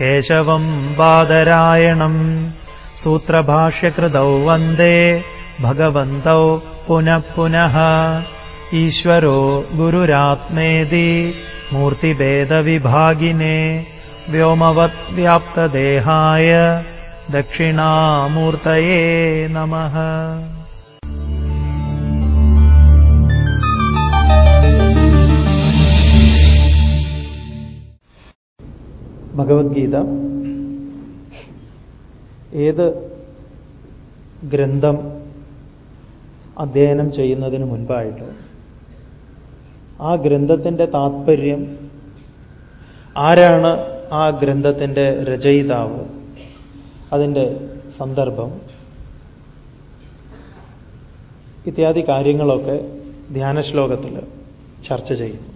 केशवम् बादरायणम् सूत्रभाष्यकृतौ वन्दे भगवन्तौ पुनः पुनः। ईश्वरो गुरुरात्मेति मूर्तिभेदविभागिने व्योमवद्व्याप्तदेहाय दक्षिणामूर्तये नमः ഭഗവത്ഗീത. ഏത് ഗ്രന്ഥം അധ്യയനം ചെയ്യുന്നതിന് മുൻപായിട്ട് ആ ഗ്രന്ഥത്തിന്റെ താത്പര്യം ആരാണ് ആ ഗ്രന്ഥത്തിന്റെ രചയിതാവ് അതിന്റെ സന്ദർഭം ഇത്യാദി കാര്യങ്ങളൊക്കെ ധ്യാനശ്ലോകത്തിൽ ചർച്ച ചെയ്യുന്നു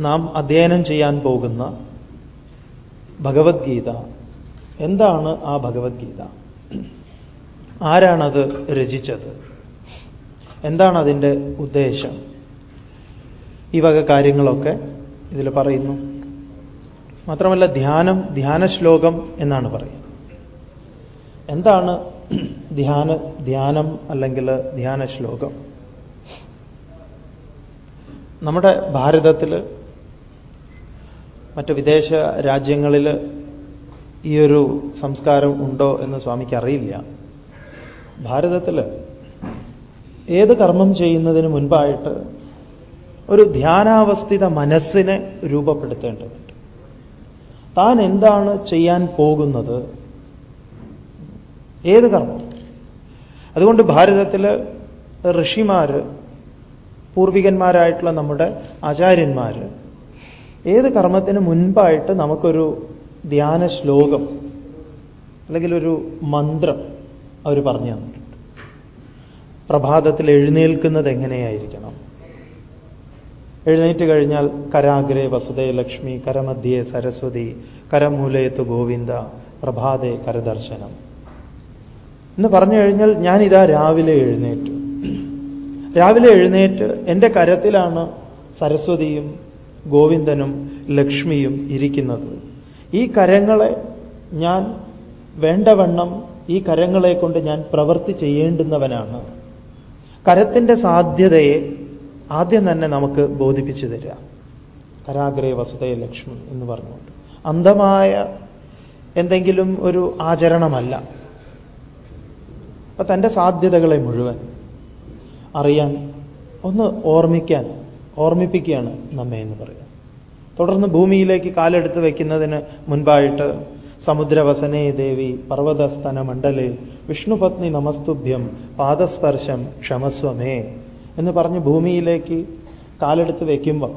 നാം അധ്യയനം ചെയ്യാൻ പോകുന്ന ഭഗവത്ഗീത. എന്താണ് ആ ഭഗവത്ഗീത? ആരാണത് രചിച്ചത്? എന്താണ് അതിന്റെ ഉദ്ദേശം? ഈ വക കാര്യങ്ങളൊക്കെ ഇതിൽ പറയുന്നു. മാത്രമല്ല ധ്യാനം ധ്യാനശ്ലോകം എന്നാണ് പറയുന്നത്. എന്താണ് ധ്യാന ധ്യാനം അല്ലെങ്കിൽ ധ്യാന ശ്ലോകം നമ്മുടെ ഭാരതത്തിൽ മറ്റ് വിദേശ രാജ്യങ്ങളിൽ ഈ ഒരു സംസ്കാരം ഉണ്ടോ എന്ന് സ്വാമിക്ക് അറിയില്ല. ഭാരതത്തിൽ ഏത് കർമ്മം ചെയ്യുന്നതിന് മുൻപായിട്ട് ഒരു ധ്യാനാവസ്ഥിത മനസ്സിനെ രൂപപ്പെടുത്തേണ്ടതുണ്ട്. താൻ എന്താണ് ചെയ്യാൻ പോകുന്നത്? ഏത് കർമ്മം? അതുകൊണ്ട് ഭാരതത്തിൽ ഋഷിമാർ പൂർവികന്മാരായിട്ടുള്ള നമ്മുടെ ആചാര്യന്മാർ ഏത് കർമ്മത്തിന് മുൻപായിട്ട് നമുക്കൊരു ധ്യാന ശ്ലോകം അല്ലെങ്കിൽ ഒരു മന്ത്രം അവർ പറഞ്ഞു തന്നിട്ടുണ്ട്. പ്രഭാതത്തിൽ എഴുന്നേൽക്കുന്നത് എങ്ങനെയായിരിക്കണം? എഴുന്നേറ്റ് കഴിഞ്ഞാൽ കരാഗ്രേ വസുദേ ലക്ഷ്മി കരമധ്യേ സരസ്വതി കരമൂലയത്ത് ഗോവിന്ദ പ്രഭാതേ കരദർശനം. എന്ന് പറഞ്ഞു കഴിഞ്ഞാൽ ഞാനിതാ രാവിലെ എഴുന്നേറ്റു. രാവിലെ എഴുന്നേറ്റ് എന്റെ കരത്തിലാണ് സരസ്വതിയും ഗോവിന്ദനും ലക്ഷ്മിയും ഇരിക്കുന്നത്. ഈ കരങ്ങളെ ഞാൻ വേണ്ടവണ്ണം ഈ കരങ്ങളെ കൊണ്ട് ഞാൻ പ്രവൃത്തി ചെയ്യേണ്ടുന്നവനാണ്. കരത്തിന്റെ സാധ്യതയെ ആദ്യം തന്നെ നമുക്ക് ബോധിപ്പിച്ചു തരിക. കരാഗ്രേ വസുതയ ലക്ഷ്മി എന്ന് പറഞ്ഞുകൊണ്ട്. അന്ധമായ എന്തെങ്കിലും ഒരു ആചരണമല്ല. അപ്പൊ തന്റെ സാധ്യതകളെ മുഴുവൻ അറിയാൻ ഒന്ന് ഓർമ്മിക്കാൻ ഓർമ്മിപ്പിക്കുകയാണ് നമ്മെ എന്ന് പറയാം തുടർന്ന് ഭൂമിയിലേക്ക് കാലെടുത്ത് വയ്ക്കുന്നതിന് മുൻപായിട്ട് സമുദ്രവസനേ ദേവി പർവതസ്തന മണ്ഡലേ വിഷ്ണുപത്നി നമസ്തുഭ്യം പാദസ്പർശം ക്ഷമസ്വമേ എന്ന് പറഞ്ഞ് ഭൂമിയിലേക്ക് കാലെടുത്ത് വയ്ക്കുമ്പോൾ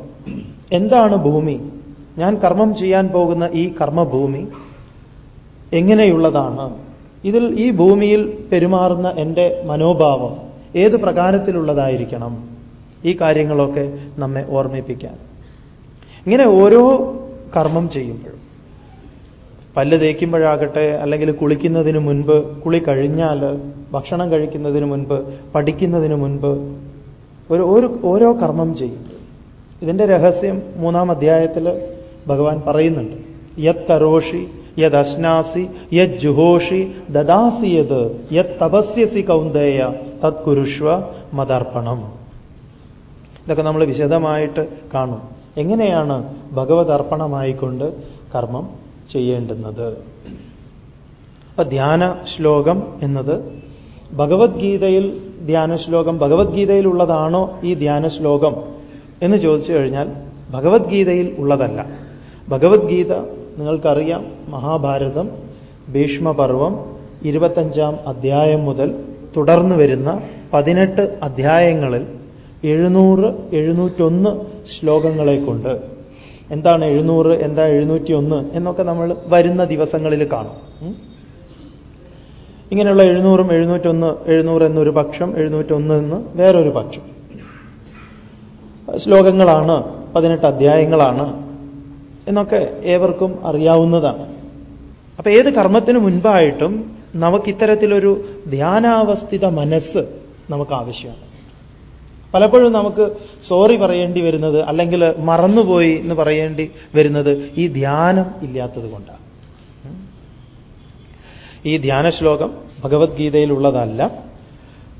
എന്താണ് ഭൂമി? ഞാൻ കർമ്മം ചെയ്യാൻ പോകുന്ന ഈ കർമ്മഭൂമി എങ്ങനെയുള്ളതാണ്? ഇതിൽ ഈ ഭൂമിയിൽ പെരുമാറുന്ന എന്റെ മനോഭാവം ഏത് പ്രകാരത്തിലുള്ളതായിരിക്കണം? ഈ കാര്യങ്ങളൊക്കെ നമ്മെ ഓർമ്മിപ്പിക്കാൻ. ഇങ്ങനെ ഓരോ കർമ്മം ചെയ്യുമ്പോഴും പല്ല് തേക്കുമ്പോഴാകട്ടെ അല്ലെങ്കിൽ കുളിക്കുന്നതിന് മുൻപ് കുളി കഴിഞ്ഞാൽ ഭക്ഷണം കഴിക്കുന്നതിന് മുൻപ് പഠിക്കുന്നതിന് മുൻപ് ഒരു ഒരു ഓരോ കർമ്മം ചെയ്യും ഇതിന്റെ രഹസ്യം മൂന്നാം അധ്യായത്തിൽ ഭഗവാൻ പറയുന്നുണ്ട്. യത് കരോഷി യത് അശ്നാസി യത് ജുഹോഷി ദദാസി യത് യത് തപസ്യസി കൗന്ദേയ തത് കുരുഷ്വ മതർപ്പണം ഇതൊക്കെ നമ്മൾ വിശദമായിട്ട് കാണും. എങ്ങനെയാണ് ഭഗവത് അർപ്പണമായിക്കൊണ്ട് കർമ്മം ചെയ്യേണ്ടുന്നത്? അപ്പൊ ധ്യാന ശ്ലോകം എന്നത് ഭഗവത്ഗീതയിൽ ധ്യാന ശ്ലോകം ഭഗവത്ഗീതയിൽ ഉള്ളതാണോ ഈ ധ്യാന ശ്ലോകം എന്ന് ചോദിച്ചു കഴിഞ്ഞാൽ ഭഗവത്ഗീതയിൽ ഉള്ളതല്ല. ഭഗവത്ഗീത നിങ്ങൾക്കറിയാം മഹാഭാരതം ഭീഷ്മപർവം ഇരുപത്തഞ്ചാം അധ്യായം മുതൽ തുടർന്നു വരുന്ന പതിനെട്ട് അധ്യായങ്ങളിൽ എഴുന്നൂറ് എഴുന്നൂറ്റൊന്ന് ശ്ലോകങ്ങളെ കൊണ്ട് എന്താണ് എഴുന്നൂറ് എന്താ എഴുന്നൂറ്റി ഒന്ന് എന്നൊക്കെ നമ്മൾ വരുന്ന ദിവസങ്ങളിൽ കാണും. ഇങ്ങനെയുള്ള എഴുന്നൂറും എഴുന്നൂറ്റൊന്ന് എഴുന്നൂറ് എന്നൊരു പക്ഷം എഴുന്നൂറ്റൊന്ന് എന്ന് വേറൊരു പക്ഷം. ശ്ലോകങ്ങളാണ് പതിനെട്ട് അധ്യായങ്ങളാണ് എന്നൊക്കെ ഏവർക്കും അറിയാവുന്നതാണ്. അപ്പൊ ഏത് കർമ്മത്തിന് മുൻപായിട്ടും നമുക്കിത്തരത്തിലൊരു ധ്യാനാവസ്ഥിത മനസ്സ് നമുക്ക് ആവശ്യമാണ് പലപ്പോഴും നമുക്ക് സോറി പറയേണ്ടി വരുന്നത് അല്ലെങ്കിൽ മറന്നുപോയി എന്ന് പറയേണ്ടി വരുന്നത് ഈ ധ്യാനം ഇല്ലാത്തത് കൊണ്ടാണ്. ഈ ധ്യാന ശ്ലോകം ഭഗവത്ഗീതയിലുള്ളതല്ല.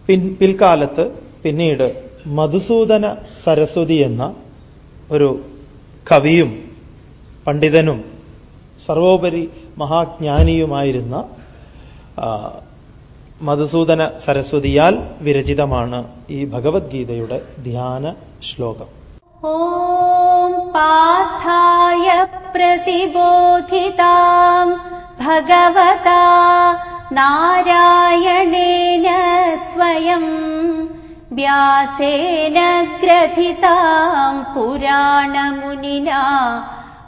പിൻ പിൽക്കാലത്ത് പിന്നീട് മധുസൂദന സരസ്വതി എന്ന ഒരു കവിയും പണ്ഡിതനും സർവോപരി മഹാജ്ഞാനിയുമായിരുന്ന മധുസൂദന സരസ്വതിയാൽ വിരചിതമാണ് ഈ ഭഗവത്ഗീതയുടെ ധ്യാന ശ്ലോകം. ഓം പാഥായ പ്രതിബോധിതാം ഭഗവതാ നാരായണേന സ്വയം വ്യാസേന ഗ്രഥിതാം പുരാണമുനിന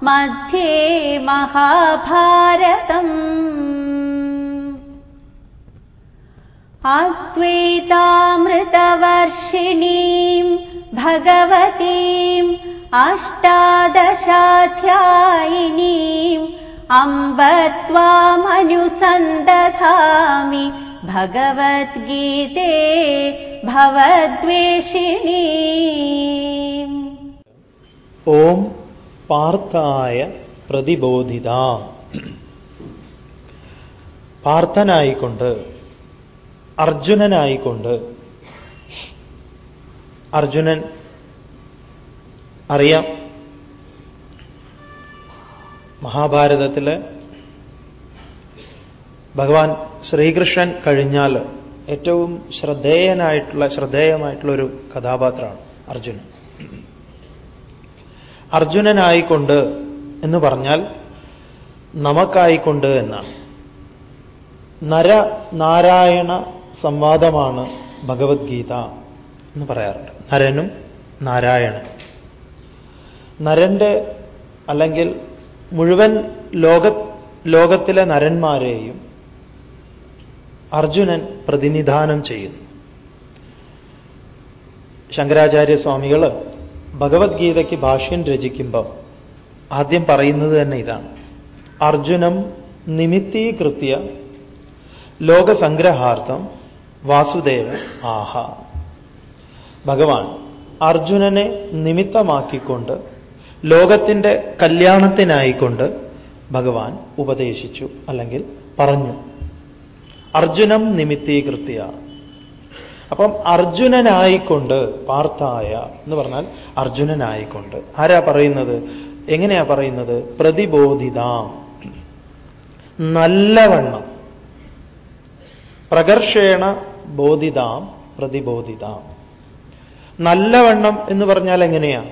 മധ്യേ മഹാഭാരതം अद्वैतामृतवर्षिणीम् भगवतीम् अष्टादशाध्यायिनीम् अम्ब त्वामनुसन्दधामि भगवद्गीते भवद्वेषिणी ॐ പാർത്ഥായ പ്രതിബോധിത പാർത്ഥനായിക്കൊണ്ട് അർജുനനായിക്കൊണ്ട്. അർജുനൻ അറിയാം മഹാഭാരതത്തിലെ ഭഗവാൻ ശ്രീകൃഷ്ണൻ കഴിഞ്ഞാൽ ഏറ്റവും ശ്രദ്ധേയനായിട്ടുള്ള ശ്രദ്ധേയമായിട്ടുള്ള ഒരു കഥാപാത്രമാണ് അർജുനൻ. അർജുനനായിക്കൊണ്ട് എന്ന് പറഞ്ഞാൽ നമുക്കായിക്കൊണ്ട് എന്നാണ്. നര നാരായണ സംവാദമാണ് ഭഗവത്ഗീത എന്ന് പറയാറുണ്ട്. നരനും നാരായണൻ. നരന്റെ അല്ലെങ്കിൽ മുഴുവൻ ലോക ലോകത്തിലെ നരന്മാരെയും അർജുനൻ പ്രതിനിധാനം ചെയ്യുന്നു. ശങ്കരാചാര്യ സ്വാമികൾ ഭഗവത്ഗീതയ്ക്ക് ഭാഷ്യം രചിക്കുമ്പം ആദ്യം പറയുന്നത് തന്നെ ഇതാണ്. അർജുനം നിമിത്തീകൃത്യ ലോകസംഗ്രഹാർത്ഥം വാസുദേവ ആഹ. ഭഗവാൻ അർജുനനെ നിമിത്തമാക്കിക്കൊണ്ട് ലോകത്തിന്റെ കല്യാണത്തിനായിക്കൊണ്ട് ഭഗവാൻ ഉപദേശിച്ചു അല്ലെങ്കിൽ പറഞ്ഞു. അർജുനം നിമിത്തീകൃത്യ. അപ്പം അർജുനനായിക്കൊണ്ട് പാർത്ഥായ എന്ന് പറഞ്ഞാൽ അർജുനനായിക്കൊണ്ട്. ആരാ പറയുന്നത്? എങ്ങനെയാ പറയുന്നത്? പ്രതിബോധിതാം. നല്ലവണ്ണം. പ്രകർഷേണ ബോധിതാം പ്രതിബോധിതാം. നല്ലവണ്ണം എന്ന് പറഞ്ഞാൽ എങ്ങനെയാ?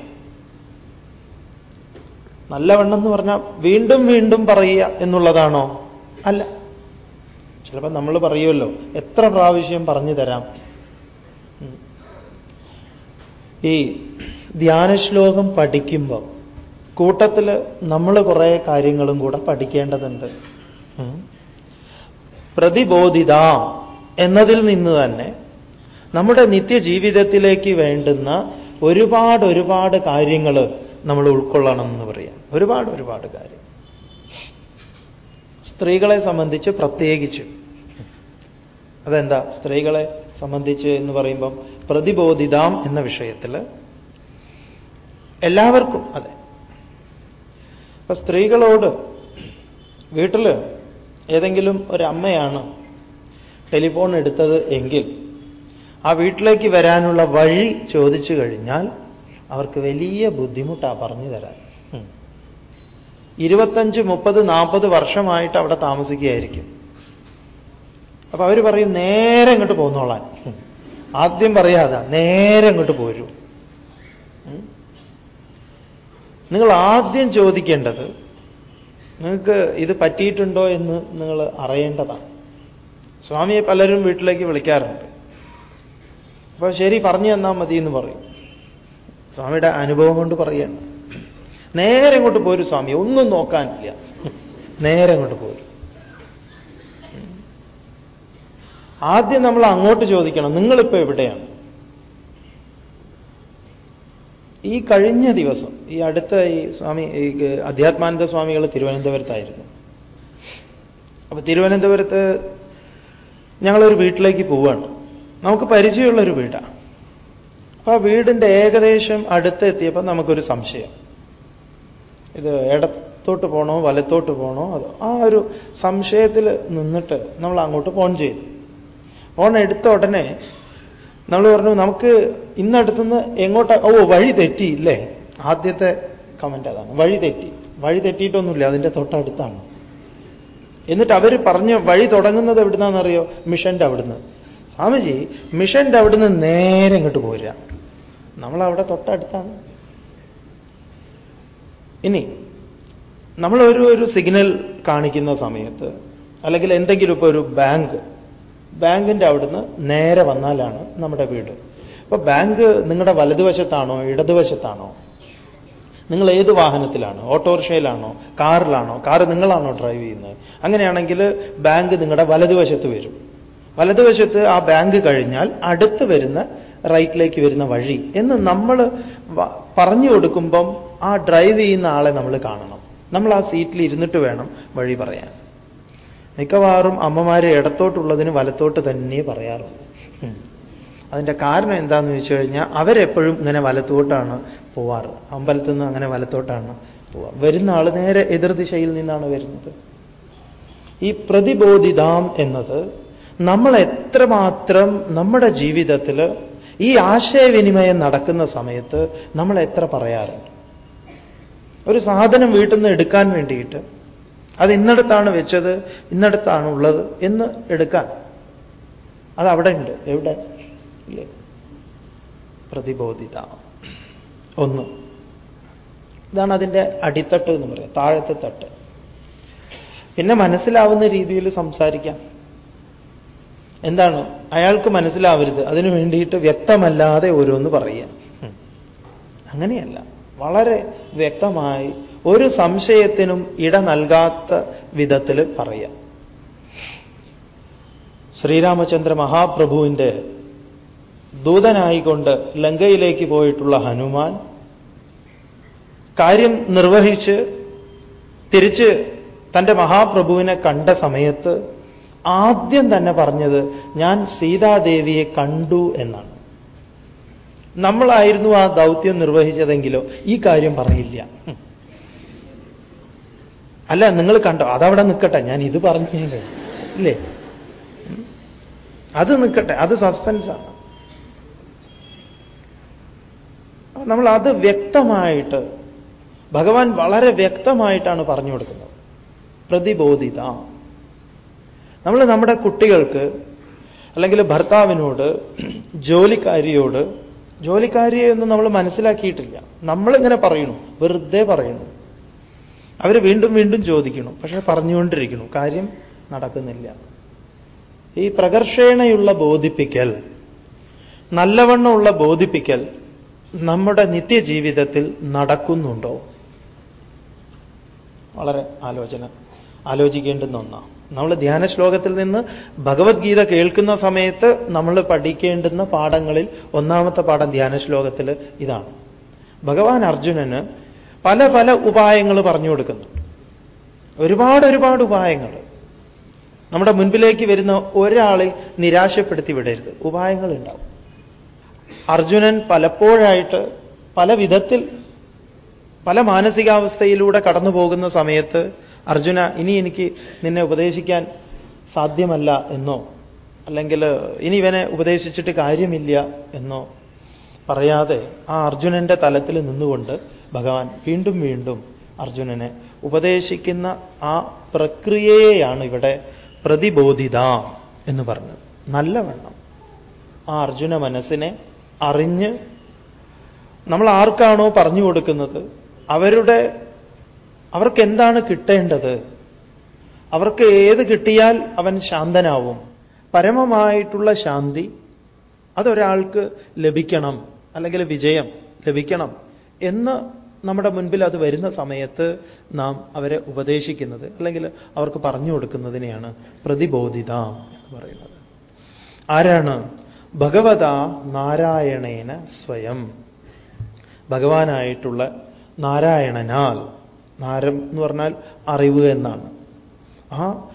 നല്ലവണ്ണം എന്ന് പറഞ്ഞാൽ വീണ്ടും വീണ്ടും പറയുക എന്നുള്ളതാണോ? അല്ല. ചിലപ്പോൾ നമ്മൾ പറയുമല്ലോ എത്ര പ്രാവശ്യം പറഞ്ഞു തരാം. ഈ ധ്യാനശ്ലോകം പഠിക്കുമ്പോൾ കൂട്ടത്തിൽ നമ്മൾ കുറേ കാര്യങ്ങളും കൂടെ പഠിക്കേണ്ടതുണ്ട്. പ്രതിബോധിത എന്നതിൽ നിന്ന് തന്നെ നമ്മുടെ നിത്യജീവിതത്തിലേക്ക് വേണ്ടുന്ന ഒരുപാട് ഒരുപാട് കാര്യങ്ങൾ നമ്മൾ ഉൾക്കൊള്ളണം എന്ന് പറയാം. ഒരുപാട് ഒരുപാട് കാര്യം. സ്ത്രീകളെ സംബന്ധിച്ച് പ്രത്യേകിച്ച്. അതെന്താ? സ്ത്രീകളെ സംബന്ധിച്ച് എന്ന് പറയുമ്പം പ്രതിബോധിതാം എന്ന വിഷയത്തിൽ എല്ലാവർക്കും അതെ. അപ്പൊ സ്ത്രീകളോട് വീട്ടിൽ ഏതെങ്കിലും ഒരമ്മയാണ് ടെലിഫോൺ എടുത്തത് എങ്കിൽ ആ വീട്ടിലേക്ക് വരാനുള്ള വഴി ചോദിച്ചു കഴിഞ്ഞാൽ അവർക്ക് വലിയ ബുദ്ധിമുട്ടാണ് പറഞ്ഞു തരാൻ. ഇരുപത്തഞ്ച് മുപ്പത് നാൽപ്പത് വർഷമായിട്ട് അവിടെ താമസിക്കുകയായിരിക്കും. അപ്പൊ അവർ പറയും നേരെ ഇങ്ങോട്ട് പോന്നോളാൻ. ആദ്യം പറയാതാ നേരെ ഇങ്ങോട്ട് പോരൂ. നിങ്ങൾ ആദ്യം ചോദിക്കേണ്ടത് നിങ്ങൾക്ക് ഇത് പറ്റിയിട്ടുണ്ടോ എന്ന് നിങ്ങൾ അറിയേണ്ടതാണ്. സ്വാമിയെ പലരും വീട്ടിലേക്ക് വിളിക്കാറുണ്ട്. അപ്പോൾ ശരി പറഞ്ഞു തന്നാൽ മതി എന്ന് പറയും. സ്വാമിയുടെ അനുഭവം കൊണ്ട് പറയണം നേരെ ഇങ്ങോട്ട് പോരും സ്വാമി ഒന്നും നോക്കാനില്ല. നേരെ ഇങ്ങോട്ട് പോരും. ആദ്യം നമ്മൾ അങ്ങോട്ട് ചോദിക്കണം നിങ്ങളിപ്പോ എവിടെയാണ്? ഈ കഴിഞ്ഞ ദിവസം ഈ അടുത്ത ഈ സ്വാമി ഈ അധ്യാത്മാനന്ദ സ്വാമികൾ തിരുവനന്തപുരത്തായിരുന്നു. അപ്പൊ തിരുവനന്തപുരത്ത് ഞങ്ങളൊരു വീട്ടിലേക്ക് പോവാണ്. നമുക്ക് പരിചയമുള്ള ഒരു വീടാണ് അപ്പൊ ആ വീടിന്റെ ഏകദേശം അടുത്ത് എത്തിയപ്പോൾ നമുക്കൊരു സംശയം. ഇത് ഇടത്തോട്ട് പോണോ വലത്തോട്ട് പോണോ അത് ആ ഒരു സംശയത്തിൽ നിന്നിട്ട് നമ്മൾ അങ്ങോട്ട് ഫോൺ ചെയ്തു. ഫോൺ എടുത്ത ഉടനെ നമ്മൾ പറഞ്ഞു നമുക്ക് ഇന്നടുത്തുനിന്ന് എങ്ങോട്ടാ ഓ വഴി തെറ്റി ഇല്ലേ? ആദ്യത്തെ കമന്റ് അതാണ്. വഴി തെറ്റി. വഴി തെറ്റിയിട്ടൊന്നുമില്ല അതിന്റെ തൊട്ടടുത്താണ്. എന്നിട്ട് അവർ പറഞ്ഞ് വഴി തുടങ്ങുന്നത് എവിടുന്നാണെന്നറിയോ? മിഷന്റെ അവിടുന്ന്. സ്വാമിജി മിഷന്റെ അവിടുന്ന് നേരെ ഇങ്ങോട്ട് പോരുക. നമ്മളവിടെ തൊട്ടടുത്താണ്. ഇനി നമ്മളൊരു ഒരു സിഗ്നൽ കാണിക്കുന്ന സമയത്ത് അല്ലെങ്കിൽ എന്തെങ്കിലും ഇപ്പോൾ ഒരു ബാങ്ക് ബാങ്കിന്റെ അവിടുന്ന് നേരെ വന്നാലാണ് നമ്മുടെ വീട്. അപ്പൊ ബാങ്ക് നിങ്ങളുടെ വലതുവശത്താണോ ഇടതുവശത്താണോ? നിങ്ങൾ ഏത് വാഹനത്തിലാണ്? ഓട്ടോറിക്ഷയിലാണോ? കാറിലാണോ? കാറ് നിങ്ങളാണോ ഡ്രൈവ് ചെയ്യുന്നത്? അങ്ങനെയാണെങ്കിൽ ബാങ്ക് നിങ്ങളുടെ വലതുവശത്ത് വരും. വലതുവശത്ത് ആ ബാങ്ക് കഴിഞ്ഞാൽ അടുത്ത് വരുന്ന റൈറ്റിലേക്ക് വരുന്ന വഴി എന്ന് നമ്മൾ പറഞ്ഞു കൊടുക്കുമ്പം ആ ഡ്രൈവ് ചെയ്യുന്ന ആളെ നമ്മൾ കാണണം. നമ്മൾ ആ സീറ്റിൽ ഇരുന്നിട്ട് വേണം വഴി പറയാൻ. മിക്കവാറും അമ്മമാര് ഇടത്തോട്ടുള്ളതിന് വലത്തോട്ട് തന്നെ പറയാറുള്ളൂ അതിന്റെ കാരണം എന്താണെന്ന് ചോദിച്ചു കഴിഞ്ഞാൽ അവരെപ്പോഴും ഇങ്ങനെ വലത്തോട്ടാണ് പോവാറ്. അമ്പലത്തിൽ നിന്ന് അങ്ങനെ വലത്തോട്ടാണ് പോവാ വരുന്ന ആൾ നേരെ എതിർദിശയിൽ നിന്നാണ് വരുന്നത്. ഈ പ്രതിബോധിതാം എന്നത് നമ്മൾ എത്രമാത്രം നമ്മുടെ ജീവിതത്തിൽ ഈ ആശയവിനിമയം നടക്കുന്ന സമയത്ത് നമ്മൾ എത്ര പറയാറുണ്ട്? ഒരു സാധനം വീട്ടിൽ നിന്ന് എടുക്കാൻ വേണ്ടിയിട്ട് അത് ഇന്നടത്താണ് വെച്ചത് ഇന്നടത്താണ് ഉള്ളത് എന്ന് എടുക്കാൻ. അത് അവിടെ ഉണ്ട്. എവിടെ? ഇല്ലേ? പ്രതിബോധിത. ഒന്ന്. ഇതാണ് അതിന്റെ അടിത്തട്ട് എന്ന് പറയാം. താഴത്തെ തട്ട്. പിന്നെ മനസ്സിലാവുന്ന രീതിയിൽ സംസാരിക്കാം. എന്താണ്? അയാൾക്ക് മനസ്സിലാവരുത്. അതിനു വേണ്ടിയിട്ട് വ്യക്തമല്ലാതെ ഓരോന്ന് പറയുക. അങ്ങനെയല്ല. വളരെ വ്യക്തമായി ഒരു സംശയത്തിനും ഇട നൽകാത്ത വിധത്തിൽ പറയാം. ശ്രീരാമചന്ദ്ര മഹാപ്രഭുവിന്റെ ദൂതനായിക്കൊണ്ട് ലങ്കയിലേക്ക് പോയിട്ടുള്ള ഹനുമാൻ കാര്യം നിർവഹിച്ച് തിരിച്ച് തന്റെ മഹാപ്രഭുവിനെ കണ്ട സമയത്ത് ആദ്യം തന്നെ പറഞ്ഞത് ഞാൻ സീതാദേവിയെ കണ്ടു എന്നാണ്. നമ്മളായിരുന്നു ആ ദൗത്യം നിർവഹിച്ചതെങ്കിലോ ഈ കാര്യം പറയില്ല. അല്ല നിങ്ങൾ കണ്ടോ? അതവിടെ നിൽക്കട്ടെ ഞാൻ ഇത് പറഞ്ഞു ഇല്ലേ? അത് നിൽക്കട്ടെ അത് സസ്പെൻസാണ് നമ്മൾ അത് വ്യക്തമായിട്ട് ഭഗവാൻ വളരെ വ്യക്തമായിട്ടാണ് പറഞ്ഞു കൊടുക്കുന്നത്. പ്രതിബോധിത. നമ്മൾ നമ്മുടെ കുട്ടികൾക്ക് അല്ലെങ്കിൽ ഭർത്താവിനോട് ജോലിക്കാരിയോട് ജോലിക്കാരിയെ ഒന്നും നമ്മൾ മനസ്സിലാക്കിയിട്ടില്ല. നമ്മളിങ്ങനെ പറയുന്നു. വെറുതെ പറയുന്നു. അവർ വീണ്ടും വീണ്ടും ചോദിക്കണം പക്ഷേ പറഞ്ഞുകൊണ്ടിരിക്കുന്നു. കാര്യം നടക്കുന്നില്ല. ഈ പ്രകർഷേണയുള്ള ബോധിപ്പിക്കൽ നല്ലവണ്ണമുള്ള ബോധിപ്പിക്കൽ നമ്മുടെ നിത്യജീവിതത്തിൽ നടക്കുന്നുണ്ടോ? വളരെ ആലോചന ആലോചിക്കേണ്ടുന്ന ഒന്നാണ് നമ്മൾ ധ്യാന ശ്ലോകത്തിൽ നിന്ന് ഭഗവത്ഗീത കേൾക്കുന്ന സമയത്ത് നമ്മൾ പഠിക്കേണ്ടുന്ന പാഠങ്ങളിൽ ഒന്നാമത്തെ പാഠം ധ്യാന ശ്ലോകത്തിൽ ഇതാണ്. ഭഗവാൻ അർജുനന് പല പല ഉപായങ്ങൾ പറഞ്ഞു കൊടുക്കുന്നു. ഒരുപാട് ഒരുപാട് ഉപായങ്ങൾ. നമ്മുടെ മുൻപിലേക്ക് വരുന്ന ഒരാളെ നിരാശപ്പെടുത്തി വിടരുത്. ഉപായങ്ങൾ ഉണ്ടാവും. അർജുനൻ പലപ്പോഴായിട്ട് പല വിധത്തിൽ പല മാനസികാവസ്ഥയിലൂടെ കടന്നു പോകുന്ന സമയത്ത് അർജുന ഇനി എനിക്ക് നിന്നെ ഉപദേശിക്കാൻ സാധ്യമല്ല എന്നോ അല്ലെങ്കിൽ ഇനി ഇവനെ ഉപദേശിച്ചിട്ട് കാര്യമില്ല എന്നോ പറയാതെ ആ അർജുനന്റെ തലത്തിൽ നിന്നുകൊണ്ട് ഭഗവാൻ വീണ്ടും വീണ്ടും അർജുനനെ ഉപദേശിക്കുന്ന ആ പ്രക്രിയയെയാണ് ഇവിടെ പ്രതിബോധിത എന്ന് പറഞ്ഞത്. നല്ലവണ്ണം ആ അർജുന മനസ്സിനെ അറിഞ്ഞ് നമ്മൾ ആർക്കാണോ പറഞ്ഞു കൊടുക്കുന്നത്? അവരുടെ അവർക്ക് എന്താണ് കിട്ടേണ്ടത്? അവർക്ക് ഏത് കിട്ടിയാൽ അവൻ ശാന്തനാവും? പരമമായിട്ടുള്ള ശാന്തി അതൊരാൾക്ക് ലഭിക്കണം. അല്ലെങ്കിൽ വിജയം ലഭിക്കണം എന്ന് നമ്മുടെ മുൻപിൽ അത് വരുന്ന സമയത്ത് നാം അവരെ ഉപദേശിക്കുന്നത് അല്ലെങ്കിൽ അവർക്ക് പറഞ്ഞു കൊടുക്കുന്നതിനെയാണ് പ്രതിബോധിത എന്ന് പറയുന്നത്. ആരാണ്? ഭഗവത നാരായണേന സ്വയം. ഭഗവാനായിട്ടുള്ള നാരായണനാൽ നാരം എന്ന് പറഞ്ഞാൽ അറിവ് എന്നാണ്. ആ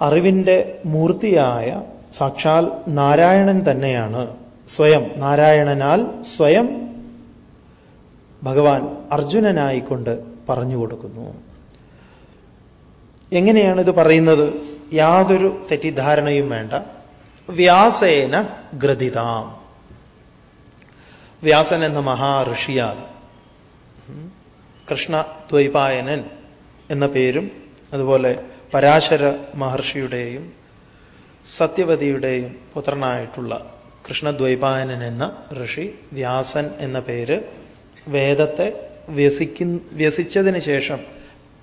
അറിവിന്റെ മൂർത്തിയായ സാക്ഷാൽ നാരായണൻ തന്നെയാണ്. സ്വയം നാരായണനാൽ സ്വയം ഭഗവാൻ അർജുനനായിക്കൊണ്ട് പറഞ്ഞു കൊടുക്കുന്നു. എങ്ങനെയാണ് ഇത് പറയുന്നത്? യാതൊരു തെറ്റിദ്ധാരണയും വേണ്ട. വ്യാസേന ഗ്രഥിതാം. വ്യാസൻ എന്ന മഹാഋഷിയാൽ. കൃഷ്ണ ദ്വൈപായനൻ എന്ന പേരും അതുപോലെ പരാശര മഹർഷിയുടെയും സത്യവതിയുടെയും പുത്രനായിട്ടുള്ള കൃഷ്ണദ്വൈപായനൻ എന്ന ഋഷി വ്യാസൻ എന്ന പേര് വേദത്തെ വ്യസിക്കു വ്യസിച്ചതിന് ശേഷം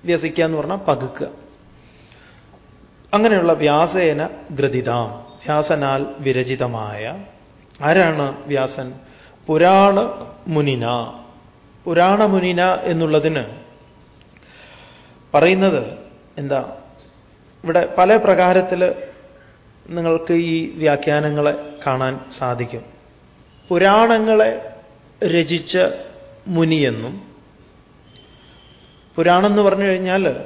വ്യസിക്കുക എന്ന് പറഞ്ഞാൽ പകുക്കുക. അങ്ങനെയുള്ള വ്യാസേന ഗ്രഥിതാം. വ്യാസനാൽ വിരചിതമായ. ആരാണ് വ്യാസൻ? പുരാണ മുനിന. പുരാണ മുനിന എന്നുള്ളതിന് പറയുന്നത് എന്താ? ഇവിടെ പല പ്രകാരത്തിൽ നിങ്ങൾക്ക് ഈ വ്യാഖ്യാനങ്ങളെ കാണാൻ സാധിക്കും. പുരാണങ്ങളെ രചിച്ച മുനിയെന്നും പുരാണം എന്ന് പറഞ്ഞു കഴിഞ്ഞാൽ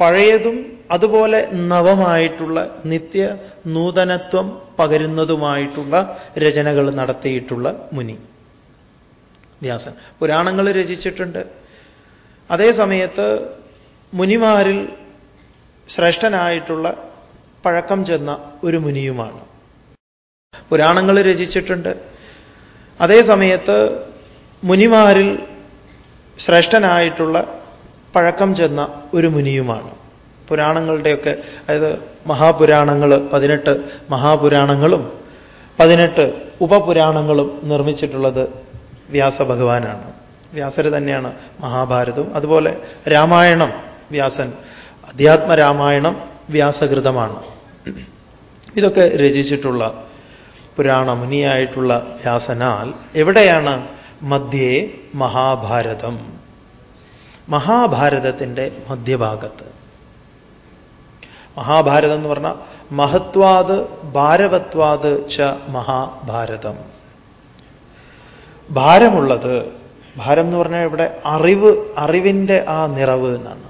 പഴയതും അതുപോലെ നവമായിട്ടുള്ള നിത്യ നൂതനത്വം പകരുന്നതുമായിട്ടുള്ള രചനകൾ നടത്തിയിട്ടുള്ള മുനി വ്യാസൻ. പുരാണങ്ങൾ രചിച്ചിട്ടുണ്ട്. അതേ സമയത്ത് മുനിമാരിൽ ശ്രേഷ്ഠനായിട്ടുള്ള പഴക്കം ചെന്ന ഒരു മുനിയുമാണ്. പുരാണങ്ങൾ രചിച്ചിട്ടുണ്ട്. അതേ സമയത്ത് മുനിമാരിൽ ശ്രേഷ്ഠനായിട്ടുള്ള പഴക്കം ചെന്ന ഒരു മുനിയുമാണ്. പുരാണങ്ങളുടെയൊക്കെ അതായത് മഹാപുരാണങ്ങൾ പതിനെട്ട് മഹാപുരാണങ്ങളും പതിനെട്ട് ഉപപുരാണങ്ങളും നിർമ്മിച്ചിട്ടുള്ളത് വ്യാസഭഗവാനാണ്. വ്യാസര് തന്നെയാണ് മഹാഭാരതവും അതുപോലെ രാമായണം വ്യാസൻ അധ്യാത്മരാമായണം വ്യാസകൃതമാണ്. ഇതൊക്കെ രചിച്ചിട്ടുള്ള പുരാണമുനിയായിട്ടുള്ള വ്യാസനാൽ എവിടെയാണ് മധ്യേ മഹാഭാരതം? മഹാഭാരതത്തിന്റെ മധ്യഭാഗത്ത്. മഹാഭാരതം എന്ന് പറഞ്ഞാൽ മഹത്വാത് ഭാരവത്വാത് ച മഹാഭാരതം. ഭാരമുള്ളത് ഭാരം എന്ന് പറഞ്ഞാൽ ഇവിടെ അറിവ് അറിവിന്റെ ആ നിറവ് എന്നാണ്.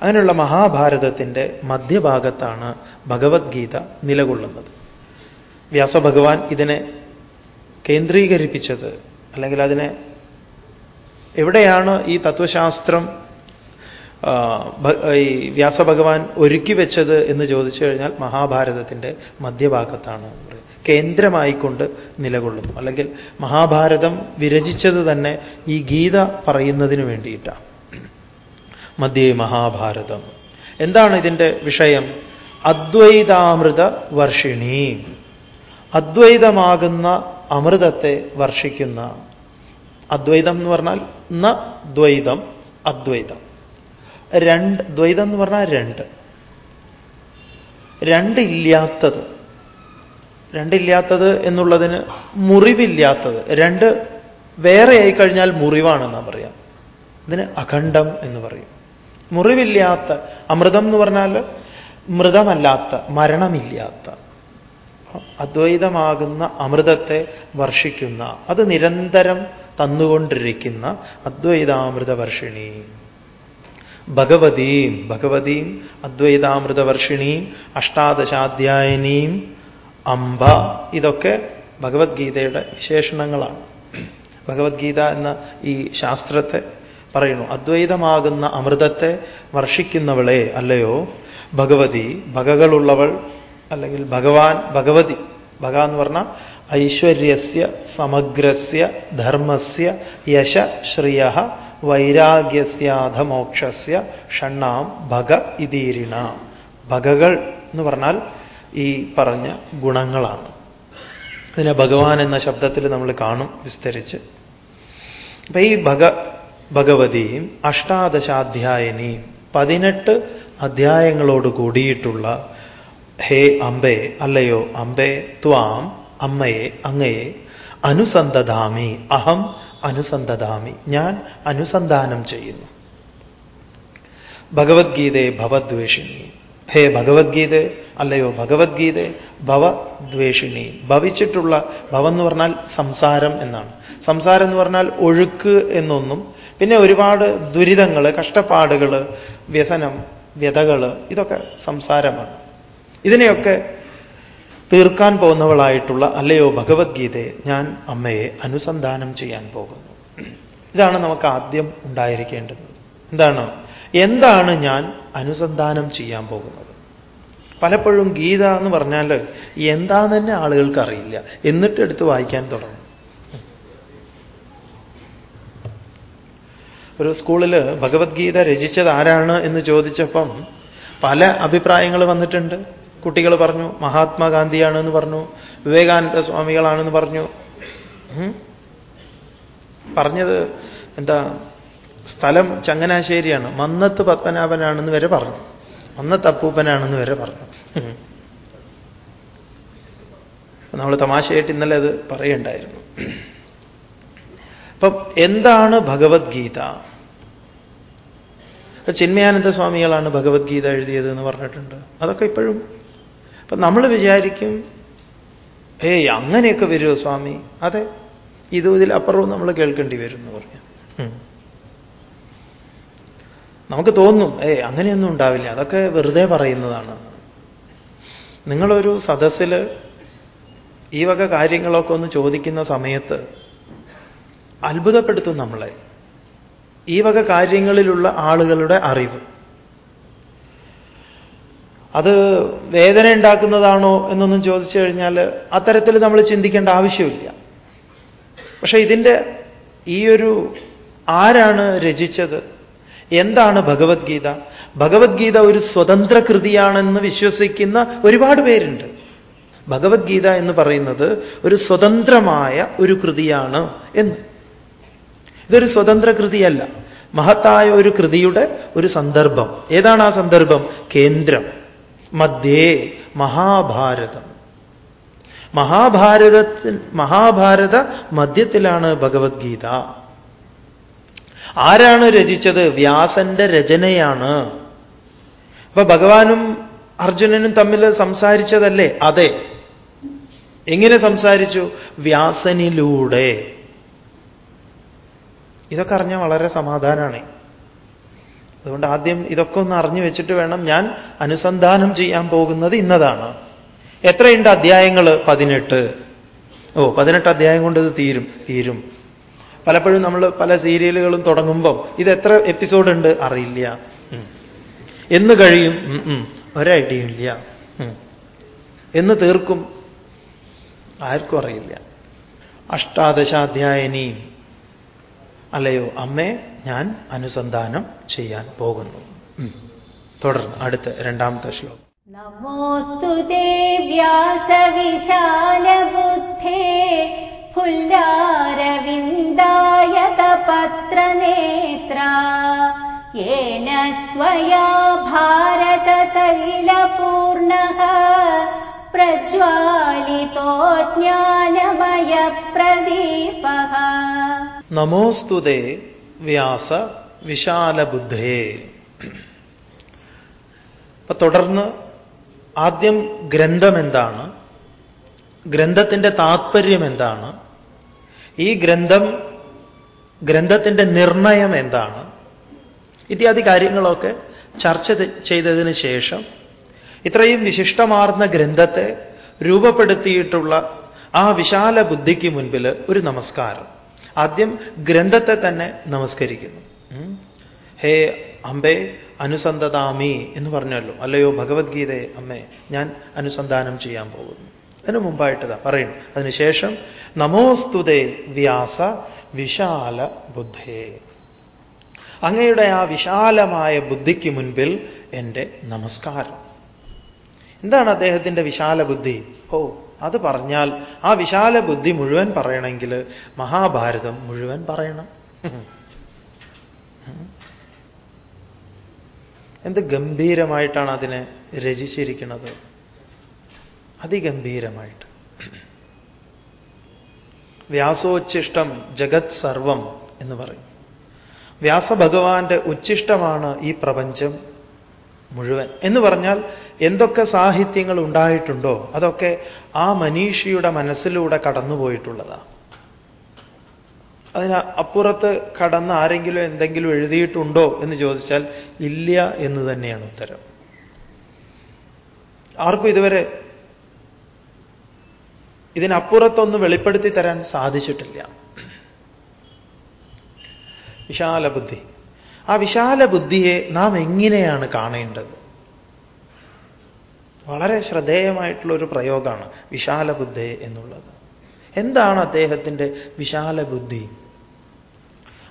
അങ്ങനെയുള്ള മഹാഭാരതത്തിന്റെ മധ്യഭാഗത്താണ് ഭഗവത്ഗീത നിലകൊള്ളുന്നത്. വ്യാസഭഗവാൻ ഇതിനെ കേന്ദ്രീകരിപ്പിച്ചത് അല്ലെങ്കിൽ അതിനെ എവിടെയാണ് ഈ തത്വശാസ്ത്രം ഈ വ്യാസഭഗവാൻ ഒരുക്കി വെച്ചത് എന്ന് ചോദിച്ചു കഴിഞ്ഞാൽ മഹാഭാരതത്തിന്റെ മധ്യഭാഗത്താണ് കേന്ദ്രമായിക്കൊണ്ട് നിലകൊള്ളുന്നു. അല്ലെങ്കിൽ മഹാഭാരതം വിരചിച്ചത് തന്നെ ഈ ഗീത പറയുന്നതിന് വേണ്ടിയിട്ടാണ്. മധ്യേ മഹാഭാരതം. എന്താണ് ഇതിന്റെ വിഷയം? അദ്വൈതാമൃത വർഷിണി. അദ്വൈതമാകുന്ന അമൃതത്തെ വർഷിക്കുന്ന. അദ്വൈതം എന്ന് പറഞ്ഞാൽ ന ദ്വൈതം അദ്വൈതം. രണ്ട് ദ്വൈതം എന്ന് പറഞ്ഞാൽ രണ്ട്. രണ്ടില്ലാത്തത്. രണ്ടില്ലാത്തത് എന്നുള്ളതിന് മുറിവില്ലാത്തത്. രണ്ട് വേറെയായി കഴിഞ്ഞാൽ മുറിവാണെന്നാണ് പറയാം. ഇതിന് അഖണ്ഡം എന്ന് പറയും. മുറിവില്ലാത്ത അമൃതം എന്ന് പറഞ്ഞാൽ മൃതമല്ലാത്ത മരണമില്ലാത്ത അദ്വൈതമാകുന്ന അമൃതത്തെ വർഷിക്കുന്ന അത് നിരന്തരം തന്നുകൊണ്ടിരിക്കുന്ന അദ്വൈതാമൃത വർഷിണി ഭഗവതീം ഭഗവതീം അദ്വൈതാമൃത വർഷിണിയും അഷ്ടാദശാധ്യായനിയും അംബ ഇതൊക്കെ ഭഗവത്ഗീതയുടെ വിശേഷണങ്ങളാണ്. ഭഗവത്ഗീത എന്ന ഈ ശാസ്ത്രത്തെ പറയുന്നു അദ്വൈതമാകുന്ന അമൃതത്തെ വർഷിക്കുന്നവളെ അല്ലയോ? ഭഗവതി ഭഗകളുള്ളവൾ അല്ലെങ്കിൽ ഭഗവാൻ ഭഗവതി. ഭഗ എന്ന് പറഞ്ഞാൽ ഐശ്വര്യസ്യ സമഗ്രസ്യ ധർമ്മസ്യ യശ ശ്രിയ വൈരാഗ്യസ്യാധമോക്ഷസ്യ ഷണ്ണാം ഭഗ ഇതീരിണ. ഭഗകൾ എന്ന് പറഞ്ഞാൽ ഈ പറഞ്ഞ ഗുണങ്ങളാണ്. അതിനെ ഭഗവാൻ എന്ന ശബ്ദത്തിൽ നമ്മൾ കാണും വിസ്തരിച്ച്. അപ്പൊ ഈ ഭഗ ഭഗവതിയും അഷ്ടാദശാധ്യായനി പതിനെട്ട് അധ്യായങ്ങളോട് കൂടിയിട്ടുള്ള ഹേ അംബേ അല്ലയോ അംബേ ത്വാം അമ്മയെ അങ്ങയെ അനുസന്ധതാമി അഹം അനുസന്ധതാമി ഞാൻ അനുസന്ധാനം ചെയ്യുന്നു. ഭഗവത്ഗീതയെ ഭവദ്വേഷിണി. ഹേ ഭഗവത്ഗീത അല്ലയോ ഭഗവത്ഗീത ഭവദ്വേഷിണി. ഭവിച്ചിട്ടുള്ള എന്ന് പറഞ്ഞാൽ സംസാരം എന്നാണ്. സംസാരം എന്ന് പറഞ്ഞാൽ ഒഴുക്ക് എന്നൊന്നും പിന്നെ ഒരുപാട് ദുരിതങ്ങൾ കഷ്ടപ്പാടുകൾ വ്യസനം വ്യതകൾ ഇതൊക്കെ സംസാരമാണ്. ഇതിനെയൊക്കെ തീർക്കാൻ പോകുന്നവളായിട്ടുള്ള അല്ലയോ ഭഗവത്ഗീതയെ ഞാൻ അമ്മയെ അനുസന്ധാനം ചെയ്യാൻ പോകുന്നു. ഇതാണ് നമുക്ക് ആദ്യം ഉണ്ടായിരിക്കേണ്ടത്. എന്താണ്? എന്താണ് ഞാൻ അനുസന്ധാനം ചെയ്യാൻ പോകുന്നത്? പലപ്പോഴും ഗീത എന്ന് പറഞ്ഞാൽ എന്താന്ന് തന്നെ ആളുകൾക്ക് അറിയില്ല. എന്നിട്ട് എടുത്ത് വായിക്കാൻ തുടങ്ങും. ഒരു സ്കൂളിൽ ഭഗവത്ഗീത രചിച്ചത് ആരാണ് എന്ന് ചോദിച്ചപ്പം പല അഭിപ്രായങ്ങൾ വന്നിട്ടുണ്ട്. കുട്ടികൾ പറഞ്ഞു മഹാത്മാഗാന്ധിയാണെന്ന് പറഞ്ഞു വിവേകാനന്ദ സ്വാമികളാണെന്ന് പറഞ്ഞു. പറഞ്ഞത് എന്താ സ്ഥലം ചങ്ങനാശ്ശേരിയാണ് മന്നത്ത് പത്മനാഭനാണെന്ന് വരെ പറഞ്ഞു. മന്നത്ത് അപ്പൂപ്പനാണെന്ന് വരെ പറഞ്ഞു. നമ്മൾ തമാശയായിട്ട് ഇന്നലെ അത് പറയണ്ടായിരുന്നു അപ്പം എന്താണ് ഭഗവത്ഗീത? ചിന്മയാനന്ദ സ്വാമികളാണ് ഭഗവത്ഗീത എഴുതിയത് എന്ന് പറഞ്ഞിട്ടുണ്ട്. അതൊക്കെ ഇപ്പോഴും. അപ്പൊ നമ്മൾ വിചാരിക്കും ഏയ് അങ്ങനെയൊക്കെ വരുമോ സ്വാമി? അതെ. ഇതും ഇതിലപ്പുറവും നമ്മൾ കേൾക്കേണ്ടി വരും എന്ന് പറഞ്ഞു നമുക്ക് തോന്നും ഏ അങ്ങനെയൊന്നും ഉണ്ടാവില്ല. അതൊക്കെ വെറുതെ പറയുന്നതാണ്. നിങ്ങളൊരു സദസ്സിൽ ഈ വക കാര്യങ്ങളൊക്കെ ഒന്ന് ചോദിക്കുന്ന സമയത്ത് അത്ഭുതപ്പെടുത്തും നമ്മളെ. ഈ വക കാര്യങ്ങളിലുള്ള ആളുകളുടെ അറിവ്. അത് വേദന ഉണ്ടാക്കുന്നതാണോ എന്നൊന്നും ചോദിച്ചു കഴിഞ്ഞാൽ അത്തരത്തിൽ നമ്മൾ ചിന്തിക്കേണ്ട ആവശ്യമില്ല. പക്ഷെ ഇതിന്റെ ഈ ഒരു ആരാണ് രചിച്ചത്? എന്താണ് ഭഗവത്ഗീത? ഭഗവത്ഗീത ഒരു സ്വതന്ത്ര കൃതിയാണെന്ന് വിശ്വസിക്കുന്ന ഒരുപാട് പേരുണ്ട്. ഭഗവത്ഗീത എന്ന് പറയുന്നത് ഒരു സ്വതന്ത്രമായ ഒരു കൃതിയാണ് എന്ന്. ഇതൊരു സ്വതന്ത്ര കൃതിയല്ല. മഹത്തായ ഒരു കൃതിയുടെ ഒരു സന്ദർഭം. ഏതാണ് ആ സന്ദർഭം? കേന്ദ്രം. മധ്യേ മഹാഭാരതം. മഹാഭാരതത്തിൽ മഹാഭാരത മധ്യത്തിലാണ് ഭഗവത്ഗീത. ആരാണ് രചിച്ചത്? വ്യാസന്റെ രചനയാണ്. അപ്പൊ ഭഗവാനും അർജുനനും തമ്മിൽ സംസാരിച്ചതല്ലേ? അതെ. എങ്ങനെ സംസാരിച്ചു? വ്യാസനിലൂടെ. ഇതൊക്കെ അറിഞ്ഞാൽ വളരെ സമാധാനമാണ് അതുകൊണ്ട് ആദ്യം ഇതൊക്കെ ഒന്ന് അറിഞ്ഞു വെച്ചിട്ട് വേണം ഞാൻ അനുസന്ധാനം ചെയ്യാൻ പോകുന്നത് ഇന്നതാണ്. എത്രയുണ്ട് അധ്യായങ്ങൾ? പതിനെട്ട്. ഓ പതിനെട്ട് അധ്യായം കൊണ്ട് ഇത് തീരും തീരും. പലപ്പോഴും നമ്മൾ പല സീരിയലുകളും തുടങ്ങുമ്പം ഇത് എത്ര എപ്പിസോഡ് ഉണ്ട്? അറിയില്ല. എന്ന് കഴിയും? ഒരൈഡിയ ഇല്ല. എന്ന് തീർക്കും? ആർക്കും അറിയില്ല. അഷ്ടാദശാധ്യായനിയും അല്ലയോ അമ്മേ ഞാൻ അനുസന്ധാനം ചെയ്യാൻ പോകുന്നു തുടർന്ന് അടുത്ത രണ്ടാമത്തെ ശ്ലോകം നമോസ്തു വ്യാസവിശാലബുദ്ധേ फुल्लारविन्दायतपत्रनेत्र येन त्वया भारततैलपूर्णः प्रज्वालितो ज्ञानमयप्रदीपः നമോസ്തുതേ വ്യാസ വിശാലബുദ്ധേ. അപ്പൊ തുടർന്ന് ആദ്യം ഗ്രന്ഥം എന്താണ് ഗ്രന്ഥത്തിന്റെ താത്പര്യം എന്താണ് ഈ ഗ്രന്ഥം ഗ്രന്ഥത്തിന്റെ നിർണയം എന്താണ് ഇത്യാദി കാര്യങ്ങളൊക്കെ ചർച്ച ചെയ്തതിന് ശേഷം ഇത്രയും വിശിഷ്ടമാർന്ന ഗ്രന്ഥത്തെ രൂപപ്പെടുത്തിയിട്ടുള്ള ആ വിശാല ബുദ്ധിക്ക് മുൻപിൽ ഒരു നമസ്കാരം. ആദ്യം ഗ്രന്ഥത്തെ തന്നെ നമസ്കരിക്കുന്നു. ഹേ അമ്പേ അനുസന്ധതാമി എന്ന് പറഞ്ഞല്ലോ. അല്ലയോ ഭഗവത്ഗീതയെ അമ്മേ ഞാൻ അനുസന്ധാനം ചെയ്യാൻ പോകുന്നു. അതിന് മുമ്പായിട്ടതാ പറയുന്നു. അതിനുശേഷം നമോസ്തുതേ വ്യാസ വിശാല ബുദ്ധേ. അങ്ങയുടെ ആ വിശാലമായ ബുദ്ധിക്ക് മുൻപിൽ എന്റെ നമസ്കാരം. എന്താണ് അദ്ദേഹത്തിന്റെ വിശാല ബുദ്ധി? ഓ അത് പറഞ്ഞാൽ ആ വിശാല ബുദ്ധി മുഴുവൻ പറയണമെങ്കിൽ മഹാഭാരതം മുഴുവൻ പറയണം. എന്ത് ഗംഭീരമായിട്ടാണ് അതിനെ രചിച്ചിരിക്കുന്നത്? അതിഗംഭീരമായിട്ട്. വ്യാസോച്ഛിഷ്ടം ജഗത് സർവം എന്ന് പറയും. വ്യാസഭഗവാന്റെ ഉച്ഛിഷ്ടമാണ് ഈ പ്രപഞ്ചം. മുഴുവൻ. എന്ന് പറഞ്ഞാൽ എന്തൊക്കെ സാഹിത്യങ്ങൾ ഉണ്ടായിട്ടുണ്ടോ അതൊക്കെ ആ മനീഷിയുടെ മനസ്സിലൂടെ കടന്നുപോയിട്ടുള്ളതാണ് അതിന് അപ്പുറത്ത് കടന്ന് ആരെങ്കിലും എന്തെങ്കിലും എഴുതിയിട്ടുണ്ടോ എന്ന് ചോദിച്ചാൽ ഇല്ല എന്ന് തന്നെയാണ് ഉത്തരം. ആർക്കും ഇതുവരെ ഇതിനപ്പുറത്തൊന്ന് വെളിപ്പെടുത്തി തരാൻ സാധിച്ചിട്ടില്ല. വിശാല ബുദ്ധി ആ വിശാല ബുദ്ധിയെ നാം എങ്ങനെയാണ് കാണേണ്ടത്? വളരെ ശ്രദ്ധേയമായിട്ടുള്ള ഒരു പ്രയോഗമാണ് വിശാല ബുദ്ധി എന്നുള്ളത്. എന്താണ് അദ്ദേഹത്തിന്റെ വിശാല ബുദ്ധി?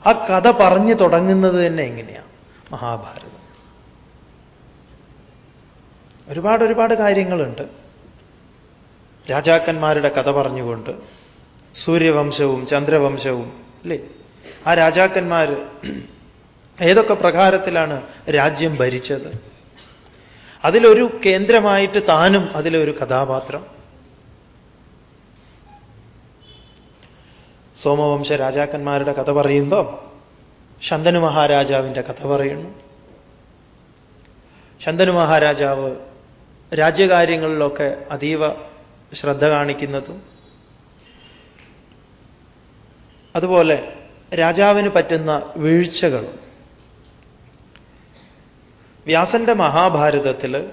ആ കഥ പറഞ്ഞു തുടങ്ങുന്നത് തന്നെ എങ്ങനെയാണ് മഹാഭാരതം. ഒരുപാട് ഒരുപാട് കാര്യങ്ങളുണ്ട്. രാജാക്കന്മാരുടെ കഥ പറഞ്ഞുകൊണ്ട് സൂര്യവംശവും ചന്ദ്രവംശവും അല്ലേ? ആ രാജാക്കന്മാർ ഏതൊക്കെ പ്രകാരത്തിലാണ് രാജ്യം ഭരിച്ചത്? അതിലൊരു കേന്ദ്രമായിട്ട് താനും അതിലൊരു കഥാപാത്രം. സോമവംശ രാജാക്കന്മാരുടെ കഥ പറയുമ്പോൾ ശന്തനു മഹാരാജാവിന്റെ കഥ പറയുന്നു. ശന്തനു മഹാരാജാവ് രാജ്യകാര്യങ്ങളിലൊക്കെ അതീവ ശ്രദ്ധ കാണിക്കുന്നതും അതുപോലെ രാജാവിന് പറ്റുന്ന വീഴ്ചകളും വ്യാസന്റെ മഹാഭാരതത്തിൽ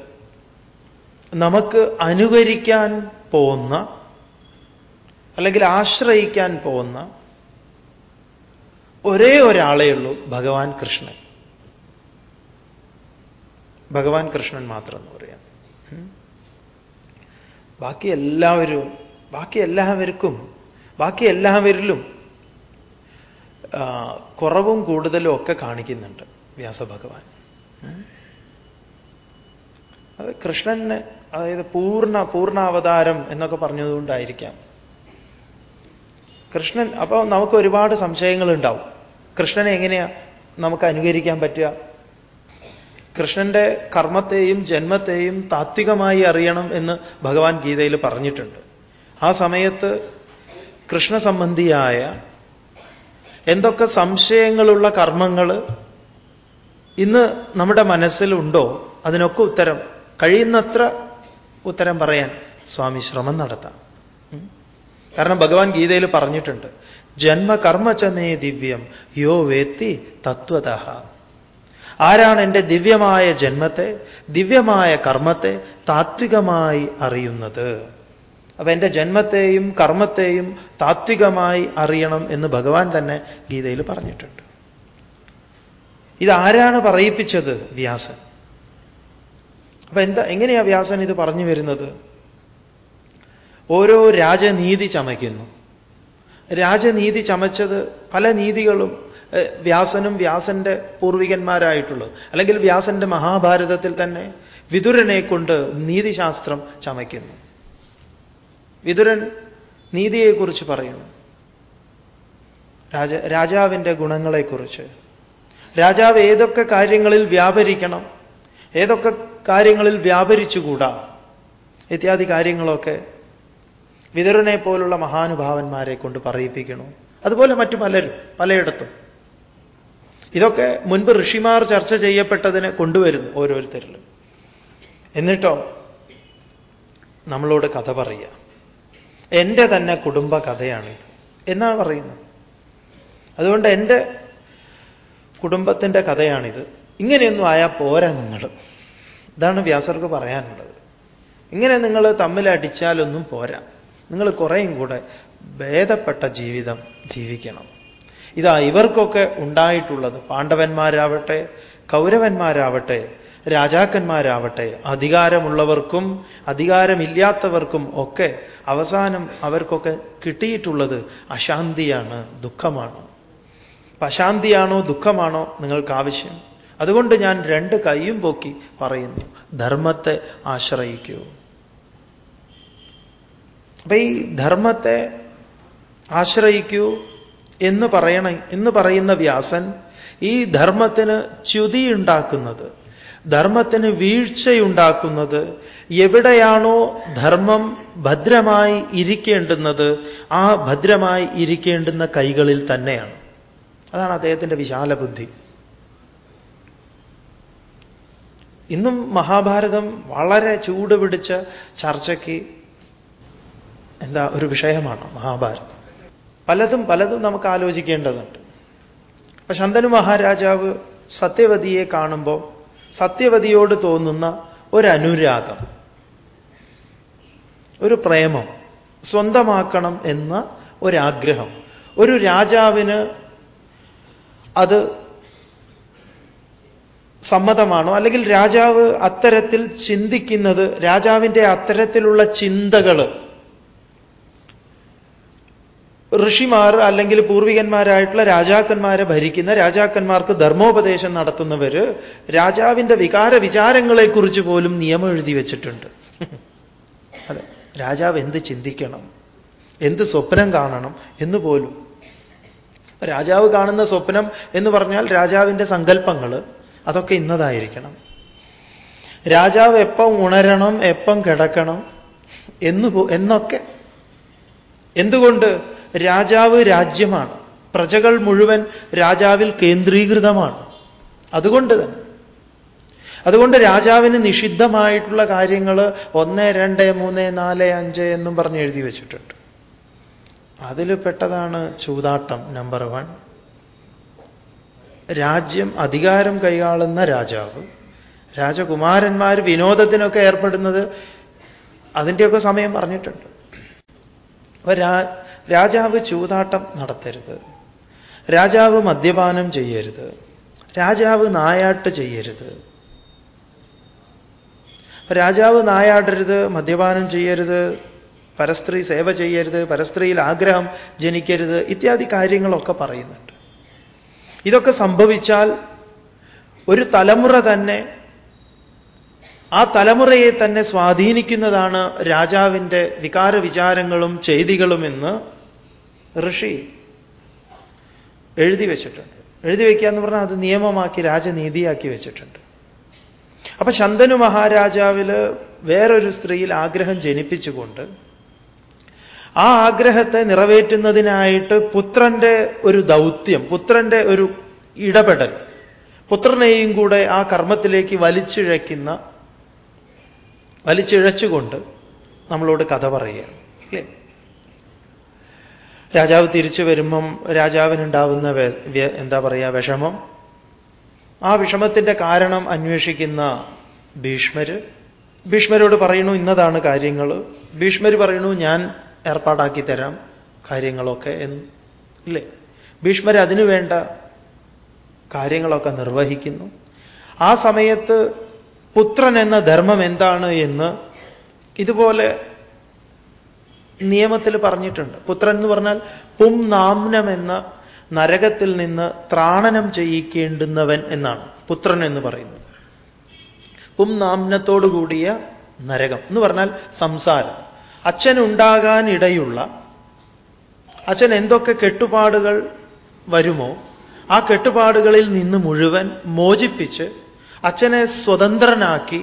നമുക്ക് അനുകരിക്കാൻ പോകുന്ന അല്ലെങ്കിൽ ആശ്രയിക്കാൻ പോകുന്ന ഒരേ ഒരാളേ ഉള്ളൂ ഭഗവാൻ കൃഷ്ണൻ. ഭഗവാൻ കൃഷ്ണൻ മാത്രം എന്ന് പറയാം. ബാക്കി എല്ലാവരും ബാക്കി എല്ലാവർക്കും ബാക്കി എല്ലാവരിലും കുറവും കൂടുതലും ഒക്കെ കാണിക്കുന്നുണ്ട് വ്യാസഭഗവാൻ. അത് കൃഷ്ണന് അതായത് പൂർണ പൂർണ അവതാരം എന്നൊക്കെ പറഞ്ഞതുകൊണ്ടായിരിക്കാം. കൃഷ്ണൻ അപ്പോൾ നമുക്ക് ഒരുപാട് സംശയങ്ങൾ ഉണ്ടാവും കൃഷ്ണനെ എങ്ങനെയാ നമുക്ക് അനുകരിക്കാൻ പറ്റുക? കൃഷ്ണന്റെ കർമ്മത്തെയും ജന്മത്തെയും താത്വികമായി അറിയണം എന്ന് ഭഗവാൻ ഗീതയിൽ പറഞ്ഞിട്ടുണ്ട്. ആ സമയത്ത് കൃഷ്ണ സംബന്ധിയായ എന്തൊക്കെ സംശയങ്ങളുള്ള കർമ്മങ്ങൾ ഇന്ന് നമ്മുടെ മനസ്സിലുണ്ടോ? അതിനൊക്കെ ഉത്തരം കഴിയുന്നത്ര ഉത്തരം പറയാൻ സ്വാമി ശ്രമം നടത്താം. കാരണം ഭഗവാൻ ഗീതയിൽ പറഞ്ഞിട്ടുണ്ട് ജന്മ ജന്മകർമ്മചമേ ദിവ്യം യോ വേത്തി തത്വത. ആരാണ് എന്റെ ദിവ്യമായ ജന്മത്തെ ദിവ്യമായ കർമ്മത്തെ താത്വികമായി അറിയുന്നത്? അപ്പൊ എന്റെ ജന്മത്തെയും കർമ്മത്തെയും താത്വികമായി അറിയണം എന്ന് ഭഗവാൻ തന്നെ ഗീതയിൽ പറഞ്ഞിട്ടുണ്ട്. ഇതാരാണ് പറയിപ്പിച്ചത് വ്യാസൻ? അപ്പൊ എന്താ എങ്ങനെയാ വ്യാസൻ ഇത് പറഞ്ഞു വരുന്നത്? ഓരോ രാജനീതി ചമയ്ക്കുന്നു. രാജനീതി ചമച്ചത് പല നീതികളും വ്യാസനും വ്യാസന്റെ പൂർവികന്മാരായിട്ടുള്ളത്. അല്ലെങ്കിൽ വ്യാസന്റെ മഹാഭാരതത്തിൽ തന്നെ വിതുരനെ കൊണ്ട് നീതിശാസ്ത്രം ചമയ്ക്കുന്നു. വിതുരൻ നീതിയെക്കുറിച്ച് പറയുന്നു രാജ രാജാവിന്റെ ഗുണങ്ങളെക്കുറിച്ച്. രാജാവ് ഏതൊക്കെ കാര്യങ്ങളിൽ വ്യാപരിക്കണം ഏതൊക്കെ കാര്യങ്ങളിൽ വ്യാപരിച്ചുകൂടാ? ഇത്യാദി കാര്യങ്ങളൊക്കെ വിതരനെ പോലുള്ള മഹാനുഭാവന്മാരെ കൊണ്ട് പറയിപ്പിക്കണു. അതുപോലെ മറ്റു പലരും പലയിടത്തും. ഇതൊക്കെ മുൻപ് ഋഷിമാർ ചർച്ച ചെയ്യപ്പെട്ടതിനെ കൊണ്ടുവരുന്നു ഓരോരുത്തരിലും. എന്നിട്ടോ നമ്മളോട് കഥ പറയുക. എന്റെ തന്നെ കുടുംബ കഥയാണ് എന്നാണ് പറയുന്നത്. അതുകൊണ്ട് എന്റെ കുടുംബത്തിന്റെ കഥയാണിത്. ഇങ്ങനെയൊന്നും ആയാൽ പോരാ നിങ്ങൾ ഇതാണ് വ്യാസർക്ക് പറയാനുള്ളത്. ഇങ്ങനെ നിങ്ങൾ തമ്മിൽ അടിച്ചാലൊന്നും പോരാ. നിങ്ങൾ കുറേയും കൂടെ ഭേദപ്പെട്ട ജീവിതം ജീവിക്കണം. ഇതാ ഇവർക്കൊക്കെ ഉണ്ടായിട്ടുള്ളത് പാണ്ഡവന്മാരാവട്ടെ കൗരവന്മാരാവട്ടെ രാജാക്കന്മാരാവട്ടെ അധികാരമുള്ളവർക്കും അധികാരമില്ലാത്തവർക്കും ഒക്കെ അവസാനം അവർക്കൊക്കെ കിട്ടിയിട്ടുള്ളത് അശാന്തിയാണ് ദുഃഖമാണ്? അശാന്തിയാണോ ദുഃഖമാണോ നിങ്ങൾക്ക് ആവശ്യം അതുകൊണ്ട് ഞാൻ രണ്ട് കൈയും പൊക്കി പറയുന്നു ധർമ്മത്തെ ആശ്രയിക്കൂ. അപ്പൊ ഈ ധർമ്മത്തെ ആശ്രയിക്കൂ എന്ന് പറയണ എന്ന് പറയുന്ന വ്യാസൻ ഈ ധർമ്മത്തിന് ച്യുതിയുണ്ടാക്കുന്നത് ധർമ്മത്തിന് വീഴ്ചയുണ്ടാക്കുന്നത് എവിടെയാണോ ധർമ്മം ഭദ്രമായി ഇരിക്കേണ്ടുന്നത് ആ ഭദ്രമായി ഇരിക്കേണ്ടുന്ന കൈകളിൽ തന്നെയാണ്. അതാണ് അദ്ദേഹത്തിന്റെ വിശാല ബുദ്ധി ഇന്നും മഹാഭാരതം വളരെ ചൂട് പിടിച്ച ചർച്ചയ്ക്ക് എന്താ ഒരു വിഷയമാണ് മഹാഭാരതം. പലതും പലതും നമുക്ക് ആലോചിക്കേണ്ടതുണ്ട്. അപ്പൊ ശന്തനു മഹാരാജാവ് സത്യവതിയെ കാണുമ്പോൾ സത്യവതിയോട് തോന്നുന്ന ഒരു അനുരാഗം ഒരു പ്രേമം സ്വന്തമാക്കണം എന്ന ഒരാഗ്രഹം. ഒരു രാജാവിന് അത് സമ്മതമാണോ? അല്ലെങ്കിൽ രാജാവ് അത്തരത്തിൽ ചിന്തിക്കുന്നത് രാജാവിന്റെ അത്തരത്തിലുള്ള ചിന്തകൾ ഋഷിമാർ അല്ലെങ്കിൽ പൂർവികന്മാരായിട്ടുള്ള രാജാക്കന്മാരെ ഭരിക്കുന്ന രാജാക്കന്മാർക്ക് ധർമ്മോപദേശം നടത്തുന്നവർ രാജാവിന്റെ വികാര വിചാരങ്ങളെക്കുറിച്ച് പോലും നിയമം എഴുതി വച്ചിട്ടുണ്ട്. അതെ രാജാവ് എന്ത് ചിന്തിക്കണം? എന്ത് സ്വപ്നം കാണണം എന്ന് പോലും. രാജാവ് കാണുന്ന സ്വപ്നം എന്ന് പറഞ്ഞാൽ രാജാവിന്റെ സങ്കല്പങ്ങൾ അതൊക്കെ ഇന്നതായിരിക്കണം. രാജാവ് എപ്പം ഉണരണം എപ്പം കിടക്കണം എന്ന് എന്നൊക്കെ. എന്തുകൊണ്ട്? രാജാവ് രാജ്യമാണ്. പ്രജകൾ മുഴുവൻ രാജാവിൽ കേന്ദ്രീകൃതമാണ്. അതുകൊണ്ട് തന്നെ. അതുകൊണ്ട് രാജാവിന് നിഷിദ്ധമായിട്ടുള്ള കാര്യങ്ങൾ ഒന്ന് രണ്ട് മൂന്ന് നാല് അഞ്ച് എന്നും പറഞ്ഞ് എഴുതി വെച്ചിട്ടുണ്ട്. അതിൽ പെട്ടതാണ് ചൂതാട്ടം നമ്പർ വൺ. രാജ്യം അധികാരം കൈയാളുന്ന രാജാവ്. രാജകുമാരന്മാർ വിനോദത്തിനൊക്കെ ഏർപ്പെടുന്നത് അതിന്റെയൊക്കെ സമയം പറഞ്ഞിട്ടുണ്ട്. അപ്പൊ രാജാവ് ചൂതാട്ടം നടത്തരുത്. രാജാവ് മദ്യപാനം ചെയ്യരുത്. രാജാവ് നായാട്ട് ചെയ്യരുത്. രാജാവ് നായാടരുത് മദ്യപാനം ചെയ്യരുത് പരസ്ത്രീ സേവ ചെയ്യരുത് പരസ്ത്രീയിൽ ആഗ്രഹം ജനിക്കരുത് ഇത്യാദി കാര്യങ്ങളൊക്കെ പറയുന്നുണ്ട്. ഇതൊക്കെ സംഭവിച്ചാൽ ഒരു തലമുറ തന്നെ ആ തലമുറയെ തന്നെ സ്വാധീനിക്കുന്നതാണ് രാജാവിന്റെ വികാര വിചാരങ്ങളും ചെയ്തികളുമെന്ന് ഋഷി എഴുതി വെച്ചിട്ടുണ്ട്. എഴുതി വയ്ക്കുക എന്ന് പറഞ്ഞാൽ അത് നിയമമാക്കി രാജനീതിയാക്കി വെച്ചിട്ടുണ്ട്. അപ്പൊ ശന്തനു മഹാരാജാവിൽ വേറൊരു സ്ത്രീയിൽ ആഗ്രഹം ജനിപ്പിച്ചുകൊണ്ട് ആ ആഗ്രഹത്തെ നിറവേറ്റുന്നതിനായിട്ട് പുത്രന്റെ ഒരു ദൗത്യം പുത്രന്റെ ഒരു ഇടപെടൽ പുത്രനെയും കൂടെ ആ കർമ്മത്തിലേക്ക് വലിച്ചിഴയ്ക്കുന്ന വലിച്ചിഴച്ചുകൊണ്ട് നമ്മളോട് കഥ പറയുക അല്ലേ? രാജാവ് തിരിച്ചു വരുമ്പം രാജാവിനുണ്ടാവുന്ന എന്താ പറയുക വിഷമം. ആ വിഷമത്തിന്റെ കാരണം അന്വേഷിക്കുന്ന ഭീഷ്മര് ഭീഷ്മരോട് പറയണു ഇന്നതാണ് കാര്യങ്ങൾ ഭീഷ്മര് പറയണു ഞാൻ ഏർപ്പാടാക്കി തരാം കാര്യങ്ങളൊക്കെ എന്ന് ഇല്ലേ? ഭീഷ്മർ അതിനുവേണ്ട കാര്യങ്ങളൊക്കെ നിർവഹിക്കുന്നു. ആ സമയത്ത് പുത്രൻ എന്ന ധർമ്മം എന്താണ് എന്ന് ഇതുപോലെ നിയമത്തിൽ പറഞ്ഞിട്ടുണ്ട്. പുത്രൻ എന്ന് പറഞ്ഞാൽ പും നാംനം എന്ന നരകത്തിൽ നിന്ന് ത്രാണനം ചെയ്യിക്കേണ്ടുന്നവൻ എന്നാണ് പുത്രൻ എന്ന് പറയുന്നത്. പും നാംനത്തോടുകൂടിയ നരകം എന്ന് പറഞ്ഞാൽ സംസാരം. അച്ഛനുണ്ടാകാൻ ഇടയുള്ള അച്ഛൻ എന്തൊക്കെ കെട്ടുപാടുകൾ വരുമോ ആ കെട്ടുപാടുകളിൽ നിന്ന് മുഴുവൻ മോചിപ്പിച്ച് അച്ഛനെ സ്വതന്ത്രനാക്കി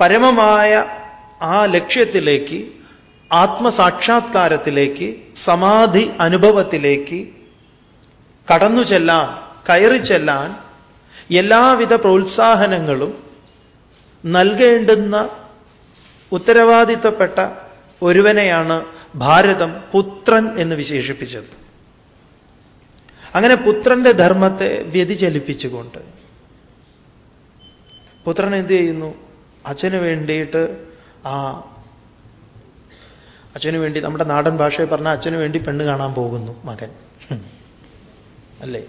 പരമമായ ആ ലക്ഷ്യത്തിലേക്ക് ആത്മസാക്ഷാത്കാരത്തിലേക്ക് സമാധി അനുഭവത്തിലേക്ക് കടന്നു ചെല്ലാൻ കയറി ചെല്ലാൻ എല്ലാവിധ പ്രോത്സാഹനങ്ങളും നൽകേണ്ടുന്ന ഉത്തരവാദിത്തപ്പെട്ട ഒരുവനെയാണ് ഭാരതം പുത്രൻ എന്ന് വിശേഷിപ്പിച്ചത്. അങ്ങനെ പുത്രന്റെ ധർമ്മത്തെ വ്യതിചലിപ്പിച്ചുകൊണ്ട് പുത്രൻ എന്ത് ചെയ്യുന്നു? അച്ഛന് വേണ്ടിയിട്ട് ആ അച്ഛന് വേണ്ടി നമ്മുടെ നാടൻ ഭാഷയെ പറഞ്ഞ അച്ഛന് വേണ്ടി പെണ്ണ് കാണാൻ പോകുന്നു മകൻ. അല്ലേ?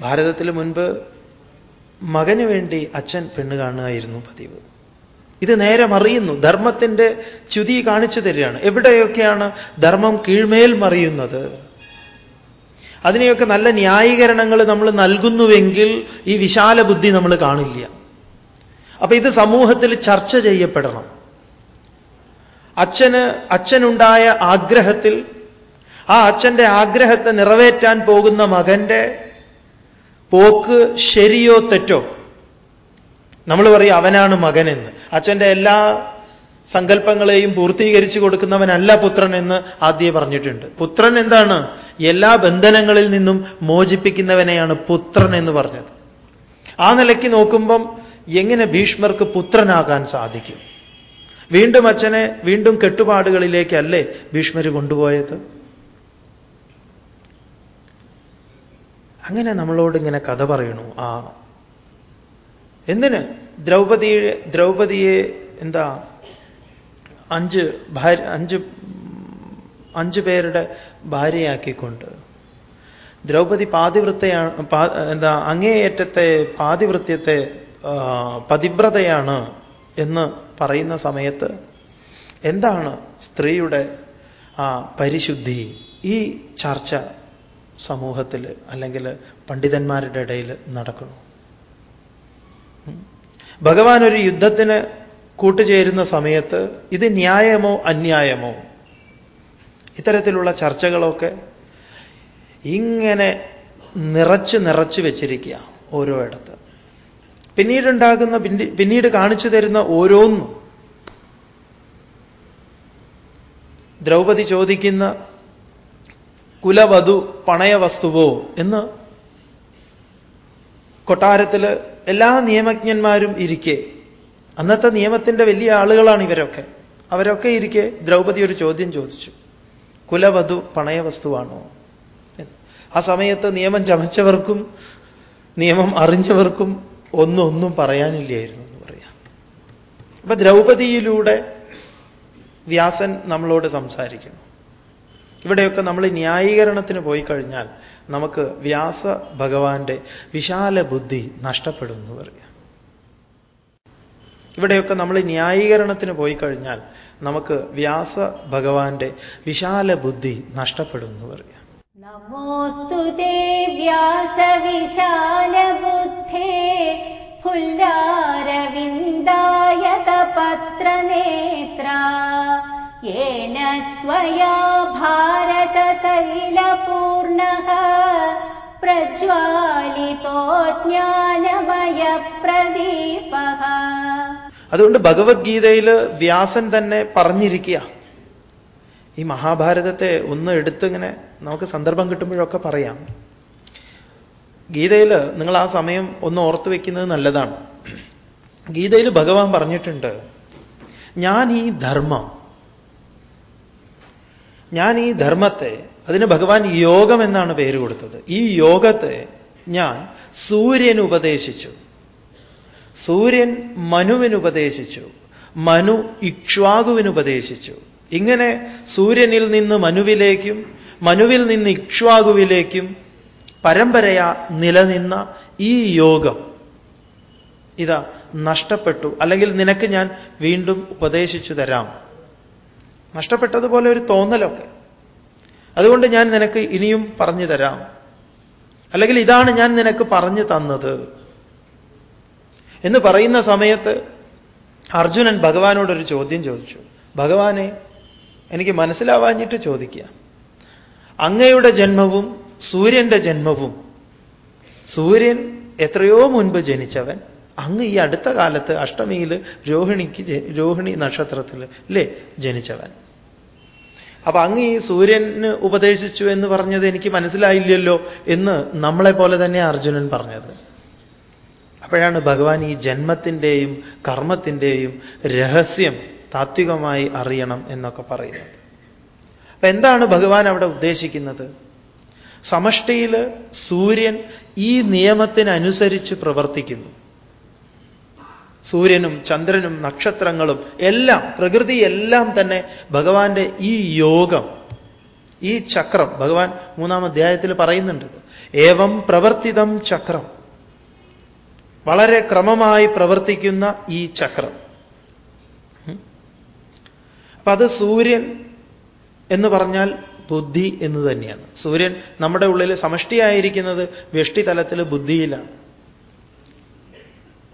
ഭാരതത്തിൽ മുൻപ് മകന് വേണ്ടി അച്ഛൻ പെണ്ണ് കാണുകയായിരുന്നു പതിവ്. ഇത് നേരെ മറിയുന്നു. ധർമ്മത്തിന്റെ ചുതി കാണിച്ചു തരികയാണ്. എവിടെയൊക്കെയാണ് ധർമ്മം കീഴ്മേൽ മറിയുന്നത്? അതിനെയൊക്കെ നല്ല ന്യായീകരണങ്ങൾ നമ്മൾ നൽകുന്നുവെങ്കിൽ ഈ വിശാല ബുദ്ധി നമ്മൾ കാണില്ല. അപ്പൊ ഇത് സമൂഹത്തിൽ ചർച്ച ചെയ്യപ്പെടണം. അച്ഛന് അച്ഛനുണ്ടായ ആഗ്രഹത്തിൽ ആ അച്ഛന്റെ ആഗ്രഹത്തെ നിറവേറ്റാൻ പോകുന്ന മകന്റെ പോക്ക് ശരിയോ തെറ്റോ? നമ്മൾ പറയും അവനാണ് മകനെന്ന്. അച്ഛന്റെ എല്ലാ സങ്കല്പങ്ങളെയും പൂർത്തീകരിച്ചു കൊടുക്കുന്നവനല്ല പുത്രൻ എന്ന് ആദ്യം പറഞ്ഞിട്ടുണ്ട്. പുത്രൻ എന്താണ്? എല്ലാ ബന്ധനങ്ങളിൽ നിന്നും മോചിപ്പിക്കുന്നവനെയാണ് പുത്രൻ എന്ന് പറഞ്ഞത്. ആ നിലയ്ക്ക് നോക്കുമ്പം എങ്ങനെ ഭീഷ്മർക്ക് പുത്രനാകാൻ സാധിക്കും? വീണ്ടും അച്ഛനെ വീണ്ടും കെട്ടുപാടുകളിലേക്കല്ലേ ഭീഷ്മർ കൊണ്ടുപോയത്? അങ്ങനെ നമ്മളോട് ഇങ്ങനെ കഥ പറയണു. ആ എന്തിന്? ദ്രൗപതിയെ ദ്രൗപതിയെ എന്താ? അഞ്ച് ഭാര്യ അഞ്ച് അഞ്ചു പേരുടെ ഭാര്യയാക്കിക്കൊണ്ട്. ദ്രൗപദി പാതിവൃത്തയാണ് എന്താ അങ്ങേയറ്റത്തെ പാതിവൃത്യത്തെ പതിവ്രതയാണ് എന്ന് പറയുന്ന സമയത്ത് എന്താണ് സ്ത്രീയുടെ ആ പരിശുദ്ധി? ഈ ചർച്ച സമൂഹത്തിൽ അല്ലെങ്കിൽ പണ്ഡിതന്മാരുടെ ഇടയിൽ നടക്കുന്നു. ഭഗവാൻ ഒരു യുദ്ധത്തിന് കൂട്ടുചേരുന്ന സമയത്ത് ഇത് ന്യായമോ അന്യായമോ? ഇത്തരത്തിലുള്ള ചർച്ചകളൊക്കെ ഇങ്ങനെ നിറച്ച് നിറച്ച് വെച്ചിരിക്കുക ഓരോ ഇടത്ത് പിന്നീടുണ്ടാകുന്ന പിന്നി- പിന്നീട് കാണിച്ചു തരുന്ന ഓരോന്നും ദ്രൗപദി ചോദിക്കുന്ന കുലവധു പണയവസ്തുവോ എന്ന് കൊട്ടാരത്തിൽ എല്ലാ നിയമജ്ഞന്മാരും ഇരിക്കെ. അന്നത്തെ നിയമത്തിന്റെ വലിയ ആളുകളാണ് ഇവരൊക്കെ. അവരൊക്കെ ഇരിക്കെ ദ്രൗപദി ഒരു ചോദ്യം ചോദിച്ചു. കുലവധു പണയവസ്തുവാണോ. ആ സമയത്ത് നിയമം ചമച്ചവർക്കും നിയമം അറിഞ്ഞവർക്കും ഒന്നും ഒന്നും പറയാനില്ലായിരുന്നു എന്ന് പറയാം. അപ്പൊ ദ്രൗപദിയിലൂടെ വ്യാസൻ നമ്മളോട് സംസാരിക്കുന്നു. ഇവിടെയൊക്കെ നമ്മൾ ന്യായീകരണത്തിന് പോയി കഴിഞ്ഞാൽ നമുക്ക് വ്യാസ ഭഗവാന്റെ വിശാല ബുദ്ധി നഷ്ടപ്പെടുമെന്ന് പറയാം. ഇവിടെയൊക്കെ നമ്മൾ ന്യായീകരണത്തിന് പോയി കഴിഞ്ഞാൽ നമുക്ക് വ്യാസ ഭഗവാന്റെ വിശാല ബുദ്ധി നഷ്ടപ്പെടുമെന്ന് പറയാം. നമോസ്തു വ്യാസ വിശാല ബുദ്ധേ പത്രനേത്ര येन त्वया भारततैलपूर्णः प्रज्वालितो ज्ञानमयप्रदीपः അതുകൊണ്ട് ഭഗവത്ഗീതയിൽ വ്യാസൻ തന്നെ പറഞ്ഞിരിക്കുക ഈ മഹാഭാരതത്തെ ഒന്ന് എടുത്തിങ്ങനെ നമുക്ക് സന്ദർഭം കിട്ടുമ്പോഴൊക്കെ പറയാം ഗീതയിൽ നിങ്ങൾ ആ സമയം ഒന്ന് ഓർത്തു വെക്കുന്നത് നല്ലതാണ് ഗീതയിൽ ഭഗവാൻ പറഞ്ഞിട്ടുണ്ട് ഞാൻ ഈ ധർമ്മം ഞാൻ ഈ ധർമ്മത്തെ അതിന് ഭഗവാൻ യോഗം എന്നാണ് പേര് കൊടുത്തത്. ഈ യോഗത്തെ ഞാൻ സൂര്യൻ ഉപദേശിച്ചു. സൂര്യൻ മനുവിന് ഉപദേശിച്ചു. മനു ഇക്ഷ്വാകുവിന് ഉപദേശിച്ചു. ഇങ്ങനെ സൂര്യനിൽ നിന്ന് മനുവിലേക്കും മനുവിൽ നിന്ന് ഇക്ഷ്വാകുവിലേക്കും പരമ്പരയാ നിലനിന്ന ഈ യോഗം. ഇതാ നഷ്ടപ്പെട്ടു. അല്ലെങ്കിൽ നിനക്ക് ഞാൻ വീണ്ടും ഉപദേശിച്ചു തരാം. നഷ്ടപ്പെട്ടതുപോലെ ഒരു തോന്നലൊക്കെ. അതുകൊണ്ട് ഞാൻ നിനക്ക് ഇനിയും പറഞ്ഞു തരാം. അല്ലെങ്കിൽ ഇതാണ് ഞാൻ നിനക്ക് പറഞ്ഞു തന്നത്. എന്ന് പറയുന്ന സമയത്ത് അർജുനൻ ഭഗവാനോടൊരു ചോദ്യം ചോദിച്ചു. ഭഗവാനെ എനിക്ക് മനസ്സിലാവാഞ്ഞിട്ട് ചോദിക്കുക. അങ്ങയുടെ ജന്മവും സൂര്യന്റെ ജന്മവും. സൂര്യൻ എത്രയോ മുൻപ് ജനിച്ചവൻ. അങ്ങ് ഈ അടുത്ത കാലത്ത് അഷ്ടമിയിൽ രോഹിണിക്ക് രോഹിണി നക്ഷത്രത്തിൽ അല്ലേ ജനിച്ചവൻ. അപ്പൊ അങ്ങ് ഈ സൂര്യന് ഉപദേശിച്ചു എന്ന് പറഞ്ഞത് എനിക്ക് മനസ്സിലായില്ലല്ലോ എന്ന് നമ്മളെ പോലെ തന്നെ അർജുനൻ പറഞ്ഞത്. അപ്പോഴാണ് ഭഗവാൻ ഈ ജന്മത്തിന്റെയും കർമ്മത്തിന്റെയും രഹസ്യം താത്വികമായി അറിയണം എന്നൊക്കെ പറയുന്നത്. അപ്പൊ എന്താണ് ഭഗവാൻ അവിടെ ഉദ്ദേശിക്കുന്നത്? സമഷ്ടിയിൽ സൂര്യൻ ഈ നിയമത്തിനനുസരിച്ച് പ്രവർത്തിക്കുന്നു. സൂര്യനും ചന്ദ്രനും നക്ഷത്രങ്ങളും എല്ലാം പ്രകൃതി എല്ലാം തന്നെ ഭഗവാന്റെ ഈ യോഗം ഈ ചക്രം ഭഗവാൻ മൂന്നാം അധ്യായത്തിൽ പറയുന്നുണ്ട്. ഏവം പ്രവർത്തിതം ചക്രം. വളരെ ക്രമമായി പ്രവർത്തിക്കുന്ന ഈ ചക്രം. അപ്പൊ അത് സൂര്യൻ എന്ന് പറഞ്ഞാൽ ബുദ്ധി എന്ന് തന്നെയാണ്. സൂര്യൻ നമ്മുടെ ഉള്ളിൽ സമഷ്ടിയായിരിക്കുന്നത് വ്യഷ്ടിതലത്തിൽ ബുദ്ധിയിലാണ്.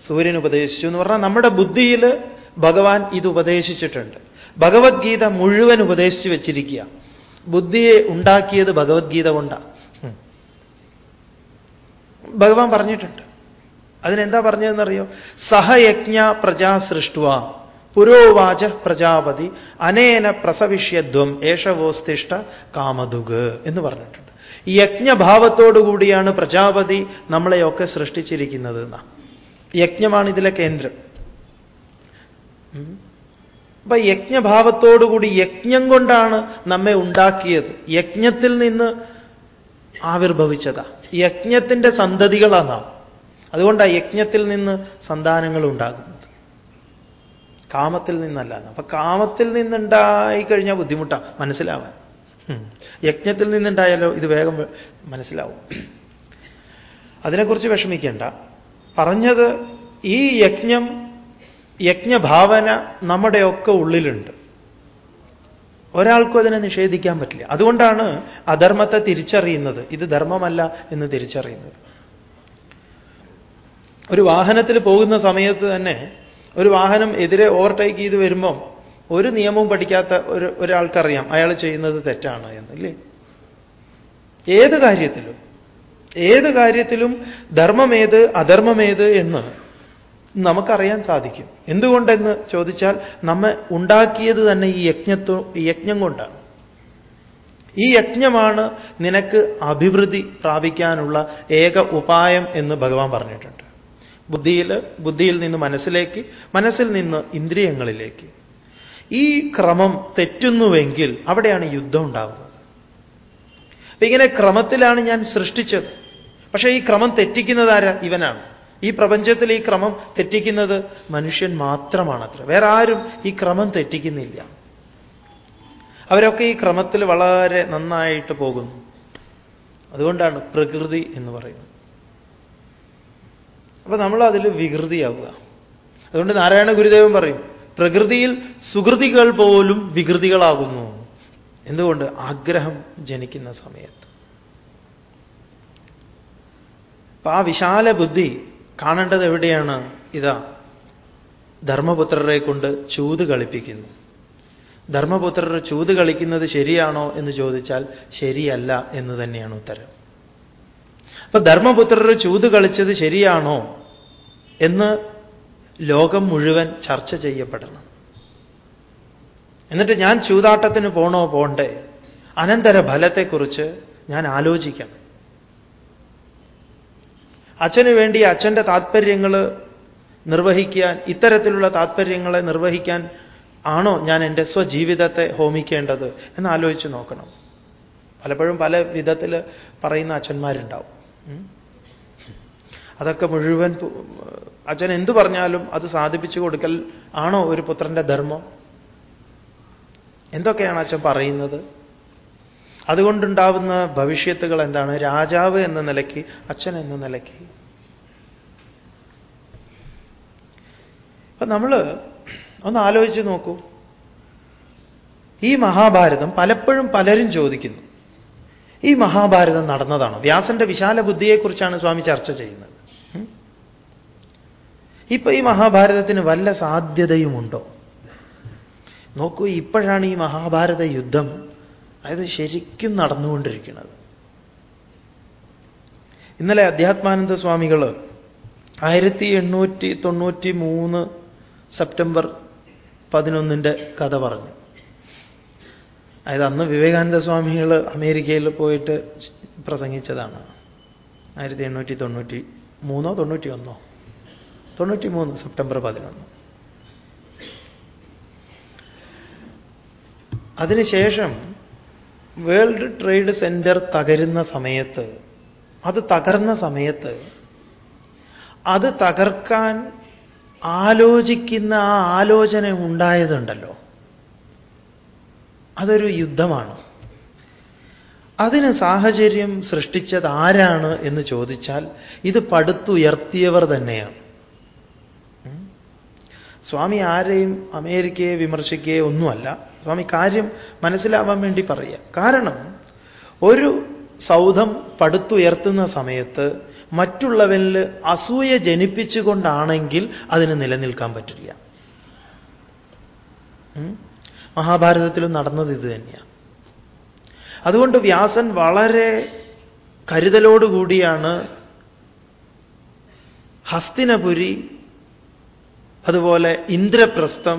സൂര്യൻ ഉപദേശിച്ചു എന്ന് പറഞ്ഞാൽ നമ്മുടെ ബുദ്ധിയിൽ ഭഗവാൻ ഇത് ഉപദേശിച്ചിട്ടുണ്ട്. ഭഗവത്ഗീത മുഴുവൻ ഉപദേശിച്ചു വെച്ചിരിക്കുക. ബുദ്ധിയെ ഉണ്ടാക്കിയത് ഭഗവത്ഗീത കൊണ്ടാണ് ഭഗവാൻ പറഞ്ഞിട്ടുണ്ട്. അതിനെന്താ പറഞ്ഞതെന്നറിയോ? സഹയജ്ഞ പ്രജാ സൃഷ്ടുവ പുരോവാച പ്രജാപതി അനേന പ്രസവിഷ്യധ്വം ഏഷവോസ്തിഷ്ഠ കാമതുഗ് എന്ന് പറഞ്ഞിട്ടുണ്ട്. യജ്ഞഭാവത്തോടുകൂടിയാണ് പ്രജാപതി നമ്മളെയൊക്കെ സൃഷ്ടിച്ചിരിക്കുന്നത് എന്നാ. യജ്ഞമാണ് ഇതിലെ കേന്ദ്രം. അപ്പൊ യജ്ഞഭാവത്തോടുകൂടി യജ്ഞം കൊണ്ടാണ് നമ്മെ ഉണ്ടാക്കിയത്. യജ്ഞത്തിൽ നിന്ന് ആവിർഭവിച്ചതാ. യജ്ഞത്തിന്റെ സന്തതികളാണ് നാം. അതുകൊണ്ടാണ് യജ്ഞത്തിൽ നിന്ന് സന്താനങ്ങൾ ഉണ്ടാകുന്നത്. കാമത്തിൽ നിന്നല്ല അപ്പൊ കാമത്തിൽ നിന്നുണ്ടായി കഴിഞ്ഞാൽ ബുദ്ധിമുട്ടാ. മനസ്സിലാവാൻ. യജ്ഞത്തിൽ നിന്നുണ്ടായാലോ ഇത് വേഗം മനസ്സിലാവും. അതിനെക്കുറിച്ച് വിഷമിക്കേണ്ട. പറഞ്ഞത് ഈ യജ്ഞം യജ്ഞഭാവന നമ്മുടെയൊക്കെ ഉള്ളിലുണ്ട്. ഒരാൾക്കും അതിനെ നിഷേധിക്കാൻ പറ്റില്ല. അതുകൊണ്ടാണ് അധർമ്മത്തെ തിരിച്ചറിയുന്നത്. ഇത് ധർമ്മമല്ല എന്ന് തിരിച്ചറിയുന്നത്. ഒരു വാഹനത്തിൽ പോകുന്ന സമയത്ത് തന്നെ ഒരു വാഹനം എതിരെ ഓവർടേക്ക് ചെയ്ത് വരുമ്പം ഒരു നിയമവും പഠിക്കാത്ത ഒരു ഒരാൾക്കറിയാം അയാൾ ചെയ്യുന്നത് തെറ്റാണ് എന്നല്ലേ ഏത് കാര്യത്തിലും. ഏത് കാര്യത്തിലും ധർമ്മമേത് അധർമ്മമേത് എന്ന് നമുക്കറിയാൻ സാധിക്കും. എന്തുകൊണ്ടെന്ന് ചോദിച്ചാൽ നമ്മെ ഉണ്ടാക്കിയത് തന്നെ ഈ യജ്ഞത്വ യജ്ഞം കൊണ്ടാണ്. ഈ യജ്ഞമാണ് നിനക്ക് അഭിവൃദ്ധി പ്രാപിക്കാനുള്ള ഏക ഉപായം എന്ന് ഭഗവാൻ പറഞ്ഞിട്ടുണ്ട്. ബുദ്ധിയിൽ ബുദ്ധിയിൽ നിന്ന് മനസ്സിലേക്ക് മനസ്സിൽ നിന്ന് ഇന്ദ്രിയങ്ങളിലേക്ക്. ഈ ക്രമം തെറ്റുന്നുവെങ്കിൽ അവിടെയാണ് യുദ്ധം ഉണ്ടാകുന്നത് അപ്പൊ ഇങ്ങനെ ക്രമത്തിലാണ് ഞാൻ സൃഷ്ടിച്ചത്. പക്ഷേ ഈ ക്രമം തെറ്റിക്കുന്നത് ആരാ? ഇവനാണ്. ഈ പ്രപഞ്ചത്തിൽ ഈ ക്രമം തെറ്റിക്കുന്നത് മനുഷ്യൻ മാത്രമാണത്ര. വേറെ ആരും ഈ ക്രമം തെറ്റിക്കുന്നില്ല. അവരൊക്കെ ഈ ക്രമത്തിൽ വളരെ നന്നായിട്ട് പോകുന്നു. അതുകൊണ്ടാണ് പ്രകൃതി എന്ന് പറയുന്നത്. അപ്പൊ നമ്മൾ അതിൽ വികൃതിയാവുക. അതുകൊണ്ട് നാരായണ ഗുരുദേവൻ പറയും പ്രകൃതിയിൽ സുകൃതികൾ പോലും വികൃതികളാകുന്നു. എന്തുകൊണ്ട് ആഗ്രഹം ജനിക്കുന്ന സമയത്ത്? അപ്പൊ ആ വിശാല ബുദ്ധി കാണേണ്ടത് എവിടെയാണ്? ഇതാ ധർമ്മപുത്രരെ കൊണ്ട് ചൂത് കളിപ്പിക്കുന്നു. ധർമ്മപുത്രർ ചൂത് കളിക്കുന്നത് ശരിയാണോ എന്ന് ചോദിച്ചാൽ ശരിയല്ല എന്ന് തന്നെയാണ് ഉത്തരം. അപ്പൊ ധർമ്മപുത്രർ ചൂത് കളിച്ചത് ശരിയാണോ എന്ന് ലോകം മുഴുവൻ ചർച്ച ചെയ്യപ്പെടണം. എന്നിട്ട് ഞാൻ ചൂതാട്ടത്തിന് പോണോ പോണ്ടേ? അനന്തര ഫലത്തെക്കുറിച്ച് ഞാൻ ആലോചിക്കണം. അച്ഛന് വേണ്ടി അച്ഛന്റെ താത്പര്യങ്ങൾ നിർവഹിക്കാൻ ഇത്തരത്തിലുള്ള താത്പര്യങ്ങളെ നിർവഹിക്കാൻ ആണോ ഞാൻ എന്റെ സ്വജീവിതത്തെ ഹോമിക്കേണ്ടത് എന്ന് ആലോചിച്ച് നോക്കണം. പലപ്പോഴും പല വിധത്തിൽ പറയുന്ന അച്ഛന്മാരുണ്ടാവും. അതൊക്കെ മുഴുവൻ അച്ഛൻ എന്തു പറഞ്ഞാലും അത് സാധിപ്പിച്ചു കൊടുക്കൽ ആണോ ഒരു പുത്രന്റെ ധർമ്മം? എന്തൊക്കെയാണ് അച്ഛൻ പറയുന്നത്? അതുകൊണ്ടുണ്ടാവുന്ന ഭവിഷ്യത്തുകൾ എന്താണ്? രാജാവ് എന്ന നിലയ്ക്ക് അച്ഛൻ എന്ന നിലയ്ക്ക്. അപ്പൊ നമ്മൾ ഒന്ന് ആലോചിച്ച് നോക്കൂ. ഈ മഹാഭാരതം പലപ്പോഴും പലരും ചോദിക്കുന്നു. ഈ മഹാഭാരതം നടന്നതാണോ? വ്യാസന്റെ വിശാല ബുദ്ധിയെക്കുറിച്ചാണ് സ്വാമി ചർച്ച ചെയ്യുന്നത്? ഇപ്പൊ ഈ മഹാഭാരതത്തിന് വല്ല സാധ്യതയുമുണ്ടോ? നോക്കൂ ഇപ്പോഴാണ് ഈ മഹാഭാരത യുദ്ധം. അതായത് ശരിക്കും നടന്നുകൊണ്ടിരിക്കുന്നത്. ഇന്നലെ അധ്യാത്മാനന്ദ സ്വാമികൾ ആയിരത്തി എണ്ണൂറ്റി തൊണ്ണൂറ്റി മൂന്ന് സെപ്റ്റംബർ പതിനൊന്നിന്റെ കഥ പറഞ്ഞു. അതായത് അന്ന് വിവേകാനന്ദ സ്വാമികൾ അമേരിക്കയിൽ പോയിട്ട് പ്രസംഗിച്ചതാണ്. ആയിരത്തി എണ്ണൂറ്റി തൊണ്ണൂറ്റി മൂന്നോ തൊണ്ണൂറ്റി ഒന്നോ തൊണ്ണൂറ്റി മൂന്ന് സെപ്റ്റംബർ പതിനൊന്ന്. അതിനുശേഷം വേൾഡ് ട്രേഡ് സെന്റർ തകരുന്ന സമയത്ത് അത് തകർന്ന സമയത്ത് അത് തകർക്കാൻ ആലോചിക്കുന്ന ആ ആലോചന ഉണ്ടായതുണ്ടല്ലോ. അതൊരു യുദ്ധമാണ്. അതിന് സാഹചര്യം സൃഷ്ടിച്ചത് ആരാണ് എന്ന് ചോദിച്ചാൽ ഇത് പടുത്തുയർത്തിയവർ തന്നെയാണ്. സ്വാമി ആരെയും അമേരിക്കയെ വിമർശിക്കുകയോ ഒന്നുമല്ല. സ്വാമി കാര്യം മനസ്സിലാവാൻ വേണ്ടി പറയുക. കാരണം ഒരു സൗധം പടുത്തുയർത്തുന്ന സമയത്ത് മറ്റുള്ളവരിൽ അസൂയ ജനിപ്പിച്ചുകൊണ്ടാണെങ്കിൽ അതിന് നിലനിൽക്കാൻ പറ്റില്ല. മഹാഭാരതത്തിലും നടന്നത് ഇത് തന്നെയാണ് അതുകൊണ്ട് വ്യാസൻ വളരെ കരുതലോടുകൂടിയാണ് ഹസ്തിനപുരി അതുപോലെ ഇന്ദ്രപ്രസ്ഥം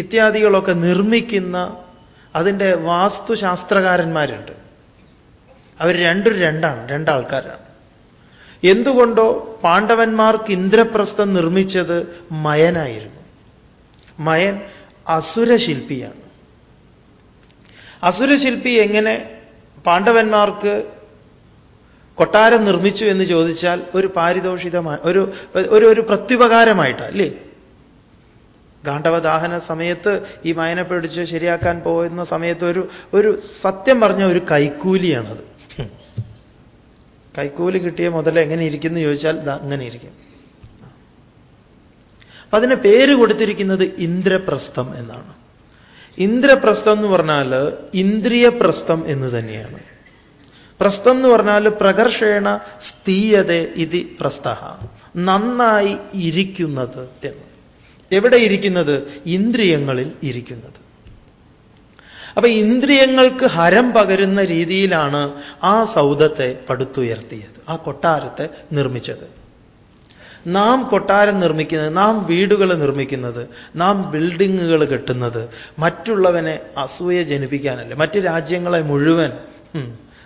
ഇത്യാദികളൊക്കെ നിർമ്മിക്കുന്ന അതിന്റെ വാസ്തുശാസ്ത്രകാരന്മാരുണ്ട്. അവർ രണ്ടും രണ്ടാണ് രണ്ടാൾക്കാരാണ്. എന്തുകൊണ്ടോ പാണ്ഡവന്മാർക്ക് ഇന്ദ്രപ്രസ്ഥം നിർമ്മിച്ചത് മയനായിരുന്നു. മയൻ അസുരശില്പിയാണ്. അസുരശില്പി എങ്ങനെ പാണ്ഡവന്മാർക്ക് കൊട്ടാരം നിർമ്മിച്ചു എന്ന് ചോദിച്ചാൽ ഒരു പാരിതോഷിതമായ ഒരു ഒരു ഒരു പ്രത്യുപകാരമായിട്ടാണ് അല്ലേ? ഗാണ്ഡവദാഹന സമയത്ത് ഈ മയനെ പിടിച്ച് ശരിയാക്കാൻ പോകുന്ന സമയത്ത് ഒരു ഒരു സത്യം പറഞ്ഞ ഒരു കൈക്കൂലിയാണത്. കൈക്കൂലി കിട്ടിയ മുതൽ എങ്ങനെ ഇരിക്കുന്നു ചോദിച്ചാൽ അങ്ങനെ ഇരിക്കും. അപ്പൊ അതിന് പേര് കൊടുത്തിരിക്കുന്നത് ഇന്ദ്രപ്രസ്ഥം എന്നാണ്. ഇന്ദ്രപ്രസ്ഥം എന്ന് പറഞ്ഞാൽ ഇന്ദ്രിയപ്രസ്ഥം എന്ന് തന്നെയാണ്. പ്രസ്ഥം എന്ന് പറഞ്ഞാൽ പ്രകർഷേണ സ്ഥീയത ഇതി പ്രസ്ഥ. നന്നായി ഇരിക്കുന്നത് എന്ന്. എവിടെ ഇരിക്കുന്നത്? ഇന്ദ്രിയങ്ങളിൽ ഇരിക്കുന്നത്. അപ്പൊ ഇന്ദ്രിയങ്ങൾക്ക് ഹരം പകരുന്ന രീതിയിലാണ് ആ സൗധത്തെ പടുത്തുയർത്തിയത് ആ കൊട്ടാരത്തെ നിർമ്മിച്ചത്. നാം കൊട്ടാരം നിർമ്മിക്കുന്നത് നാം വീടുകൾ നിർമ്മിക്കുന്നത് നാം ബിൽഡിങ്ങുകൾ കെട്ടുന്നത് മറ്റുള്ളവനെ അസൂയ ജനിപ്പിക്കാനല്ല മറ്റ് രാജ്യങ്ങളെ മുഴുവൻ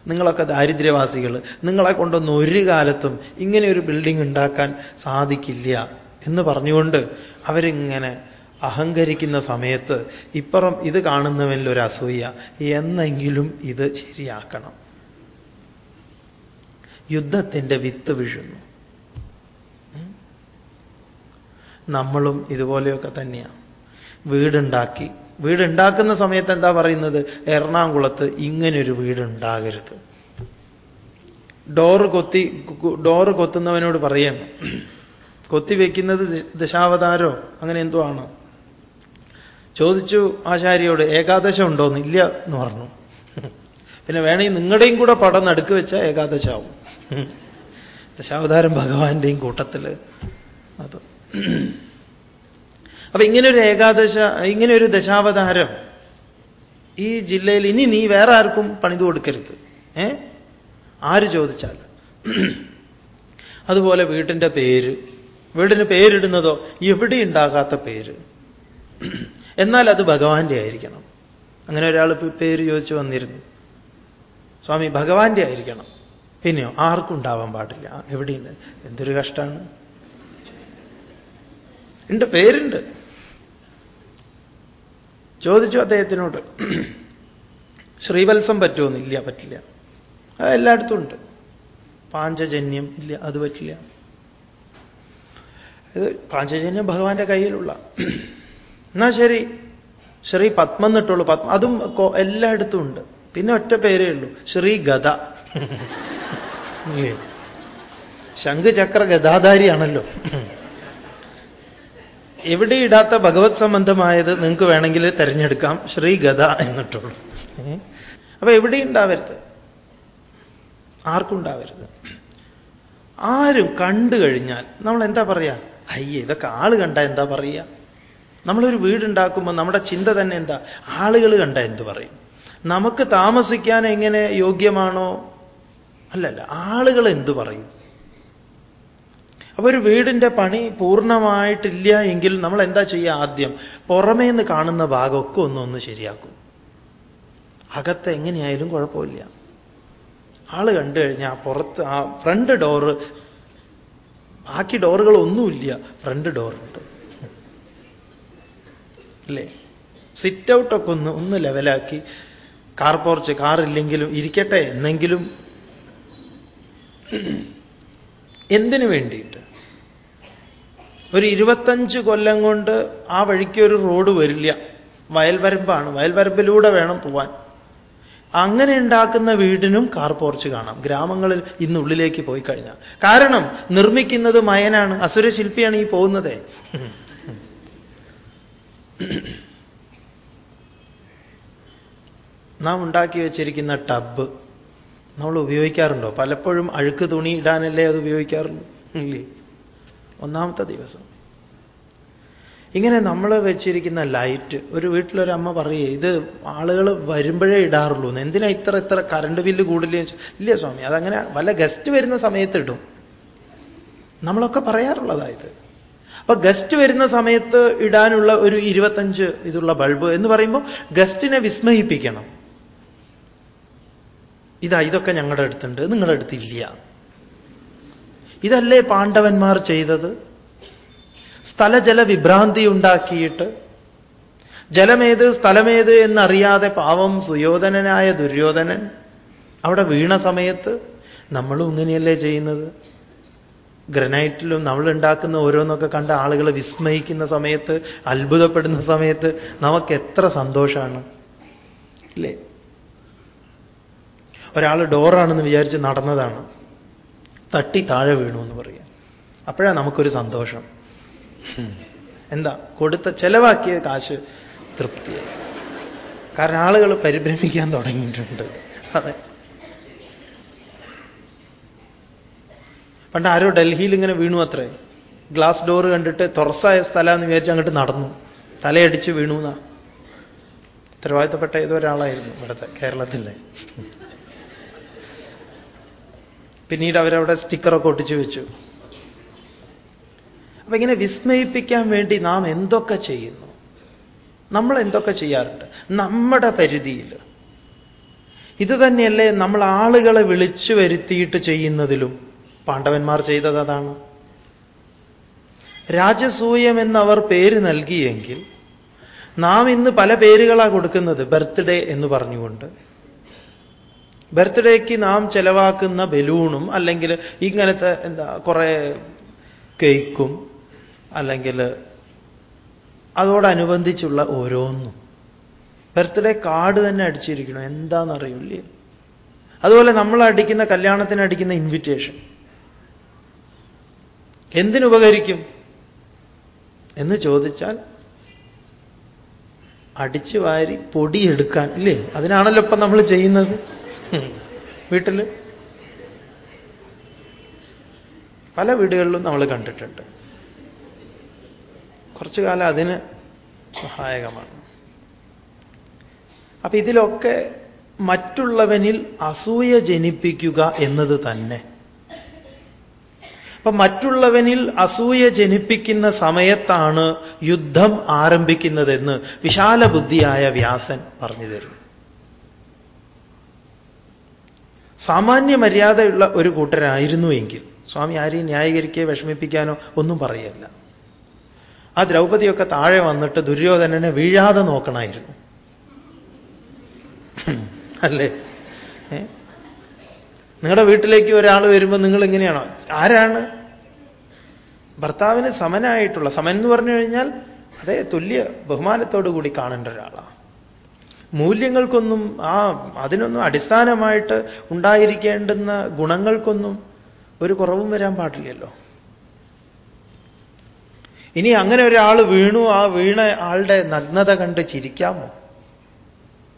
നിങ്ങളൊക്കെ ദാരിദ്ര്യവാസികൾ നിങ്ങളെ കൊണ്ടൊന്നും ഒരു കാലത്തും ഇങ്ങനെ ഒരു ബിൽഡിംഗ് ഉണ്ടാക്കാൻ സാധിക്കില്ല. എന്ന് പറഞ്ഞുകൊണ്ട് അവരിങ്ങനെ അഹങ്കരിക്കുന്ന സമയത്ത് ഇപ്പുറം ഇത് കാണുന്നവനിൽ ഒരു അസൂയ. എന്നെങ്കിലും ഇത് ശരിയാക്കണം. യുദ്ധത്തിന്റെ വിത്ത് വിഴുന്നു. നമ്മളും ഇതുപോലെയൊക്കെ തന്നെയാണ് വീടുണ്ടാക്കി. വീടുണ്ടാക്കുന്ന സമയത്ത് എന്താ പറയുന്നത്? എറണാകുളത്ത് ഇങ്ങനൊരു വീടുണ്ടാകരുത്. ഡോറ് കൊത്തി ഡോറ് കൊത്തുന്നവനോട് പറയണം. കൊത്തി വയ്ക്കുന്നത് ദശാവതാരോ? അങ്ങനെ എന്തോ ആണ്. ചോദിച്ചു ആചാര്യോട് ഏകാദശം ഉണ്ടോന്ന്? ഇല്ല എന്ന് പറഞ്ഞു. പിന്നെ വേണമെങ്കിൽ നിങ്ങളുടെയും കൂടെ പടം നടുക്ക് വെച്ചാൽ ഏകാദശാവും. ദശാവതാരം ഭഗവാന്റെയും കൂട്ടത്തിൽ അത്. അപ്പൊ ഇങ്ങനൊരു ഏകാദശ ഒരു ദശാവതാരം ഈ ജില്ലയിൽ ഇനി നീ വേറെ ആർക്കും പണിത് കൊടുക്കരുത്. ഏ? ആര് ചോദിച്ചാൽ അതുപോലെ വീട്ടിന്റെ പേര് വീടിന് പേരിടുന്നതോ എവിടെ ഉണ്ടാകാത്ത പേര്. എന്നാൽ അത് ഭഗവാന്റെ ആയിരിക്കണം. അങ്ങനെ ഒരാൾ പേര് ചോദിച്ചു വന്നിരുന്നു. സ്വാമി ഭഗവാന്റെ ആയിരിക്കണം. പിന്നെയോ ആർക്കും ഉണ്ടാവാൻ പാടില്ല? എവിടെയുണ്ട്? എന്തൊരു കഷ്ടമാണ് ഉണ്ട് പേരുണ്ട്. ചോദിച്ചു അദ്ദേഹത്തിനോട് ശ്രീവത്സം പറ്റുമെന്നില്ല പറ്റില്ല. അത് എല്ലായിടത്തും ഉണ്ട്. പാഞ്ചജന്യം ഇല്ല അത് പറ്റില്ല. ഇത് പാഞ്ചജന്യം ഭഗവാന്റെ കയ്യിലുള്ള. എന്നാ ശരി? ശ്രീ പത്മം എന്നിട്ടുള്ളൂ. പത്മ അതും എല്ലായിടത്തും ഉണ്ട്. പിന്നെ ഒറ്റ പേരേ ഉള്ളൂ. ശ്രീ ഗത ശംഖ് ചക്ര ഗതാധാരിയാണല്ലോ എവിടെ ഇടാത്ത ഭഗവത് സംബന്ധമായത് നിങ്ങൾക്ക് വേണമെങ്കിൽ തിരഞ്ഞെടുക്കാം. ശ്രീ ഗത എന്നിട്ടുള്ളൂ. അപ്പൊ എവിടെ ഉണ്ടാവരുത്. ആർക്കുണ്ടാവരുത് ആരും കണ്ടു കഴിഞ്ഞാൽ നമ്മൾ എന്താ പറയാ? അയ്യേ ഇതൊക്കെ ആൾ കണ്ട എന്താ പറയുക? നമ്മളൊരു വീടുണ്ടാക്കുമ്പോൾ നമ്മുടെ ചിന്ത തന്നെ എന്താ? ആളുകൾ കണ്ട എന്ത് പറയും? നമുക്ക് താമസിക്കാൻ എങ്ങനെ യോഗ്യമാണോ? അല്ലല്ല ആളുകൾ എന്തു പറയും? അപ്പൊ ഒരു വീടിന്റെ പണി പൂർണമായിട്ടില്ല എങ്കിൽ നമ്മൾ എന്താ ചെയ്യുക ആദ്യം? പുറമേ നിന്ന് കാണുന്ന ഭാഗമൊക്കെ ഒന്നൊന്ന് ശരിയാക്കും. അകത്ത് എങ്ങനെയായാലും കുഴപ്പമില്ല. ആൾ കണ്ടു കഴിഞ്ഞാൽ പുറത്ത് ആ ഫ്രണ്ട് ഡോറ് ബാക്കി ഡോറുകളൊന്നുമില്ല. ഫ്രണ്ട് ഡോറുണ്ട്. അല്ലേ? സിറ്റ് ഔട്ടൊക്കെ ഒന്ന് ഒന്ന് ലെവലാക്കി. കാർ പോർച്ച് കാറില്ലെങ്കിലും ഇരിക്കട്ടെ എന്നെങ്കിലും. എന്തിനു വേണ്ടിയിട്ട്? ഒരു ഇരുപത്തഞ്ച് കൊല്ലം കൊണ്ട് ആ വഴിക്ക് ഒരു റോഡ് വരില്ല. വയൽവരമ്പാണ് വയൽവരമ്പിലൂടെ വേണം പോവാൻ. അങ്ങനെ ഉണ്ടാക്കുന്ന വീടിനും കാർ പോർച്ച് കാണാം. ഗ്രാമങ്ങളിൽ ഇന്നുള്ളിലേക്ക് പോയി കഴിഞ്ഞാൽ. കാരണം നിർമ്മിക്കുന്നത് മയനാണ്. അസുരശില്പിയാണ് ഈ പോകുന്നത്. നാം ഉണ്ടാക്കി വെച്ചിരിക്കുന്ന ടബ് നമ്മൾ ഉപയോഗിക്കാറുണ്ടോ? പലപ്പോഴും അഴുക്ക് തുണി ഇടാനല്ലേ അത് ഉപയോഗിക്കാറുള്ളൂ? ഇല്ലേ? ഒന്നാമത്തെ ദിവസം. ഇങ്ങനെ നമ്മൾ വെച്ചിരിക്കുന്ന ലൈറ്റ് ഒരു വീട്ടിലൊരമ്മ പറയേ ഇത് ആളുകൾ വരുമ്പോഴേ ഇടാറുള്ളൂ. എന്ന് എന്തിനാ ഇത്ര ഇത്ര കറണ്ട് ബില്ല് കൂടില്ല ഇല്ല സ്വാമി അതങ്ങനെ വല്ല ഗസ്റ്റ് വരുന്ന സമയത്ത് ഇടും. നമ്മളൊക്കെ പറയാറുള്ളതായത്. അപ്പൊ ഗസ്റ്റ് വരുന്ന സമയത്ത് ഇടാനുള്ള ഒരു ഇരുപത്തഞ്ച് ഇതുള്ള ബൾബ് എന്ന് പറയുമ്പോൾ ഗസ്റ്റിനെ വിസ്മയിപ്പിക്കണം. ഇതാ ഇതൊക്കെ ഞങ്ങളുടെ അടുത്തുണ്ട്. നിങ്ങളുടെ അടുത്തില്ല ഇതല്ലേ പാണ്ഡവന്മാർ ചെയ്തത്? സ്ഥലജല വിഭ്രാന്തി ഉണ്ടാക്കിയിട്ട് ജലമേത് സ്ഥലമേത് എന്നറിയാതെ പാവം സുയോധനനായ ദുര്യോധനൻ അവിടെ വീണ സമയത്ത് നമ്മളും ഇങ്ങനെയല്ലേ ചെയ്യുന്നത്? ഗ്രനൈറ്റിലും നമ്മൾ ഉണ്ടാക്കുന്ന ഓരോന്നൊക്കെ കണ്ട ആളുകൾ വിസ്മയിക്കുന്ന സമയത്ത് അത്ഭുതപ്പെടുന്ന സമയത്ത് നമുക്ക് എത്ര സന്തോഷമാണ് ഇല്ലേ? ഒരാൾ ഡോറാണെന്ന് വിചാരിച്ച് നടന്നതാണ്. തട്ടി താഴെ വീണു എന്ന് പറയാം. അപ്പോഴാണ് നമുക്കൊരു സന്തോഷം. എന്താ കൊടുത്ത ചെലവാക്കിയ കാശ് തൃപ്തിയായി. കാരണം ആളുകൾ പരിഭ്രമിക്കാൻ തുടങ്ങിയിട്ടുണ്ട്. അതെ. പണ്ട് ആരോ ഡൽഹിയിൽ ഇങ്ങനെ വീണു അത്രേ. ഗ്ലാസ് ഡോർ കണ്ടിട്ട് തുറസായ സ്ഥലമെന്ന് വിചാരിച്ച് അങ്ങോട്ട് നടന്നു. തലയടിച്ച് വീണു എന്നാ. ഉത്തരവാദിത്തപ്പെട്ട ഏതോ ഒരാളായിരുന്നു ഇവിടുത്തെ കേരളത്തിലെ. പിന്നീട് അവരവിടെ സ്റ്റിക്കറൊക്കെ ഒട്ടിച്ചു വെച്ചു. അപ്പൊ ഇങ്ങനെ വിസ്മയിപ്പിക്കാൻ വേണ്ടി നാം എന്തൊക്കെ ചെയ്യുന്നു? നമ്മൾ എന്തൊക്കെ ചെയ്യാറുണ്ട്? നമ്മുടെ പരിധിയിൽ. ഇത് തന്നെയല്ലേ നമ്മൾ ആളുകളെ വിളിച്ചു വരുത്തിയിട്ട് ചെയ്യുന്നതിലും. പാണ്ഡവന്മാർ ചെയ്തത് അതാണ്. രാജസൂയം എന്നവർ പേര് നൽകിയെങ്കിൽ നാം ഇന്ന് പല പേരുകളാ കൊടുക്കുന്നത് ബർത്ത്ഡേ എന്ന് പറഞ്ഞുകൊണ്ട്. ബർത്ത്ഡേക്ക് നാം ചെലവാക്കുന്ന ബലൂണും അല്ലെങ്കിൽ ഇങ്ങനത്തെ എന്താ കുറേ കേക്കും അല്ലെങ്കിൽ അതോടനുബന്ധിച്ചുള്ള ഓരോന്നും. ബർത്ത്ഡേ കാർഡ് തന്നെ അടിച്ചിരിക്കണം? എന്താണെന്നറിയില്ല അതുപോലെ നമ്മൾ അടിക്കുന്ന കല്യാണത്തിന് അടിക്കുന്ന ഇൻവിറ്റേഷൻ എന്തിനുപകരിക്കും? എന്ന് ചോദിച്ചാൽ അടിച്ചു വാരി പൊടിയെടുക്കാൻ ഇല്ലേ? അതിനാണല്ലോ ഇപ്പം നമ്മൾ ചെയ്യുന്നത്. വീട്ടിൽ പല വീടുകളിലും നമ്മൾ കണ്ടിട്ടുണ്ട്. കുറച്ചു കാലം അതിന് സഹായകമാണ്. അപ്പൊ ഇതിലൊക്കെ മറ്റുള്ളവനിൽ അസൂയ ജനിപ്പിക്കുക എന്നത് തന്നെ. അപ്പൊ മറ്റുള്ളവനിൽ അസൂയ ജനിപ്പിക്കുന്ന സമയത്താണ് യുദ്ധം ആരംഭിക്കുന്നതെന്ന് വിശാല ബുദ്ധിയായ വ്യാസൻ പറഞ്ഞു തരുന്നു. സാമാന്യ മര്യാദയുള്ള ഒരു കൂട്ടരായിരുന്നു എങ്കിൽ സ്വാമി ആരെയും ന്യായീകരിക്കുകയോ വിഷമിപ്പിക്കാനോ ഒന്നും പറയല്ല. ആ ദ്രൗപതിയൊക്കെ താഴെ വന്നിട്ട് ദുര്യോധനനെ വീഴാതെ നോക്കണമായിരുന്നു അല്ലേ? നിങ്ങളുടെ വീട്ടിലേക്ക് ഒരാൾ വരുമ്പോൾ നിങ്ങൾ എങ്ങനെയാണോ ആരാണ്? ഭർത്താവിന് സമനായിട്ടുള്ള സമൻ എന്ന് പറഞ്ഞു കഴിഞ്ഞാൽ അതേ തുല്യ ബഹുമാനത്തോടു കൂടി കാണേണ്ട ഒരാളാണ് മൂല്യങ്ങൾക്കൊന്നും ആ അതിനൊന്നും അടിസ്ഥാനമായിട്ട് ഉണ്ടായിരിക്കേണ്ടുന്ന ഗുണങ്ങൾക്കൊന്നും ഒരു കുറവും വരാൻ പാടില്ലല്ലോ. ഇനി അങ്ങനെ ഒരാൾ വീണു ആ വീണ ആളുടെ നഗ്നത കണ്ട് ചിരിക്കാമോ?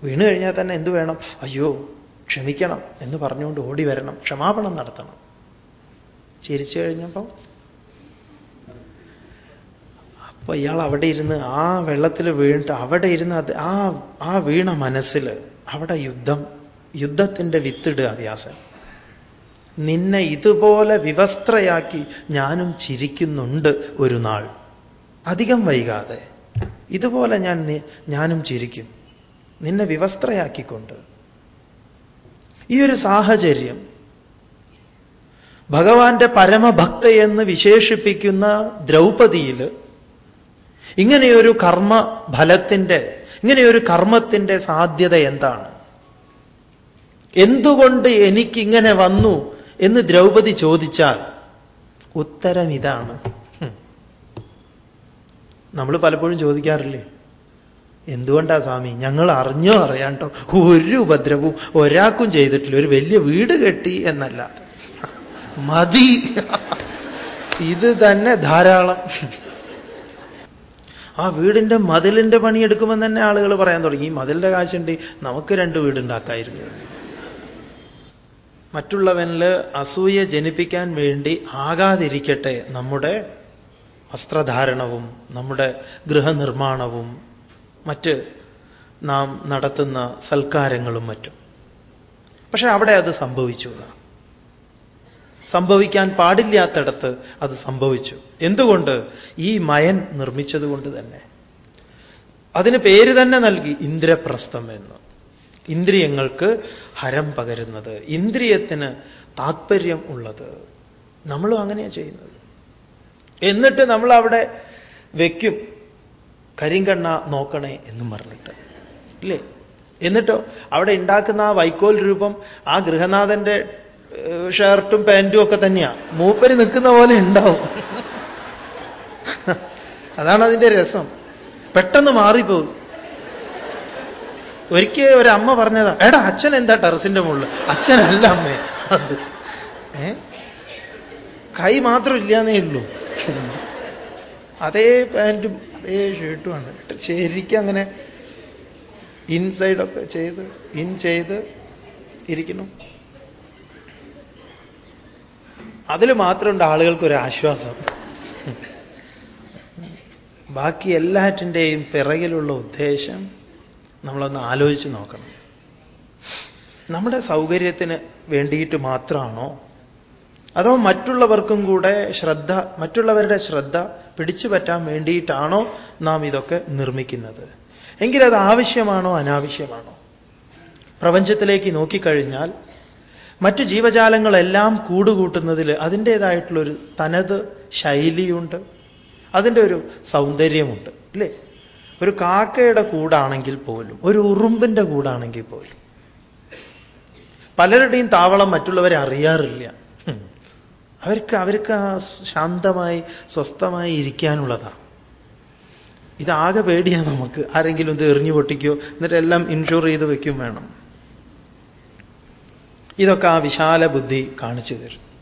വീണു കഴിഞ്ഞാൽ തന്നെ എന്തു വേണം? അയ്യോ ക്ഷമിക്കണം എന്ന് പറഞ്ഞുകൊണ്ട് ഓടി വരണം ക്ഷമാപണം നടത്തണം. ചിരിച്ചു കഴിഞ്ഞപ്പം അപ്പൊ ഇയാൾ അവിടെ ഇരുന്ന് ആ വെള്ളത്തിൽ വീണിട്ട് അവിടെ ഇരുന്ന് അത് ആ ആ വീണ മനസ്സിൽ അവിടെ യുദ്ധം യുദ്ധത്തിന്റെ വിത്തിടുക വ്യാസൻ. നിന്നെ ഇതുപോലെ വിവസ്ത്രയാക്കി ഞാനും ചിരിക്കുന്നുണ്ട് ഒരു നാൾ. അധികം വൈകാതെ. ഇതുപോലെ ഞാൻ ഞാനും ചിരിക്കും. നിന്നെ വിവസ്ത്രയാക്കിക്കൊണ്ട്. ഈ ഒരു സാഹചര്യം ഭഗവാന്റെ പരമഭക്തയെന്ന് വിശേഷിപ്പിക്കുന്ന ദ്രൗപതിയിൽ ഇങ്ങനെയൊരു കർമ്മ ഫലത്തിന്റെ ഇങ്ങനെയൊരു കർമ്മത്തിന്റെ സാധ്യത എന്താണ്? എന്തുകൊണ്ട് എനിക്കിങ്ങനെ വന്നു എന്ന് ദ്രൗപതി ചോദിച്ചാൽ ഉത്തരം ഇതാണ് നമ്മൾ പലപ്പോഴും ചോദിക്കാറില്ലേ? എന്തുകൊണ്ടാ സ്വാമി? ഞങ്ങൾ അറിഞ്ഞോ അറിയാണ്ടോ? ഒരു ഉപദ്രവവും ഒരാൾക്കും ചെയ്തിട്ടില്ല. ഒരു വലിയ വീട് കെട്ടി എന്നല്ലാതെ മതി. ഇത് തന്നെ ധാരാളം. ആ വീടിന്റെ മതിലിന്റെ പണിയെടുക്കുമെന്ന് തന്നെ ആളുകൾ പറയാൻ തുടങ്ങി. ഈ മതിലിന്റെ കാശുണ്ട്. നമുക്ക് രണ്ട് വീടുണ്ടാക്കായിരുന്നു. മറ്റുള്ളവനിൽ അസൂയ ജനിപ്പിക്കാൻ വേണ്ടി ആകാതിരിക്കട്ടെ നമ്മുടെ വസ്ത്രധാരണവും നമ്മുടെ ഗൃഹനിർമ്മാണവും മറ്റ് നാം നടത്തുന്ന സൽക്കാരങ്ങളും മറ്റും. പക്ഷേ അവിടെ അത് സംഭവിച്ചു സംഭവിക്കാൻ പാടില്ലാത്തടത്ത് അത് സംഭവിച്ചു. എന്തുകൊണ്ട്? ഈ മയൻ നിർമ്മിച്ചതുകൊണ്ട് തന്നെ. അതിന് പേര് തന്നെ നൽകി ഇന്ദ്രപ്രസ്ഥം എന്ന്. ഇന്ദ്രിയങ്ങൾക്ക് ഹരം പകരുന്നത് ഇന്ദ്രിയത്തിന് താത്പര്യം ഉള്ളത്. നമ്മളും അങ്ങനെയാണ് ചെയ്യുന്നത്. എന്നിട്ട് നമ്മൾ അവിടെ വയ്ക്കും കരിങ്കണ്ണ നോക്കണേ എന്നും പറഞ്ഞിട്ട്. ഇല്ലേ? എന്നിട്ടോ അവിടെ ഉണ്ടാക്കുന്ന ആ വൈക്കോൽ രൂപം ആ ഗൃഹനാഥന്റെ ഷർട്ടും പാന്റും ഒക്കെ തന്നെയാ. മൂപ്പരി നിൽക്കുന്ന പോലെ ഉണ്ടാവും. അതാണ് അതിന്റെ രസം. പെട്ടെന്ന് മാറിപ്പോകും. ഒരിക്കൽ ഒരമ്മ പറഞ്ഞതാ എടാ അച്ഛൻ എന്താ ടെറസിന്റെ മുകളിൽ? അച്ഛനല്ല അമ്മേ. അത് കൈ മാത്രം ഇല്ലാന്നേ ഉള്ളൂ. അതേ പാന്റും അതേ ഷർട്ടുമാണ് ശരിക്കും അങ്ങനെ ഇൻസൈഡൊക്കെ ചെയ്ത് ഇൻ ചെയ്ത് ഇരിക്കണം അതിൽ മാത്രമുണ്ട് ആളുകൾക്ക് ഒരു ആശ്വാസം. ബാക്കി എല്ലാറ്റിന്റെയും പിറകിലുള്ള ഉദ്ദേശം നമ്മളൊന്ന് ആലോചിച്ച് നോക്കണം. നമ്മുടെ സൗകര്യത്തിന് വേണ്ടിയിട്ട് മാത്രമാണോ അതോ മറ്റുള്ളവർക്കും കൂടെ ശ്രദ്ധ മറ്റുള്ളവരുടെ ശ്രദ്ധ പിടിച്ചു പറ്റാൻ വേണ്ടിയിട്ടാണോ നാം ഇതൊക്കെ നിർമ്മിക്കുന്നത്? എങ്കിലത് ആവശ്യമാണോ അനാവശ്യമാണോ? പ്രപഞ്ചത്തിലേക്ക് നോക്കിക്കഴിഞ്ഞാൽ മറ്റു ജീവജാലങ്ങളെല്ലാം കൂടുകൂട്ടുന്നതിൽ അതിന്റേതായിട്ടുള്ളൊരു തനത് ശൈലിയുണ്ട്. അതിന്റെ ഒരു സൗന്ദര്യമുണ്ട് അല്ലേ ഒരു കാക്കയുടെ കൂടാണെങ്കിൽ പോലും ഒരു ഉറുമ്പിന്റെ കൂടാണെങ്കിൽ പോലും. പലരുടെയും താവളം മറ്റുള്ളവരെ അറിയാറില്ല. അവർക്ക് അവർക്ക് ആ ശാന്തമായി സ്വസ്ഥമായി ഇരിക്കാനുള്ളതാണ് ഇതാകെ പേടിയാണ് നമുക്ക്. ആരെങ്കിലും ഇത് എറിഞ്ഞു പൊട്ടിക്കോ എന്നിട്ട് എല്ലാം ഇൻഷുർ ചെയ്ത് വെക്കും വേണം. ഇതൊക്കെ ആ വിശാല ബുദ്ധി കാണിച്ചു തരും.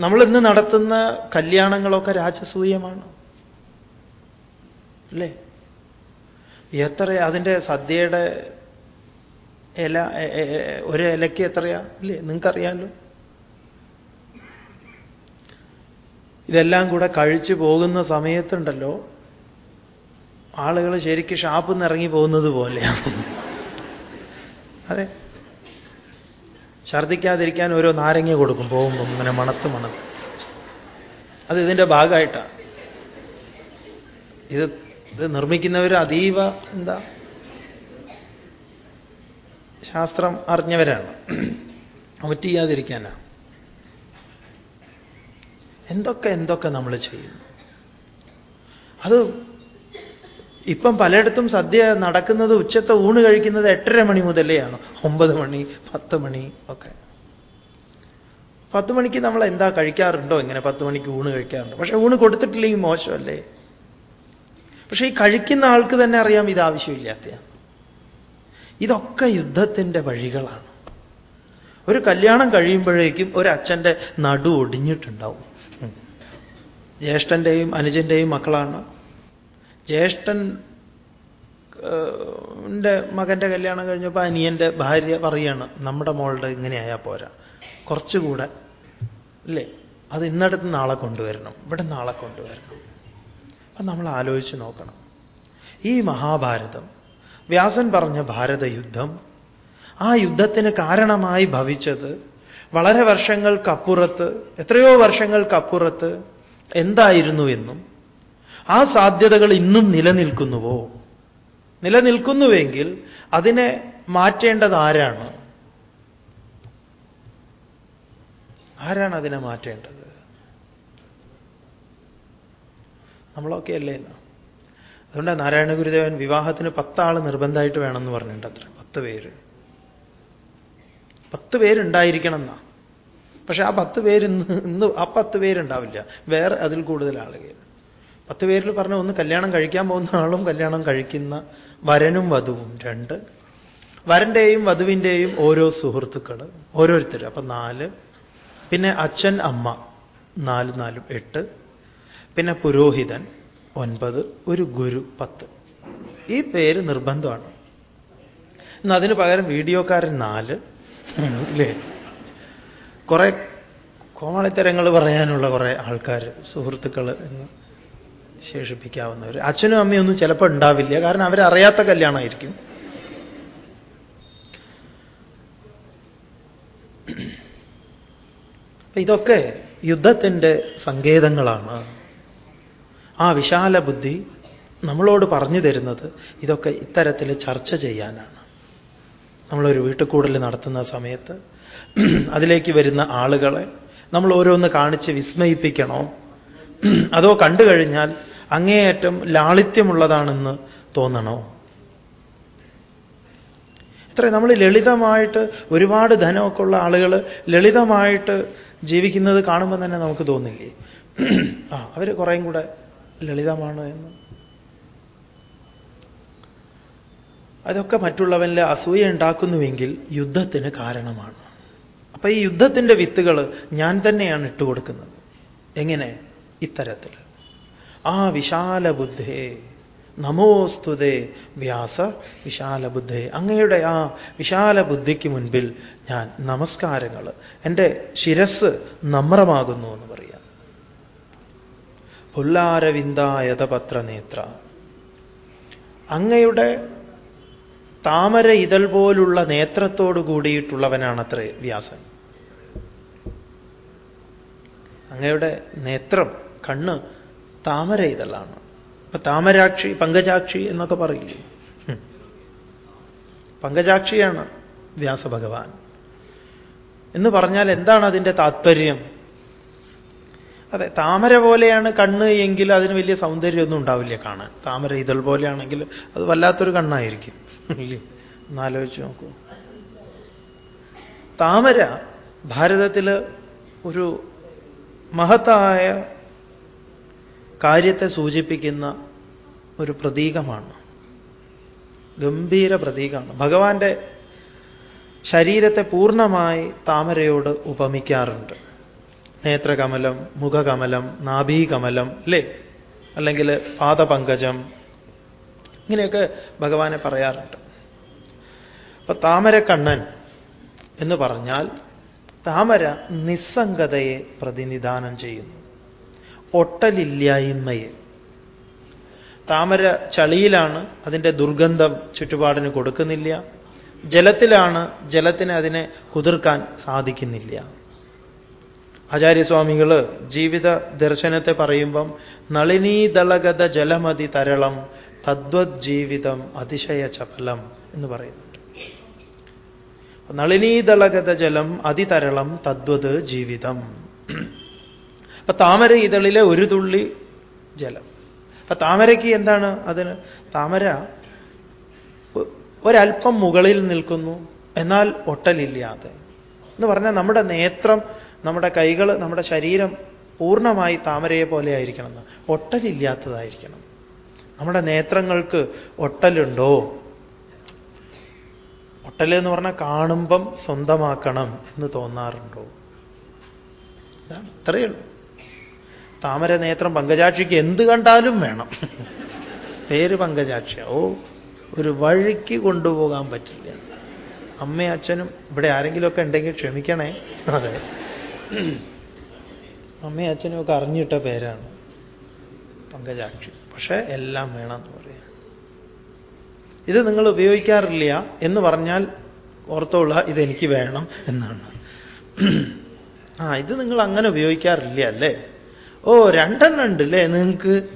നമ്മൾ ഇന്ന് നടത്തുന്ന കല്യാണങ്ങളൊക്കെ രാജസൂയമാണ്. അല്ലേ? എത്ര അതിന്റെ സദ്യയുടെ ഇല ഒരു ഇലയ്ക്ക് എത്രയാ? ഇല്ലേ നിങ്ങൾക്കറിയാമല്ലോ ഇതെല്ലാം കൂടെ കഴിച്ചു പോകുന്ന സമയത്തുണ്ടല്ലോ ആളുകൾ ശരിക്കും ഷാപ്പിൽ നിന്ന് ഇറങ്ങി പോകുന്നത് പോലെയാണ് അതെ. ഛർദിക്കാതിരിക്കാൻ ഓരോ നാരങ്ങ കൊടുക്കും പോകുമ്പോൾ ഇങ്ങനെ മണത്ത് മണത്ത്. അത് ഇതിന്റെ ഭാഗമായിട്ടാണ് ഇത് ഇത് നിർമ്മിക്കുന്നവർ അതീവ എന്താ ശാസ്ത്രം അറിഞ്ഞവരാണ്. ഒറ്റ എന്തൊക്കെ എന്തൊക്കെ നമ്മൾ ചെയ്യും അത് ഇപ്പം പലയിടത്തും സദ്യ നടക്കുന്നത് ഉച്ചത്തെ ഊണ് കഴിക്കുന്നത് എട്ടര മണി മുതലെയാണ്. ഒമ്പത് മണി പത്ത് മണി ഒക്കെ. പത്ത് മണിക്ക് നമ്മൾ എന്താ കഴിക്കാറുണ്ടോ? ഇങ്ങനെ പത്ത് മണിക്ക് ഊണ് കഴിക്കാറുണ്ടോ? പക്ഷെ ഊണ് കൊടുത്തിട്ടില്ലെങ്കിൽ മോശമല്ലേ? പക്ഷേ ഈ കഴിക്കുന്ന ആൾക്ക് തന്നെ അറിയാം ഇത് ആവശ്യമില്ലാത്തതാണ് ഇതൊക്കെ യുദ്ധത്തിന്റെ വഴികളാണ്. ഒരു കല്യാണം കഴിയുമ്പോഴേക്കും ഒരു അച്ഛന്റെ നടു ഒടിഞ്ഞിട്ടുണ്ടാവും. ജ്യേഷ്ഠന്റെയും അനുജന്റെയും മക്കളാണ്. ജ്യേഷ്ഠൻ എന്റെ മകന്റെ കല്യാണം കഴിഞ്ഞപ്പോൾ അനിയന്റെ ഭാര്യ പറയാണ് നമ്മുടെ മോളുടെ ഇങ്ങനെയായാൽ പോരാ. കുറച്ചുകൂടെ അല്ലേ അത് ഇന്നടത്ത് നാളെ കൊണ്ടുവരണം. ഇവിടെ നാളെ കൊണ്ടുവരണം. അപ്പം നമ്മൾ ആലോചിച്ച് നോക്കണം. ഈ മഹാഭാരതം വ്യാസൻ പറഞ്ഞ ഭാരതയുദ്ധം ആ യുദ്ധത്തിന് കാരണമായി ഭവിച്ചത് വളരെ വർഷങ്ങൾക്കപ്പുറത്ത് എത്രയോ വർഷങ്ങൾക്കപ്പുറത്ത് എന്തായിരുന്നു എന്നും ആ സാധ്യതകൾ ഇന്നും നിലനിൽക്കുന്നുവോ? നിലനിൽക്കുന്നുവെങ്കിൽ അതിനെ മാറ്റേണ്ടത് ആരാണ്? ആരാണ് അതിനെ മാറ്റേണ്ടത്? നമ്മളൊക്കെ അല്ലേ എന്നാ അതുകൊണ്ട് നാരായണ ഗുരുദേവൻ വിവാഹത്തിന് പത്താൾ നിർബന്ധമായിട്ട് വേണമെന്ന് പറഞ്ഞിട്ടുണ്ട് അത്ര. പത്ത് പേര്. പത്ത് പേരുണ്ടായിരിക്കണം എന്നാ പക്ഷെ ആ പത്ത് പേര് ഇന്ന് ഇന്ന് ആ പത്ത് പേരുണ്ടാവില്ല. വേറെ അതിൽ കൂടുതൽ ആളുകൾ. പത്ത് പേരിൽ പറഞ്ഞ ഒന്ന് കല്യാണം കഴിക്കാൻ പോകുന്ന ആളും കല്യാണം കഴിക്കുന്ന വരനും വധുവും രണ്ട്. വരന്റെയും വധുവിന്റെയും ഓരോ സുഹൃത്തുക്കൾ ഓരോരുത്തർ അപ്പം നാല്. പിന്നെ അച്ഛൻ അമ്മ. നാല് നാലും എട്ട്. പിന്നെ പുരോഹിതൻ. ഒൻപത് ഒരു ഗുരു പത്ത്. ഈ പേര് നിർബന്ധമാണ്. ഇന്ന് അതിന് പകരം വീഡിയോക്കാരൻ നാല്. അല്ലേ? കുറെ കോമാളിത്തരങ്ങൾ പറയാനുള്ള കുറെ ആൾക്കാർ സുഹൃത്തുക്കൾ എന്ന് ശേഷിപ്പിക്കാവുന്നവർ അച്ഛനും അമ്മയൊന്നും ചിലപ്പോൾ ഉണ്ടാവില്ല. കാരണം അവരറിയാത്ത കല്യാണമായിരിക്കും. ഇതൊക്കെ യുദ്ധത്തിന്റെ സങ്കേതങ്ങളാണ്. ആ വിശാല ബുദ്ധി നമ്മളോട് പറഞ്ഞു തരുന്നത് ഇതൊക്കെ ഇത്തരത്തിൽ ചർച്ച ചെയ്യാനാണ്. നമ്മളൊരു വീട്ടുകൂടൽ നടത്തുന്ന സമയത്ത് അതിലേക്ക് വരുന്ന ആളുകളെ നമ്മൾ ഓരോന്ന് കാണിച്ച് വിസ്മയിപ്പിക്കണോ? അതോ കണ്ടു കഴിഞ്ഞാൽ അങ്ങേയറ്റം ലാളിത്യമുള്ളതാണെന്ന് തോന്നണോ? ഇത്ര നമ്മൾ ലളിതമായിട്ട് ഒരുപാട് ധനമൊക്കെ ഉള്ള ആളുകൾ ലളിതമായിട്ട് ജീവിക്കുന്നത് കാണുമ്പോൾ തന്നെ നമുക്ക് തോന്നില്ലേ? ആ അവർ കുറേയും കൂടെ ലളിതമാണ് എന്ന്. അതൊക്കെ മറ്റുള്ളവനിലെ അസൂയ ഉണ്ടാക്കുന്നുവെങ്കിൽ യുദ്ധത്തിന് കാരണമാണ്. അപ്പൊ ഈ യുദ്ധത്തിന്റെ വിത്തുകൾ ഞാൻ തന്നെയാണ് ഇട്ടുകൊടുക്കുന്നത് എങ്ങനെ? ഇത്തരത്തിൽ. ആ വിശാല ബുദ്ധേ നമോസ്തുതേ വ്യാസ വിശാല ബുദ്ധേ. അങ്ങയുടെ ആ വിശാല ബുദ്ധിക്ക് മുൻപിൽ ഞാൻ നമസ്കാരങ്ങൾ എന്റെ ശിരസ് നമ്രമാകുന്നു എന്ന് പറയാം. പുല്ലാരവിന്ദായതപത്രനേത്ര. അങ്ങയുടെ താമര ഇതൾ പോലുള്ള നേത്രത്തോട് കൂടിയിട്ടുള്ളവനാണത്രേ വ്യാസൻ. അങ്ങയുടെ നേത്രം കണ്ണ് താമര ഇതളാണ്. ഇപ്പൊ താമരാക്ഷി പങ്കജാക്ഷി എന്നൊക്കെ പറയില്ലേ? പങ്കജാക്ഷിയാണ് വ്യാസഭഗവാൻ. എന്ന് പറഞ്ഞാൽ എന്താണ് അതിന്റെ താത്പര്യം? അതെ താമര പോലെയാണ് കണ്ണ് എങ്കിൽ അതിന് വലിയ സൗന്ദര്യമൊന്നും ഉണ്ടാവില്ല കാണാൻ. താമര ഇതൾ പോലെയാണെങ്കിൽ അത് വല്ലാത്തൊരു കണ്ണായിരിക്കും. ഇല്ലേ? ഒന്നാലോചിച്ച് നോക്കൂ. താമര ഭാരതത്തിൽ ഒരു മഹത്തായ കാര്യത്തെ സൂചിപ്പിക്കുന്ന ഒരു പ്രതീകമാണ്. ഗംഭീര പ്രതീകമാണ്. ഭഗവാന്റെ ശരീരത്തെ പൂർണമായി താമരയോട് ഉപമിക്കാറുണ്ട്. നേത്രകമലം മുഖകമലം നാഭീകമലം അല്ലേ? അല്ലെങ്കിൽ പാദപങ്കജം. ഇങ്ങനെയൊക്കെ ഭഗവാനെ പറയാറുണ്ട്. അപ്പൊ താമരക്കണ്ണൻ എന്ന് പറഞ്ഞാൽ താമര നിസ്സംഗതയെ പ്രതിനിധാനം ചെയ്യുന്നു. ഒട്ടലില്ലായ്മയെ. താമര ചളിയിലാണ് അതിന്റെ ദുർഗന്ധം ചുറ്റുപാടിന് കൊടുക്കുന്നില്ല. ജലത്തിലാണ് ജലത്തിന് അതിനെ കുതിർക്കാൻ സാധിക്കുന്നില്ല. ആചാര്യസ്വാമികൾ ജീവിത ദർശനത്തെ പറയുമ്പം നളിനീതളഗത ജലമതി തരളം തദ്വത് ജീവിതം അതിശയ ചപലം എന്ന് പറയുന്നുണ്ട്. നളിനീതളഗത ജലം അതിതരളം തദ്വത് ജീവിതം അപ്പൊ താമര ഇതളിലെ ഒരു തുള്ളി ജലം. അപ്പൊ താമരയ്ക്ക് എന്താണ് അതിന്? താമര ഒരല്പം മുകളിൽ നിൽക്കുന്നു എന്നാൽ ഒട്ടലില്ലാതെ. എന്ന് പറഞ്ഞാൽ നമ്മുടെ നേത്രം നമ്മുടെ കൈകൾ നമ്മുടെ ശരീരം പൂർണമായി താമരയെ പോലെ ആയിരിക്കണം ഒട്ടലില്ലാത്തതായിരിക്കണം. നമ്മുടെ നേത്രങ്ങൾക്ക് ഒട്ടലുണ്ടോ? ഒട്ടൽ എന്ന് പറഞ്ഞാൽ കാണുമ്പം സ്വന്തമാക്കണം എന്ന് തോന്നാറുണ്ടോ? ഇതാണ് ഇത്രയേ ഉള്ളൂ. താമര നേത്രം പങ്കജാക്ഷിക്ക് എന്ത് കണ്ടാലും വേണം. പേര് പങ്കജാക്ഷി ഓ ഒരു വഴിക്ക് കൊണ്ടുപോകാൻ പറ്റില്ല. അമ്മയും അച്ഛനും ഇവിടെ ആരെങ്കിലുമൊക്കെ ഉണ്ടെങ്കിൽ ക്ഷമിക്കണേ. അതെ. അമ്മയും അച്ഛനും ഒക്കെ അറിഞ്ഞിട്ട പേരാണ് പങ്കജാക്ഷി. പക്ഷേ എല്ലാം വേണമെന്ന് പറയാം. ഇത് നിങ്ങൾ ഉപയോഗിക്കാറില്ല എന്ന് പറഞ്ഞാൽ ഓർത്തോള ഇതെനിക്ക് വേണം എന്നാണ്. ആ ഇത് നിങ്ങൾ അങ്ങനെ ഉപയോഗിക്കാറില്ല അല്ലേ? ഓ രണ്ടെണ്ണം ഉണ്ട് അല്ലേ നിങ്ങൾക്ക്?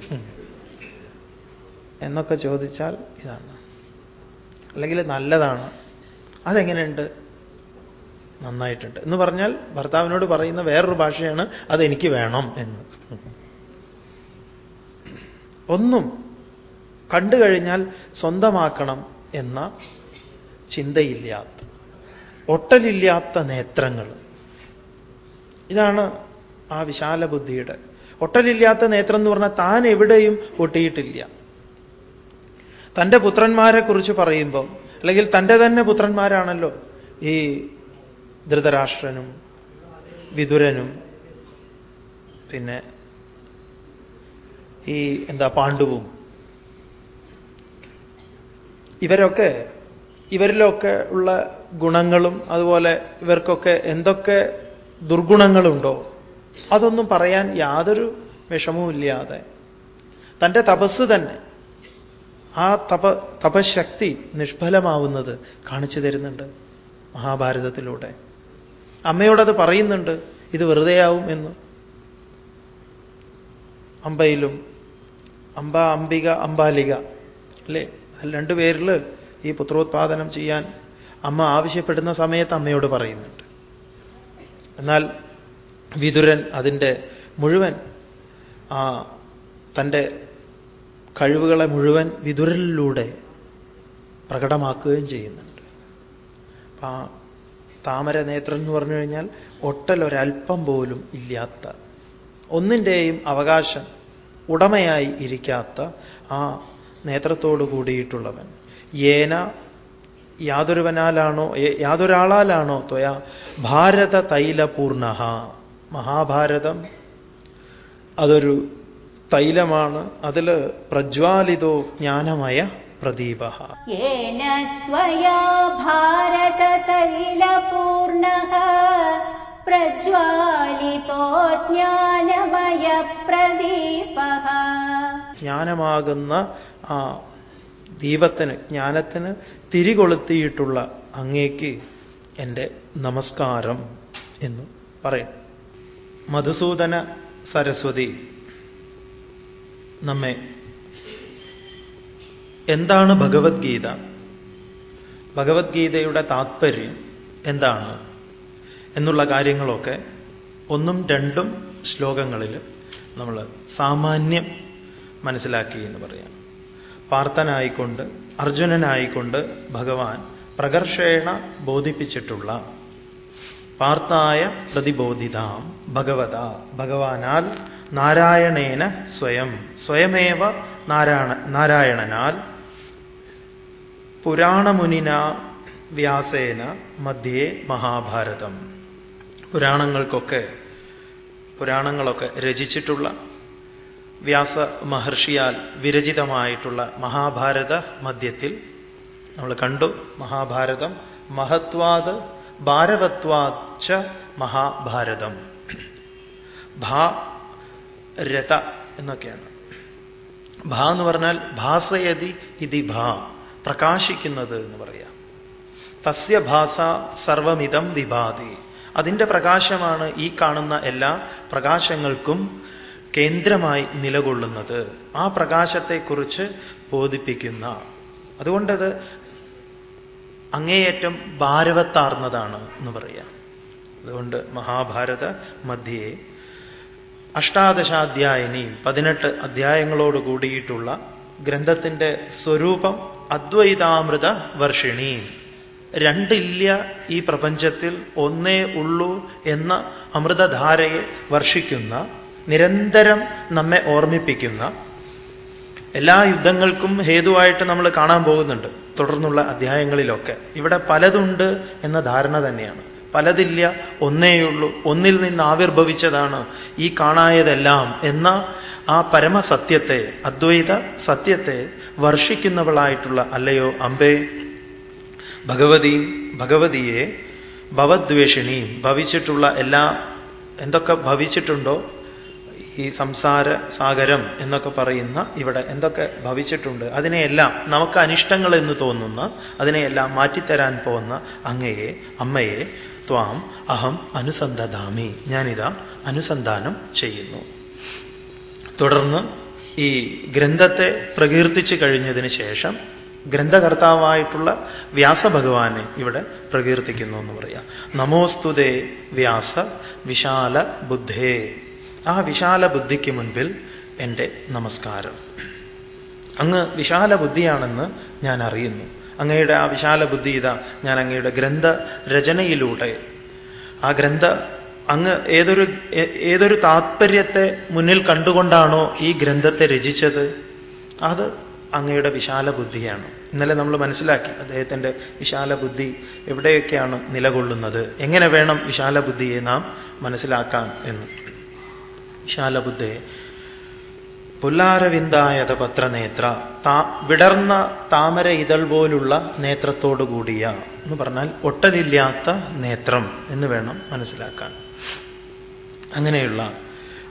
എന്നൊക്കെ ചോദിച്ചാൽ ഇതാണ്. അല്ലെങ്കിൽ നല്ലതാണ്. അതെങ്ങനെയുണ്ട്? നന്നായിട്ടുണ്ട്. എന്ന് പറഞ്ഞാൽ ഭർത്താവിനോട് പറയുന്ന വേറൊരു ഭാഷയാണ് അതെനിക്ക് വേണം എന്ന്. ഒന്നും കണ്ടു കഴിഞ്ഞാൽ സ്വന്തമാക്കണം എന്ന ചിന്തയില്ലാത്ത ഒട്ടലില്ലാത്ത നേത്രങ്ങൾ. ഇതാണ് ആ വിശാല ബുദ്ധിയുടെ ഒട്ടലില്ലാത്ത നേത്രം എന്ന് പറഞ്ഞാൽ താൻ എവിടെയും ഒട്ടിയിട്ടില്ല. തന്റെ പുത്രന്മാരെ കുറിച്ച് പറയുമ്പം അല്ലെങ്കിൽ തന്റെ തന്നെ പുത്രന്മാരാണല്ലോ ഈ ധൃതരാഷ്ട്രനും വിതുരനും പിന്നെ ഈ എന്താ പാണ്ഡുവും. ഇവരൊക്കെ ഇവരിലൊക്കെ ഉള്ള ഗുണങ്ങളും അതുപോലെ ഇവർക്കൊക്കെ എന്തൊക്കെ ദുർഗുണങ്ങളുണ്ടോ അതൊന്നും പറയാൻ യാതൊരു വിഷമവുമില്ലാതെ തന്റെ തപസ് തന്നെ ആ തപ തപശക്തി നിഷ്ഫലമാവുന്നത് കാണിച്ചു തരുന്നുണ്ട് മഹാഭാരതത്തിലൂടെ. അമ്മയോടത് പറയുന്നുണ്ട് ഇത് വെറുതെയാവും എന്ന്. അമ്പയിലും അമ്പ അംബിക അമ്പാലിക അല്ലേ? അതിൽ രണ്ടുപേരിൽ ഈ പുത്രോത്പാദനം ചെയ്യാൻ അമ്മ ആവശ്യപ്പെടുന്ന സമയത്ത് അമ്മയോട് പറയുന്നുണ്ട്. എന്നാൽ വിതുരൻ അതിന്റെ മുഴുവൻ ആ തന്റെ കഴിവുകളെ മുഴുവൻ വിതുരലിലൂടെ പ്രകടമാക്കുകയും ചെയ്യുന്നുണ്ട്. ആ താമര നേത്രം എന്ന് പറഞ്ഞു കഴിഞ്ഞാൽ ഒട്ടലൊരൽപ്പം പോലും ഇല്ലാത്ത ഒന്നിന്റെയും അവകാശം ഉടമയായി ഇരിക്കാത്ത ആ നേത്രത്തോട് കൂടിയിട്ടുള്ളവൻ. ഏന യാതൊരുവനാലാണോ യാതൊരാളാലാണോ ത്വയ? ഭാരത തൈലപൂർണ മഹാഭാരതം അതൊരു തൈലമാണ്. അതിൽ പ്രജ്വാലിതോ ജ്ഞാനമയ പ്രദീപ येन त्वया भारततैलपूर्णः प्रज्वालितो ज्ञानमयप्रदीपः ജ്ഞാനമാകുന്ന ആ ദീപത്തിന് ജ്ഞാനത്തിന് തിരികൊളുത്തിയിട്ടുള്ള അങ്ങേക്ക് എൻ്റെ നമസ്കാരം എന്ന് പറയും മധുസൂദന സരസ്വതി നമ്മെ എന്താണ് ഭഗവത്ഗീത? ഭഗവത്ഗീതയുടെ താത്പര്യം എന്താണ് എന്നുള്ള കാര്യങ്ങളൊക്കെ ഒന്നും രണ്ടും ശ്ലോകങ്ങളിൽ നമ്മൾ സാമാന്യം മനസ്സിലാക്കി എന്ന് പറയാം. പാർത്ഥനായിക്കൊണ്ട് അർജുനനായിക്കൊണ്ട് ഭഗവാൻ പ്രകർഷേണ ബോധിപ്പിച്ചിട്ടുള്ള പാർത്തായ പ്രതിബോധിതാം ഭഗവത ഭഗവാനാൽ നാരായണേന സ്വയം സ്വയമേവ നാരായണ നാരായണനാൽ പുരാണമുനിന വ്യാസേന മധ്യേ മഹാഭാരതം. പുരാണങ്ങൾക്കൊക്കെ പുരാണങ്ങളൊക്കെ രചിച്ചിട്ടുള്ള വ്യാസ മഹർഷിയാൽ വിരചിതമായിട്ടുള്ള മഹാഭാരത മധ്യത്തിൽ നമ്മൾ കണ്ടു. മഹാഭാരതം മഹത്വാത് ഭാരവത്വാച്ച മഹാഭാരതം. ഭാ എന്നൊക്കെയാണ്. ഭ എന്ന് പറഞ്ഞാൽ ഭാസയതി ഇതി ഭാ. പ്രകാശിക്കുന്നത് എന്ന് പറയാം. തസ്യ ഭാസ സർവമിതം വിഭാതി. അതിന്റെ പ്രകാശമാണ് ഈ കാണുന്ന എല്ലാ പ്രകാശങ്ങൾക്കും കേന്ദ്രമായി നിലകൊള്ളുന്നത്. ആ പ്രകാശത്തെക്കുറിച്ച് ബോധിപ്പിക്കുന്ന. അതുകൊണ്ടത് അങ്ങേയറ്റം ഭാരവത്താർന്നതാണ് എന്ന് പറയാം. അതുകൊണ്ട് മഹാഭാരത മധ്യേ അഷ്ടാദശാധ്യായനി പതിനെട്ട് അധ്യായങ്ങളോട് കൂടിയിട്ടുള്ള ഗ്രന്ഥത്തിന്റെ സ്വരൂപം അദ്വൈതാമൃത വർഷിണി. രണ്ടില്ല ഈ പ്രപഞ്ചത്തിൽ ഒന്നേ ഉള്ളൂ എന്ന അമൃതധാരയെ വർഷിക്കുന്ന നിരന്തരം നമ്മെ ഓർമ്മിപ്പിക്കുന്ന എല്ലാ യുദ്ധങ്ങൾക്കും ഹേതുവായിട്ട് നമ്മൾ കാണാൻ പോകുന്നുണ്ട് തുടർന്നുള്ള അധ്യായങ്ങളിലൊക്കെ. ഇവിടെ പലതുണ്ട് എന്ന ധാരണ തന്നെയാണ്. പലതില്ല ഒന്നേയുള്ളൂ ഒന്നിൽ നിന്ന് ആവിർഭവിച്ചതാണ് ഈ കാണായതെല്ലാം എന്ന ആ പരമസത്യത്തെ അദ്വൈത സത്യത്തെ വർഷിക്കുന്നവളായിട്ടുള്ള അല്ലയോ അമ്പേ? ഭഗവതിയും ഭഗവതിയെ ഭവദ്വേഷിണിയും ഭവിച്ചിട്ടുള്ള എല്ലാ എന്തൊക്കെ ഭവിച്ചിട്ടുണ്ടോ? ഈ സംസാര സാഗരം എന്നൊക്കെ പറയുന്ന ഇവിടെ എന്തൊക്കെ ഭവിച്ചിട്ടുണ്ട്? അതിനെയെല്ലാം നമുക്ക് അനിഷ്ടങ്ങൾ എന്ന് തോന്നുന്ന അതിനെയെല്ലാം മാറ്റിത്തരാൻ പോകുന്ന അങ്ങയെ അമ്മയെ ത്വാം അഹം അനുസന്ധതാമി. ഞാനിതാ അനുസന്ധാനം ചെയ്യുന്നു. തുടർന്ന് ഈ ഗ്രന്ഥത്തെ പ്രകീർത്തിച്ചു കഴിഞ്ഞതിന് ശേഷം ഗ്രന്ഥകർത്താവായിട്ടുള്ള വ്യാസഭഗവാനെ ഇവിടെ പ്രകീർത്തിക്കുന്നു എന്ന് പറയാം. നമോസ്തുതേ വ്യാസ വിശാല ബുദ്ധേ. ആ വിശാല ബുദ്ധിക്ക് മുൻപിൽ എന്റെ നമസ്കാരം. അങ്ങ് വിശാല ബുദ്ധിയാണെന്ന് ഞാൻ അറിയുന്നു. അങ്ങയുടെ ആ വിശാല ബുദ്ധി ഇതാ ഞാൻ അങ്ങയുടെ ഗ്രന്ഥ രചനയിലൂടെ ആ ഗ്രന്ഥ അങ്ങ് ഏതൊരു ഏതൊരു താത്പര്യത്തെ മുന്നിൽ കണ്ടുകൊണ്ടാണോ ഈ ഗ്രന്ഥത്തെ രചിച്ചത്? അത് അങ്ങയുടെ വിശാല ബുദ്ധിയാണ് ഇന്നലെ നമ്മൾ മനസ്സിലാക്കി അദ്ദേഹത്തിന്റെ വിശാല ബുദ്ധി എവിടെയൊക്കെയാണ് നിലകൊള്ളുന്നത്. എങ്ങനെ വേണം വിശാല ബുദ്ധിയെ നാം മനസ്സിലാക്കാൻ എന്ന്. വിശാല ബുദ്ധയെ പുല്ലാരവിന്ദായത പത്രനേത്ര താ വിടർന്ന താമര ഇതൾ പോലുള്ള നേത്രത്തോടു കൂടിയ എന്ന് പറഞ്ഞാൽ ഒട്ടലില്ലാത്ത നേത്രം എന്ന് വേണം മനസ്സിലാക്കാൻ. അങ്ങനെയുള്ള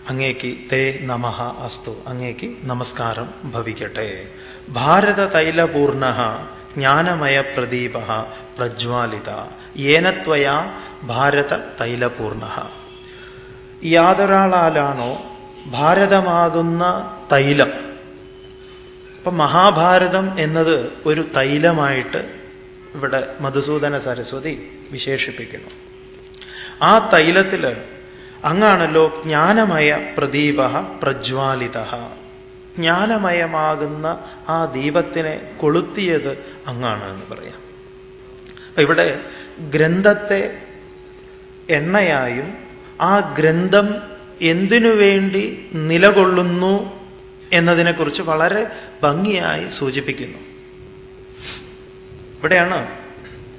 അങ്ങേക്ക് തേ നമഹ അസ്തു അങ്ങേക്ക് നമസ്കാരം ഭവിക്കട്ടെ. ഭാരത തൈലപൂർണ ജ്ഞാനമയ പ്രദീപ പ്രജ്വാലിത ഏനത്വയാ ഭാരത തൈലപൂർണ യാതൊരാളാലാണോ ഭാരതമാകുന്ന തൈലം. അപ്പൊ മഹാഭാരതം എന്നത് ഒരു തൈലമായിട്ട് ഇവിടെ മധുസൂദന സരസ്വതി വിശേഷിപ്പിക്കുന്നു. ആ തൈലത്തിൽ അങ്ങാണല്ലോ ജ്ഞാനമയ പ്രദീപ പ്രജ്വാലിത. ജ്ഞാനമയമാകുന്ന ആ ദീപത്തിനെ കൊളുത്തിയത് അങ്ങാണ് എന്ന് പറയാം ഇവിടെ ഗ്രന്ഥത്തെ എണ്ണയായും ആ ഗ്രന്ഥം എന്തിനു വേണ്ടി നിലകൊള്ളുന്നു എന്നതിനെക്കുറിച്ച് വളരെ ഭംഗിയായി സൂചിപ്പിക്കുന്നു. ഇവിടെയാണ്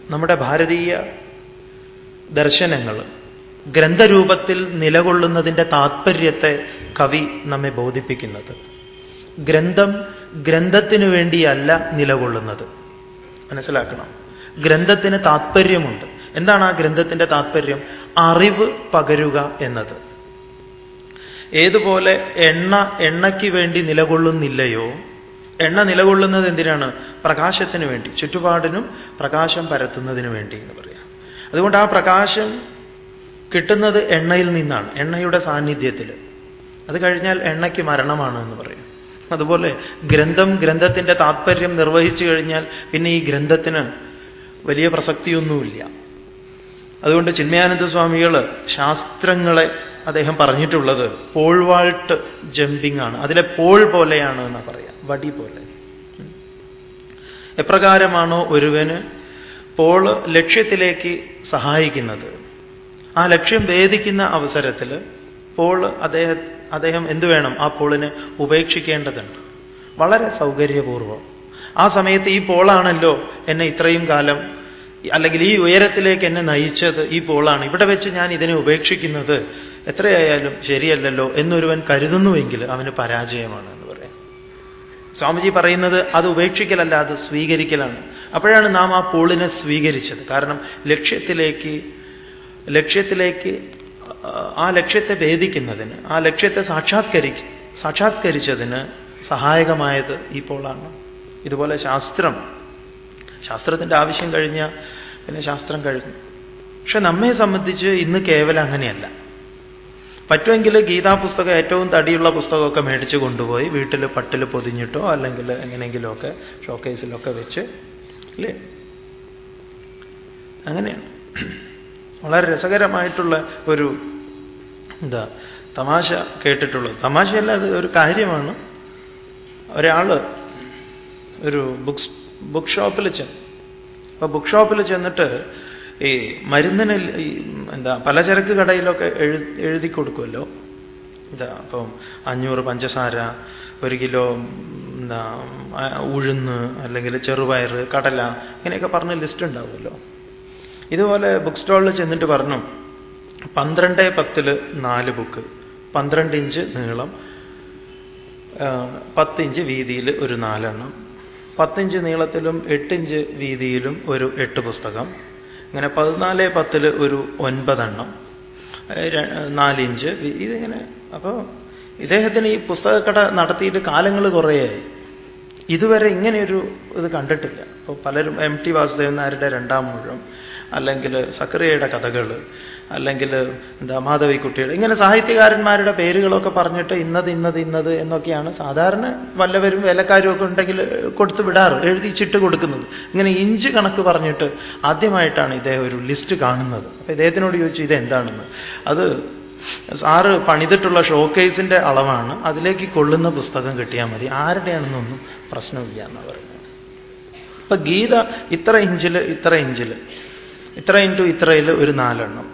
നമ്മുടെ ഭാരതീയ ദർശനങ്ങൾ ഗ്രന്ഥരൂപത്തിൽ നിലകൊള്ളുന്നതിന്റെ താത്പര്യത്തെ കവി നമ്മെ ബോധിപ്പിക്കുന്നത്. ഗ്രന്ഥം ഗ്രന്ഥത്തിനു വേണ്ടിയല്ല നിലകൊള്ളുന്നത്. മനസ്സിലാക്കണം? ഗ്രന്ഥത്തിന് താത്പര്യമുണ്ട്. എന്താണ് ആ ഗ്രന്ഥത്തിന്റെ താത്പര്യം? അറിവ് പകരുക എന്നത്. ഏതുപോലെ എണ്ണ എണ്ണയ്ക്ക് വേണ്ടി നിലകൊള്ളുന്നില്ലയോ? എണ്ണ നിലകൊള്ളുന്നത് എന്തിനാണ്? പ്രകാശത്തിന് വേണ്ടി ചുറ്റുപാടിനും പ്രകാശം പരത്തുന്നതിന് വേണ്ടി എന്ന് പറയാം. അതുകൊണ്ട് ആ പ്രകാശം കിട്ടുന്നത് എണ്ണയിൽ നിന്നാണ് എണ്ണയുടെ സാന്നിധ്യത്തിൽ. അത് കഴിഞ്ഞാൽ എണ്ണയ്ക്ക് മരണമാണ് എന്ന് പറയും. അതുപോലെ ഗ്രന്ഥം ഗ്രന്ഥത്തിന്റെ താത്പര്യം നിർവഹിച്ചു കഴിഞ്ഞാൽ പിന്നെ ഈ ഗ്രന്ഥത്തിന് വലിയ പ്രസക്തിയൊന്നുമില്ല. അതുകൊണ്ട് ചിന്മയാനന്ദ സ്വാമികൾ ശാസ്ത്രങ്ങളെ അദ്ദേഹം പറഞ്ഞിട്ടുള്ളത് പോൾവാൾട്ട് ജമ്പിംഗ് ആണ്. അതിലെ പോൾ പോലെയാണ് എന്ന് പറയാം. വടി പോലെ. എപ്രകാരമാണോ ഒരുവന് പോൾ ലക്ഷ്യത്തിലേക്ക് സഹായിക്കുന്നത്? ആ ലക്ഷ്യം ഭേദിക്കുന്ന അവസരത്തിൽ പോൾ അദ്ദേഹ അദ്ദേഹം എന്തു വേണം? ആ പോളിനെ ഉപേക്ഷിക്കേണ്ടതുണ്ട്. വളരെ സൗകര്യപൂർവം ആ സമയത്ത് ഈ പോളാണല്ലോ എന്നെ ഇത്രയും കാലം അല്ലെങ്കിൽ ഈ ഉയരത്തിലേക്ക് എന്നെ നയിച്ചത് ഈ പോളാണ്. ഇവിടെ വെച്ച് ഞാൻ ഇതിനെ ഉപേക്ഷിക്കുന്നത് എത്രയായാലും ശരിയല്ലല്ലോ എന്നൊരുവൻ കരുതുന്നുവെങ്കിൽ അവന് പരാജയമാണ് എന്ന് പറയാം. സ്വാമിജി പറയുന്നത് അത് ഉപേക്ഷിക്കലല്ല അത് സ്വീകരിക്കലാണ്. അപ്പോഴാണ് നാം ആ പോളിനെ സ്വീകരിച്ചത്. കാരണം ലക്ഷ്യത്തിലേക്ക് ലക്ഷ്യത്തിലേക്ക് ആ ലക്ഷ്യത്തെ ഭേദിക്കുന്നതിന് ആ ലക്ഷ്യത്തെ സാക്ഷാത്കരി സാക്ഷാത്കരിച്ചതിന് സഹായകമായത് ഈ പോളാണ്. ഇതുപോലെ ശാസ്ത്രം ശാസ്ത്രത്തിന്റെ ആവശ്യം കഴിഞ്ഞ പിന്നെ ശാസ്ത്രം കഴിഞ്ഞു. പക്ഷെ നമ്മെ സംബന്ധിച്ച് ഇന്ന് കേവലം അങ്ങനെയല്ല. പറ്റുമെങ്കിൽ ഗീതാ പുസ്തകം ഏറ്റവും തടിയുള്ള പുസ്തകമൊക്കെ മേടിച്ച് കൊണ്ടുപോയി വീട്ടിൽ പട്ടിൽ പൊതിഞ്ഞിട്ടോ അല്ലെങ്കിൽ എങ്ങനെയെങ്കിലുമൊക്കെ ഷോക്കേസിലൊക്കെ വെച്ച് അല്ലേ? അങ്ങനെയാണ്. വളരെ രസകരമായിട്ടുള്ള ഒരു എന്താ തമാശ കേട്ടിട്ടുള്ളത്. തമാശയല്ല അത് ഒരു കാര്യമാണ്. ഒരാൾ ഒരു ബുക്സ് ബുക്ക് ഷോപ്പിൽ ചെന്നു. അപ്പൊ ബുക്ക് ഷോപ്പിൽ ചെന്നിട്ട് ഈ മരുന്നിന് എന്താ പലചരക്ക് കടയിലൊക്കെ എഴു എഴുതി കൊടുക്കുമല്ലോ എന്താ അപ്പം അഞ്ഞൂറ് പഞ്ചസാര ഒരു കിലോ എന്താ ഉഴുന്ന് അല്ലെങ്കിൽ ചെറുപയർ കടല ഇങ്ങനെയൊക്കെ പറഞ്ഞ ലിസ്റ്റ് ഉണ്ടാവുമല്ലോ. ഇതുപോലെ ബുക്ക് സ്റ്റാളിൽ ചെന്നിട്ട് പറഞ്ഞു പന്ത്രണ്ട് പത്തിൽ നാല് ബുക്ക് പന്ത്രണ്ട് ഇഞ്ച് നീളം പത്തിഞ്ച് വീതിയിൽ ഒരു നാലെണ്ണം പത്തിഞ്ച് നീളത്തിലും എട്ടിഞ്ച് വീതിയിലും ഒരു എട്ട് പുസ്തകം. ഇങ്ങനെ പതിനാല് പത്തിൽ ഒരു ഒൻപതെണ്ണം. നാലിഞ്ച്. ഇതിങ്ങനെ അപ്പോൾ ഇദ്ദേഹത്തിന് ഈ പുസ്തകക്കട നടത്തിയിട്ട് കാലങ്ങൾ കുറേയായി. ഇതുവരെ ഇങ്ങനെയൊരു ഇത് കണ്ടിട്ടില്ല. അപ്പോൾ പലരും എം ടി വാസുദേവൻ നായരുടെ രണ്ടാം മുഴം അല്ലെങ്കിൽ സക്രിയയുടെ കഥകൾ അല്ലെങ്കിൽ എന്താ മാധവിക്കുട്ടിയുടെ ഇങ്ങനെ സാഹിത്യകാരന്മാരുടെ പേരുകളൊക്കെ പറഞ്ഞിട്ട് ഇന്നത് ഇന്നത് ഇന്നത് എന്നൊക്കെയാണ് സാധാരണ വല്ലവരും വേലക്കാരും ഒക്കെ ഉണ്ടെങ്കിൽ കൊടുത്തു വിടാറ് എഴുതി ചിട്ട് കൊടുക്കുന്നത്. ഇങ്ങനെ ഇഞ്ച് കണക്ക് പറഞ്ഞിട്ട് ആദ്യമായിട്ടാണ് ഇദ്ദേഹം ഒരു ലിസ്റ്റ് കാണുന്നത്. അപ്പൊ ഇദ്ദേഹത്തിനോട് ചോദിച്ചു ഇത് എന്താണെന്ന് അത് സാറ് പണിതിട്ടുള്ള ഷോക്കേസിന്റെ അളവാണ് അതിലേക്ക് കൊള്ളുന്ന പുസ്തകം കിട്ടിയാൽ മതി ആരുടെയാണെന്നൊന്നും പ്രശ്നമില്ല എന്ന് പറയുന്നത്. ഇപ്പൊ ഗീത ഇത്ര ഇഞ്ചിൽ ഇത്ര ഇഞ്ചിൽ ഇത്ര ഇന്റു ഇത്രയിൽ ഒരു നാലെണ്ണം.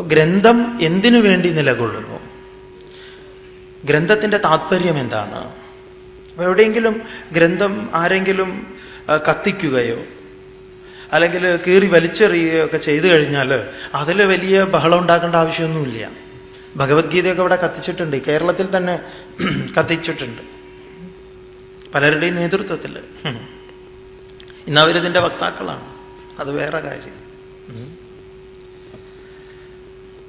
ഗ്രന്ഥം എന്തിനു വേണ്ടി നിലകൊള്ളുന്നു? ഗ്രന്ഥത്തിന്റെ താത്പര്യം എന്താണ്? എവിടെയെങ്കിലും ഗ്രന്ഥം ആരെങ്കിലും കത്തിക്കുകയോ അല്ലെങ്കിൽ കീറി വലിച്ചെറിയുകയോ ഒക്കെ ചെയ്തു കഴിഞ്ഞാൽ അതിൽ വലിയ ബഹളം ഉണ്ടാക്കേണ്ട ആവശ്യമൊന്നുമില്ല. ഭഗവത്ഗീതയൊക്കെ ഇവിടെ കത്തിച്ചിട്ടുണ്ട്. കേരളത്തിൽ തന്നെ കത്തിച്ചിട്ടുണ്ട്. പലരുടെയും നേതൃത്വത്തിൽ. ഇന്ന് അവരിതിന്റെ വക്താക്കളാണ്. അത് വേറെ കാര്യം.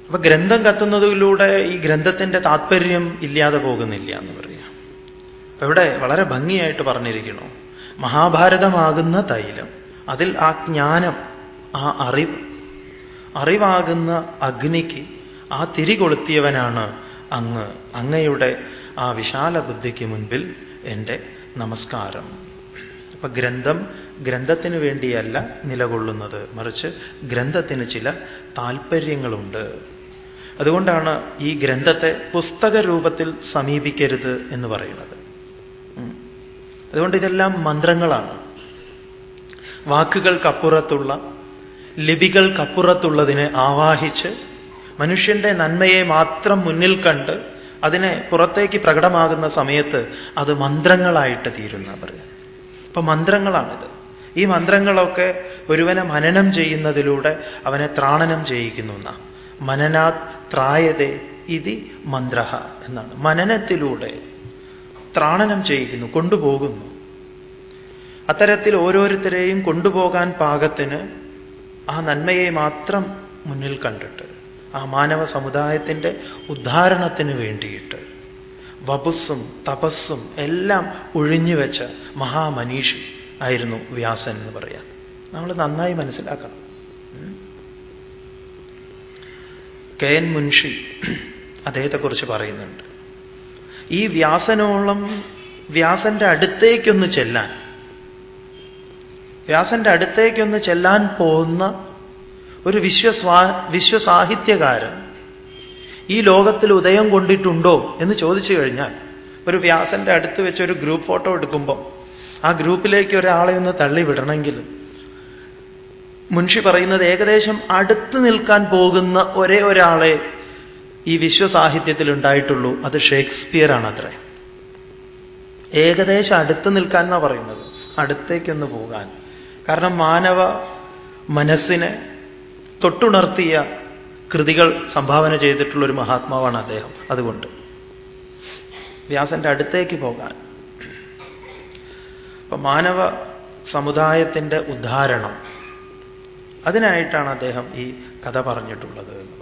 അപ്പൊ ഗ്രന്ഥം കത്തുന്നതിലൂടെ ഈ ഗ്രന്ഥത്തിന്റെ താത്പര്യം ഇല്ലാതെ പോകുന്നില്ല എന്ന് പറയാം. അപ്പൊ ഇവിടെ വളരെ ഭംഗിയായിട്ട് പറഞ്ഞിരിക്കണു മഹാഭാരതമാകുന്ന തൈലം അതിൽ ആ ജ്ഞാനം ആ അറിവ് അറിവാകുന്ന അഗ്നിക്ക് ആ തിരി കൊളുത്തിയവനാണ് അങ്ങ്. അങ്ങയുടെ ആ വിശാല ബുദ്ധിക്ക് മുൻപിൽ എന്റെ നമസ്കാരം. അപ്പൊ ഗ്രന്ഥം ഗ്രന്ഥത്തിന് വേണ്ടിയല്ല നിലകൊള്ളുന്നത്. മറിച്ച് ഗ്രന്ഥത്തിന് ചില താല്പര്യങ്ങളുണ്ട് അതുകൊണ്ടാണ് ഈ ഗ്രന്ഥത്തെ പുസ്തക രൂപത്തിൽ സമീപിക്കരുത് എന്ന് പറയുന്നത്. അതുകൊണ്ട് ഇതെല്ലാം മന്ത്രങ്ങളാണ്. വാക്കുകൾക്കപ്പുറത്തുള്ള ലിപികൾക്കപ്പുറത്തുള്ളതിനെ ആവാഹിച്ച് മനുഷ്യന്റെ നന്മയെ മാത്രം മുന്നിൽ കണ്ട് അതിനെ പുറത്തേക്ക് പ്രകടമാകുന്ന സമയത്ത് അത് മന്ത്രങ്ങളായിട്ട് തീരുന്ന അവർ അപ്പൊ മന്ത്രങ്ങളാണിത്. ഈ മന്ത്രങ്ങളൊക്കെ ഒരുവനെ മനനം ചെയ്യുന്നതിലൂടെ അവനെ ത്രാണനം ചെയ്യിക്കുന്നു എന്നാ മനനാത് ത്രായതേ ഇതി മന്ത്ര എന്നാണ്. മനനത്തിലൂടെ ത്രാണനം ചെയ്യിക്കുന്നു കൊണ്ടുപോകുന്നു. അത്തരത്തിൽ ഓരോരുത്തരെയും കൊണ്ടുപോകാൻ പാകത്തിന് ആ നന്മയെ മാത്രം മുന്നിൽ കണ്ടിട്ട് ആ മാനവ സമുദായത്തിന്റെ ഉദ്ധാരണത്തിന് വേണ്ടിയിട്ട് വപുസ്സും തപസ്സും എല്ലാം ഒഴിഞ്ഞുവെച്ച മഹാമനീഷി ആയിരുന്നു വ്യാസൻ എന്ന് പറയാം. നമ്മൾ നന്നായി മനസ്സിലാക്കണം. കെ എൻ മുൻഷി അദ്ദേഹത്തെക്കുറിച്ച് പറയുന്നുണ്ട്. ഈ വ്യാസനോളം വ്യാസന്റെ അടുത്തേക്കൊന്ന് ചെല്ലാൻ വ്യാസന്റെ അടുത്തേക്കൊന്ന് ചെല്ലാൻ പോകുന്ന ഒരു വിശ്വസ്വാ വിശ്വസാഹിത്യകാരൻ ഈ ലോകത്തിൽ ഉദയം കൊണ്ടിട്ടുണ്ടോ എന്ന് ചോദിച്ചു കഴിഞ്ഞാൽ ഒരു വ്യാസന്റെ അടുത്ത് വെച്ച് ഒരു ഗ്രൂപ്പ് ഫോട്ടോ എടുക്കുമ്പം ആ ഗ്രൂപ്പിലേക്ക് ഒരാളെ ഒന്ന് തള്ളിവിടണമെങ്കിൽ മുൻഷി പറയുന്നത് ഏകദേശം അടുത്ത് നിൽക്കാൻ പോകുന്ന ഒരേ ഒരാളെ ഈ വിശ്വസാഹിത്യത്തിൽ ഉണ്ടായിട്ടുള്ളൂ. അത് ഷേക്സ്പിയർ ആണ് അത്രേ ഏകദേശം അടുത്ത് നിൽക്കാൻ എന്നാ പറയുന്നത്. അടുത്തേക്കൊന്ന് പോകാൻ. കാരണം മാനവ മനസ്സിനെ തൊട്ടുണർത്തിയ കൃതികൾ സംഭാവന ചെയ്തിട്ടുള്ള ഒരു മഹാത്മാവാണ് അദ്ദേഹം. അതുകൊണ്ട് വ്യാസന്റെ അടുത്തേക്ക് പോകാൻ. അപ്പൊ മാനവ സമുദായത്തിന്റെ ഉദ്ധാരണം. അതിനായിട്ടാണ് അദ്ദേഹം ഈ കഥ പറഞ്ഞിട്ടുള്ളത്.